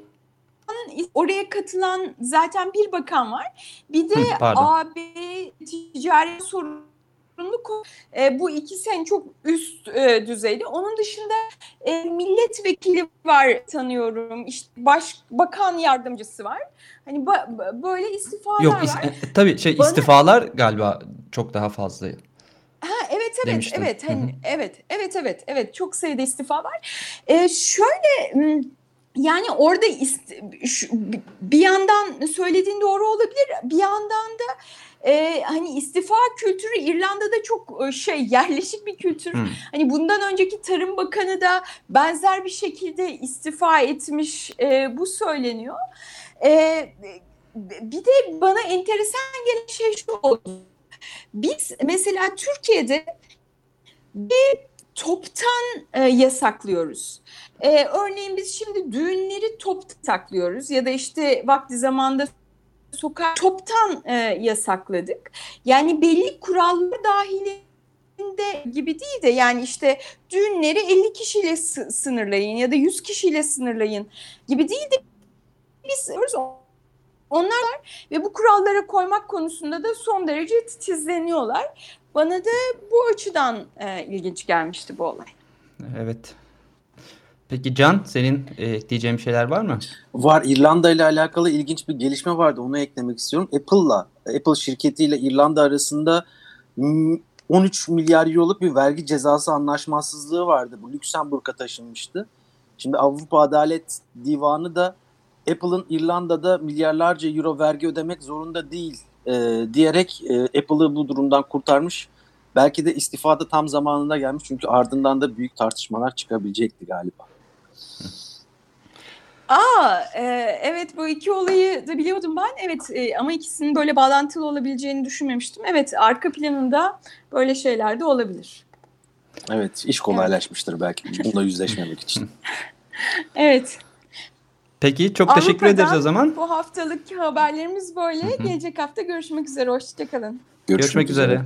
oraya katılan zaten bir bakan var. Bir de Hı, AB ticaret sorunu e, bu ikisi en çok üst e, düzeyde. Onun dışında e, milletvekili var tanıyorum. İşte başbakan yardımcısı var. Hani ba, böyle istifalar Yok, is- var. E, tabii şey Bana... istifalar galiba çok daha fazla. Ha evet evet Demiştim. evet hani evet evet evet evet çok sayıda istifa var. E, şöyle yani orada bir yandan söylediğin doğru olabilir. Bir yandan da e, hani istifa kültürü İrlanda'da çok e, şey yerleşik bir kültür. Hmm. Hani bundan önceki Tarım Bakanı da benzer bir şekilde istifa etmiş. E, bu söyleniyor. E, bir de bana enteresan gelen şey şu oldu. Biz mesela Türkiye'de bir toptan e, yasaklıyoruz. E, örneğin biz şimdi düğünleri top saklıyoruz ya da işte vakti zamanda sokak toptan e, yasakladık. Yani belli kurallar dahilinde gibi değil de yani işte düğünleri 50 kişiyle sınırlayın ya da 100 kişiyle sınırlayın gibi değil de biz Onlar ve bu kurallara koymak konusunda da son derece titizleniyorlar. Bana da bu açıdan e, ilginç gelmişti bu olay. Evet. Peki Can senin ekleyeceğin şeyler var mı? Var. İrlanda ile alakalı ilginç bir gelişme vardı. Onu eklemek istiyorum. Apple'la, Apple şirketiyle İrlanda arasında 13 milyar euroluk bir vergi cezası anlaşmazsızlığı vardı. Bu Lüksemburg'a taşınmıştı. Şimdi Avrupa Adalet Divanı da Apple'ın İrlanda'da milyarlarca euro vergi ödemek zorunda değil e, diyerek e, Apple'ı bu durumdan kurtarmış. Belki de istifada tam zamanında gelmiş çünkü ardından da büyük tartışmalar çıkabilecekti galiba. Aa, e, evet bu iki olayı da biliyordum ben. Evet e, ama ikisinin böyle bağlantılı olabileceğini düşünmemiştim. Evet arka planında böyle şeyler de olabilir. Evet iş kolaylaşmıştır evet. belki bununla yüzleşmemek için. evet. Peki çok Avrupa'dan teşekkür ederiz o zaman. Bu haftalık haberlerimiz böyle. Hı-hı. Gelecek hafta görüşmek üzere. Hoşçakalın. Görüşmek, görüşmek üzere. üzere.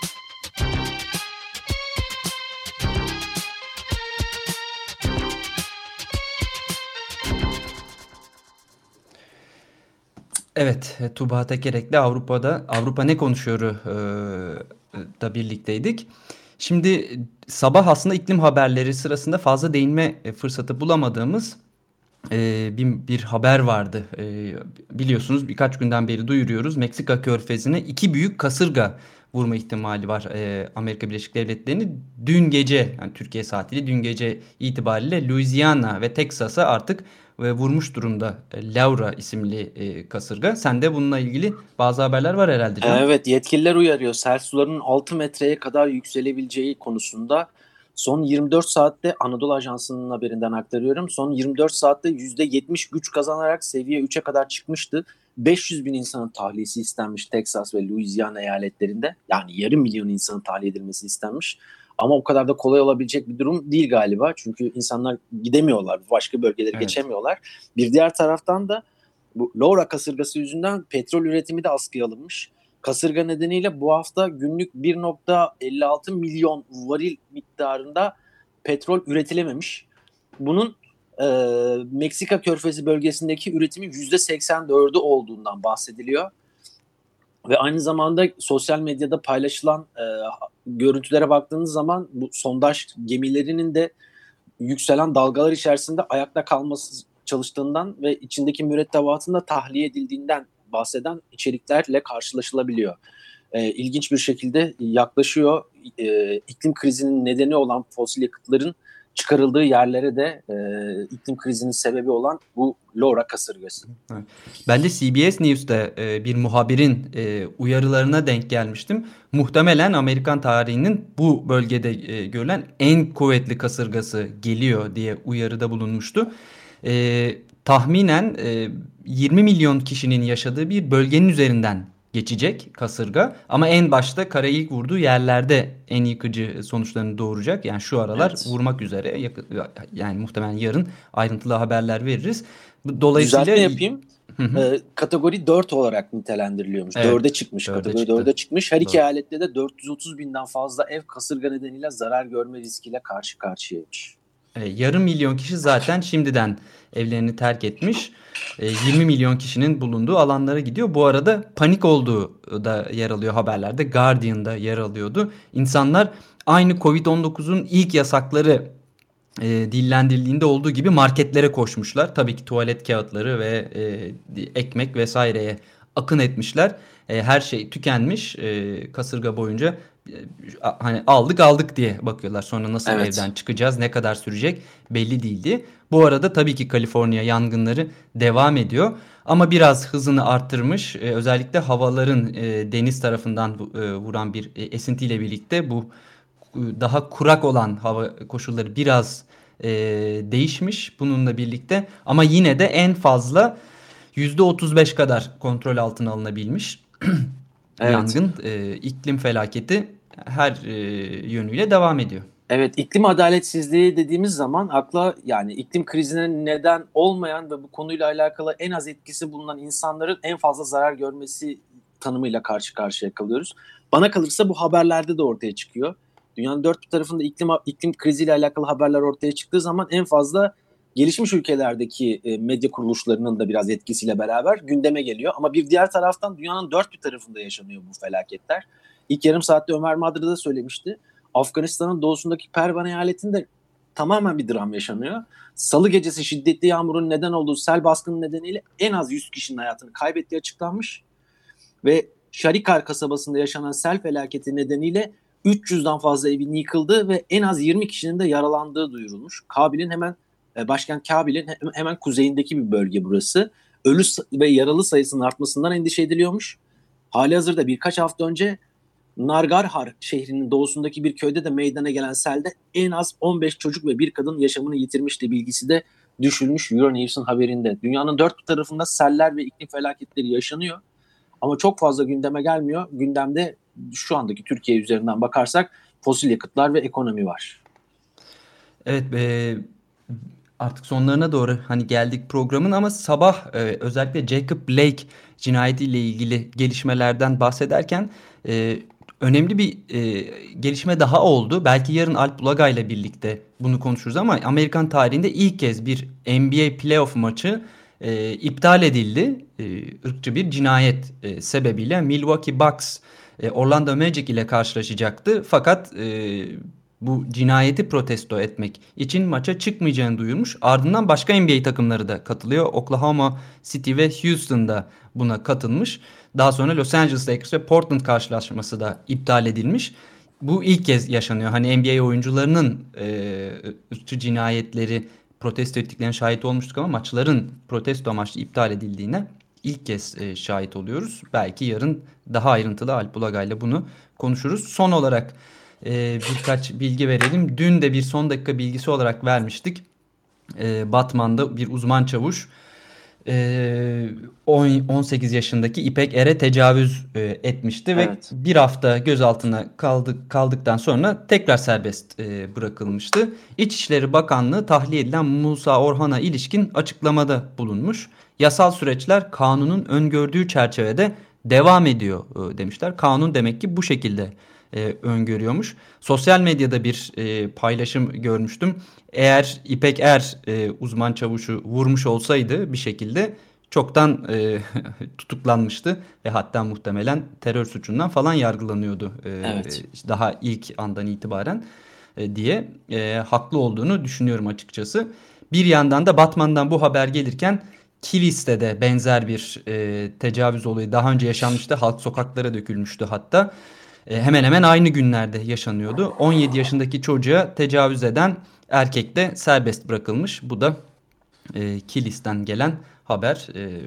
Evet, e, Tuğba Tekerek'le Avrupa'da Avrupa ne konuşuyoru e, da birlikteydik. Şimdi sabah aslında iklim haberleri sırasında fazla değinme e, fırsatı bulamadığımız e, bir, bir haber vardı. E, biliyorsunuz birkaç günden beri duyuruyoruz. Meksika körfezine iki büyük kasırga vurma ihtimali var e, Amerika Birleşik Devletleri'ni. Dün gece yani Türkiye saatiyle dün gece itibariyle Louisiana ve Texas'a artık ve vurmuş durumda e, Laura isimli e, kasırga. Sende bununla ilgili bazı haberler var herhalde. Can. Evet yetkililer uyarıyor. Sel suların 6 metreye kadar yükselebileceği konusunda. Son 24 saatte Anadolu Ajansı'nın haberinden aktarıyorum. Son 24 saatte %70 güç kazanarak seviye 3'e kadar çıkmıştı. 500 bin insanın tahliyesi istenmiş Texas ve Louisiana eyaletlerinde. Yani yarım milyon insanın tahliye edilmesi istenmiş. Ama o kadar da kolay olabilecek bir durum değil galiba. Çünkü insanlar gidemiyorlar, başka bölgelere evet. geçemiyorlar. Bir diğer taraftan da bu Laura kasırgası yüzünden petrol üretimi de askıya alınmış. Kasırga nedeniyle bu hafta günlük 1.56 milyon varil miktarında petrol üretilememiş. Bunun e, Meksika körfezi bölgesindeki üretimin %84'ü olduğundan bahsediliyor. Ve aynı zamanda sosyal medyada paylaşılan e, görüntülere baktığınız zaman bu sondaj gemilerinin de yükselen dalgalar içerisinde ayakta kalması çalıştığından ve içindeki mürettebatın da tahliye edildiğinden bahseden içeriklerle karşılaşılabiliyor. E, ilginç bir şekilde yaklaşıyor. E, iklim krizinin nedeni olan fosil yakıtların çıkarıldığı yerlere de e, iklim krizinin sebebi olan bu Laura kasırgası. Ben de CBS News'te e, bir muhabirin e, uyarılarına denk gelmiştim. Muhtemelen Amerikan tarihinin bu bölgede e, görülen en kuvvetli kasırgası geliyor diye uyarıda bulunmuştu. E, tahminen e, 20 milyon kişinin yaşadığı bir bölgenin üzerinden geçecek kasırga ama en başta kara ilk vurduğu yerlerde en yıkıcı sonuçlarını doğuracak. Yani şu aralar evet. vurmak üzere yani muhtemelen yarın ayrıntılı haberler veririz. Dolayısıyla Düzeltme yapayım. Hı hı. E, kategori 4 olarak nitelendiriliyormuş. Evet. 4'e çıkmış. 4'e kategori çıktı. 4'e çıkmış. Her iki eyalette de 430 binden fazla ev kasırga nedeniyle zarar görme riskiyle karşı karşıyaymış. E, yarım milyon kişi zaten şimdiden evlerini terk etmiş. E, 20 milyon kişinin bulunduğu alanlara gidiyor. Bu arada panik olduğu da yer alıyor haberlerde. Guardian'da yer alıyordu. İnsanlar aynı Covid-19'un ilk yasakları e, dillendirildiğinde olduğu gibi marketlere koşmuşlar. Tabii ki tuvalet kağıtları ve e, ekmek vesaireye akın etmişler. E, her şey tükenmiş e, kasırga boyunca hani aldık aldık diye bakıyorlar. Sonra nasıl Evet. evden çıkacağız, ne kadar sürecek belli değil diye. Bu arada tabii ki Kaliforniya yangınları devam ediyor. Ama biraz hızını arttırmış. Ee, özellikle havaların e, deniz tarafından e, vuran bir e, esintiyle birlikte bu e, daha kurak olan hava koşulları biraz e, değişmiş bununla birlikte. Ama yine de en fazla %35 kadar kontrol altına alınabilmiş. Evet. Yangın, e, iklim felaketi her e, yönüyle devam ediyor. Evet iklim adaletsizliği dediğimiz zaman akla yani iklim krizine neden olmayan ve bu konuyla alakalı en az etkisi bulunan insanların en fazla zarar görmesi tanımıyla karşı karşıya kalıyoruz. Bana kalırsa bu haberlerde de ortaya çıkıyor. Dünyanın dört tarafında iklim iklim kriziyle alakalı haberler ortaya çıktığı zaman en fazla gelişmiş ülkelerdeki e, medya kuruluşlarının da biraz etkisiyle beraber gündeme geliyor. Ama bir diğer taraftan dünyanın dört bir tarafında yaşanıyor bu felaketler. İlk yarım saatte Ömer Madra da söylemişti. Afganistan'ın doğusundaki Pervan eyaletinde tamamen bir dram yaşanıyor. Salı gecesi şiddetli yağmurun neden olduğu sel baskını nedeniyle en az 100 kişinin hayatını kaybettiği açıklanmış. Ve Şarikar kasabasında yaşanan sel felaketi nedeniyle 300'den fazla evin yıkıldığı ve en az 20 kişinin de yaralandığı duyurulmuş. Kabil'in hemen e, başkent Kabil'in hemen kuzeyindeki bir bölge burası. Ölü ve yaralı sayısının artmasından endişe ediliyormuş. Hali hazırda birkaç hafta önce Nargarhar şehrinin doğusundaki bir köyde de meydana gelen selde en az 15 çocuk ve bir kadın yaşamını yitirmişti bilgisi de düşülmüş Euronews'un haberinde. Dünyanın dört tarafında seller ve iklim felaketleri yaşanıyor. Ama çok fazla gündeme gelmiyor. Gündemde şu andaki Türkiye üzerinden bakarsak fosil yakıtlar ve ekonomi var. Evet e, artık sonlarına doğru hani geldik programın ama sabah e, özellikle Jacob Blake cinayetiyle ilgili gelişmelerden bahsederken e, önemli bir e, gelişme daha oldu. Belki yarın Alp Ulaga ile birlikte bunu konuşuruz ama Amerikan tarihinde ilk kez bir NBA playoff maçı e, iptal edildi. E, ırkçı bir cinayet e, sebebiyle Milwaukee Bucks e, Orlando Magic ile karşılaşacaktı. Fakat e, bu cinayeti protesto etmek için maça çıkmayacağını duyurmuş. Ardından başka NBA takımları da katılıyor. Oklahoma City ve Houston da buna katılmış. Daha sonra Los Angeles Lakers ve Portland karşılaşması da iptal edilmiş. Bu ilk kez yaşanıyor. Hani NBA oyuncularının e, ırkçı cinayetleri protesto ettiklerine şahit olmuştuk ama maçların protesto amaçlı iptal edildiğine ilk kez e, şahit oluyoruz. Belki yarın daha ayrıntılı Alp Ulaga ile bunu konuşuruz. Son olarak e, birkaç bilgi verelim. Dün de bir son dakika bilgisi olarak vermiştik. E, Batman'da bir uzman çavuş e, 10, 18 yaşındaki İpek Er'e tecavüz e, etmişti ve Evet. bir hafta gözaltına kaldık, kaldıktan sonra tekrar serbest e, bırakılmıştı. İçişleri Bakanlığı tahliye edilen Musa Orhan'a ilişkin açıklamada bulunmuş. Yasal süreçler kanunun öngördüğü çerçevede devam ediyor e, demişler. Kanun demek ki bu şekilde e, öngörüyormuş. Sosyal medyada bir e, paylaşım görmüştüm. Eğer İpek Er e, uzman çavuşu vurmuş olsaydı bir şekilde çoktan e, tutuklanmıştı ve hatta muhtemelen terör suçundan falan yargılanıyordu. E, Evet. daha ilk andan itibaren e, diye e, haklı olduğunu düşünüyorum açıkçası. Bir yandan da Batman'dan bu haber gelirken Kilis'te de benzer bir e, tecavüz olayı daha önce yaşanmıştı. Halk sokaklara dökülmüştü hatta. E, hemen hemen aynı günlerde yaşanıyordu. 17 yaşındaki çocuğa tecavüz eden erkek de serbest bırakılmış. Bu da e, Kilis'ten gelen haber e,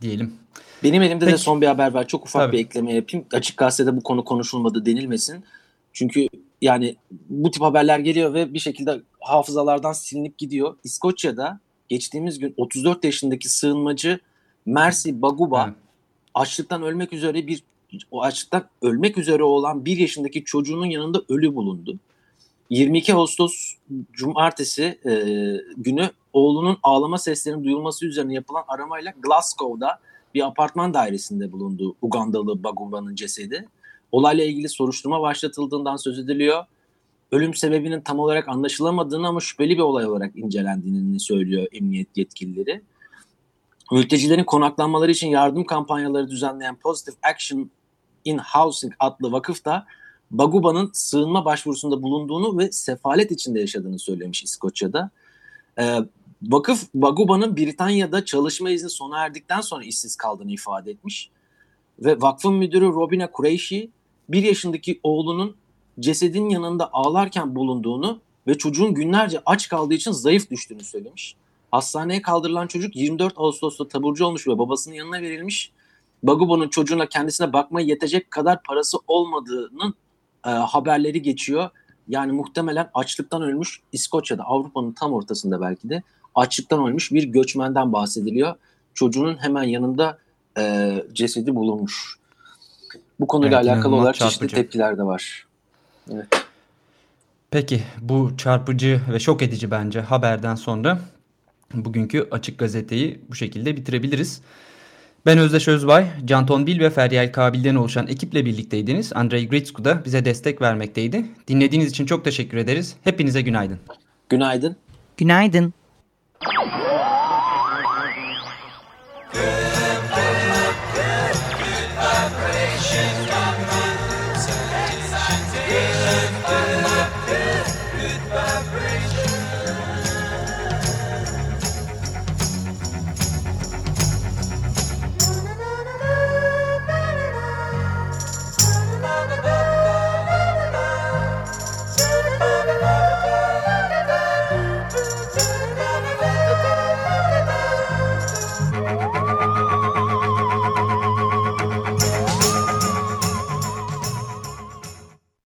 diyelim. Benim elimde de Peki. son bir haber var. Çok ufak Tabii. bir ekleme yapayım. Açık gazetede bu konu konuşulmadı denilmesin. Çünkü yani bu tip haberler geliyor ve bir şekilde hafızalardan silinip gidiyor. İskoçya'da geçtiğimiz gün 34 yaşındaki sığınmacı Mercy Baguba Evet. açlıktan ölmek üzere bir o açlıktan ölmek üzere olan bir yaşındaki çocuğunun yanında ölü bulundu. 22 Ağustos Cumartesi e, günü oğlunun ağlama seslerinin duyulması üzerine yapılan aramayla Glasgow'da bir apartman dairesinde bulundu Ugandalı Baguba'nın cesedi. Olayla ilgili soruşturma başlatıldığından söz ediliyor. Ölüm sebebinin tam olarak anlaşılamadığını ama şüpheli bir olay olarak incelendiğini söylüyor emniyet yetkilileri. Mültecilerin konaklanmaları için yardım kampanyaları düzenleyen Positive Action in Housing adlı vakıf da Baguba'nın sığınma başvurusunda bulunduğunu ve sefalet içinde yaşadığını söylemiş İskoçya'da. Ee, vakıf Baguba'nın Britanya'da çalışma izni sona erdikten sonra işsiz kaldığını ifade etmiş. Ve vakfın müdürü Robina Qureshi bir yaşındaki oğlunun cesedin yanında ağlarken bulunduğunu ve çocuğun günlerce aç kaldığı için zayıf düştüğünü söylemiş. Hastaneye kaldırılan çocuk 24 Ağustos'ta taburcu olmuş ve babasının yanına verilmiş. Bagubo'nun çocuğuna kendisine bakmaya yetecek kadar parası olmadığının e, haberleri geçiyor. Yani muhtemelen açlıktan ölmüş İskoçya'da Avrupa'nın tam ortasında belki de açlıktan ölmüş bir göçmenden bahsediliyor. Çocuğunun hemen yanında e, cesedi bulunmuş. Bu konuyla Evet, alakalı olarak çeşitli çarpıcı. tepkiler de var. Evet. Peki bu çarpıcı ve şok edici bence haberden sonra bugünkü Açık Gazete'yi bu şekilde bitirebiliriz. Ben Özdeş Özbay, Can Tonbil ve Feryal Kabil'den oluşan ekiple birlikteydiniz. Andrei Gritsku da bize destek vermekteydi. Dinlediğiniz için çok teşekkür ederiz. Hepinize günaydın. Günaydın. Günaydın.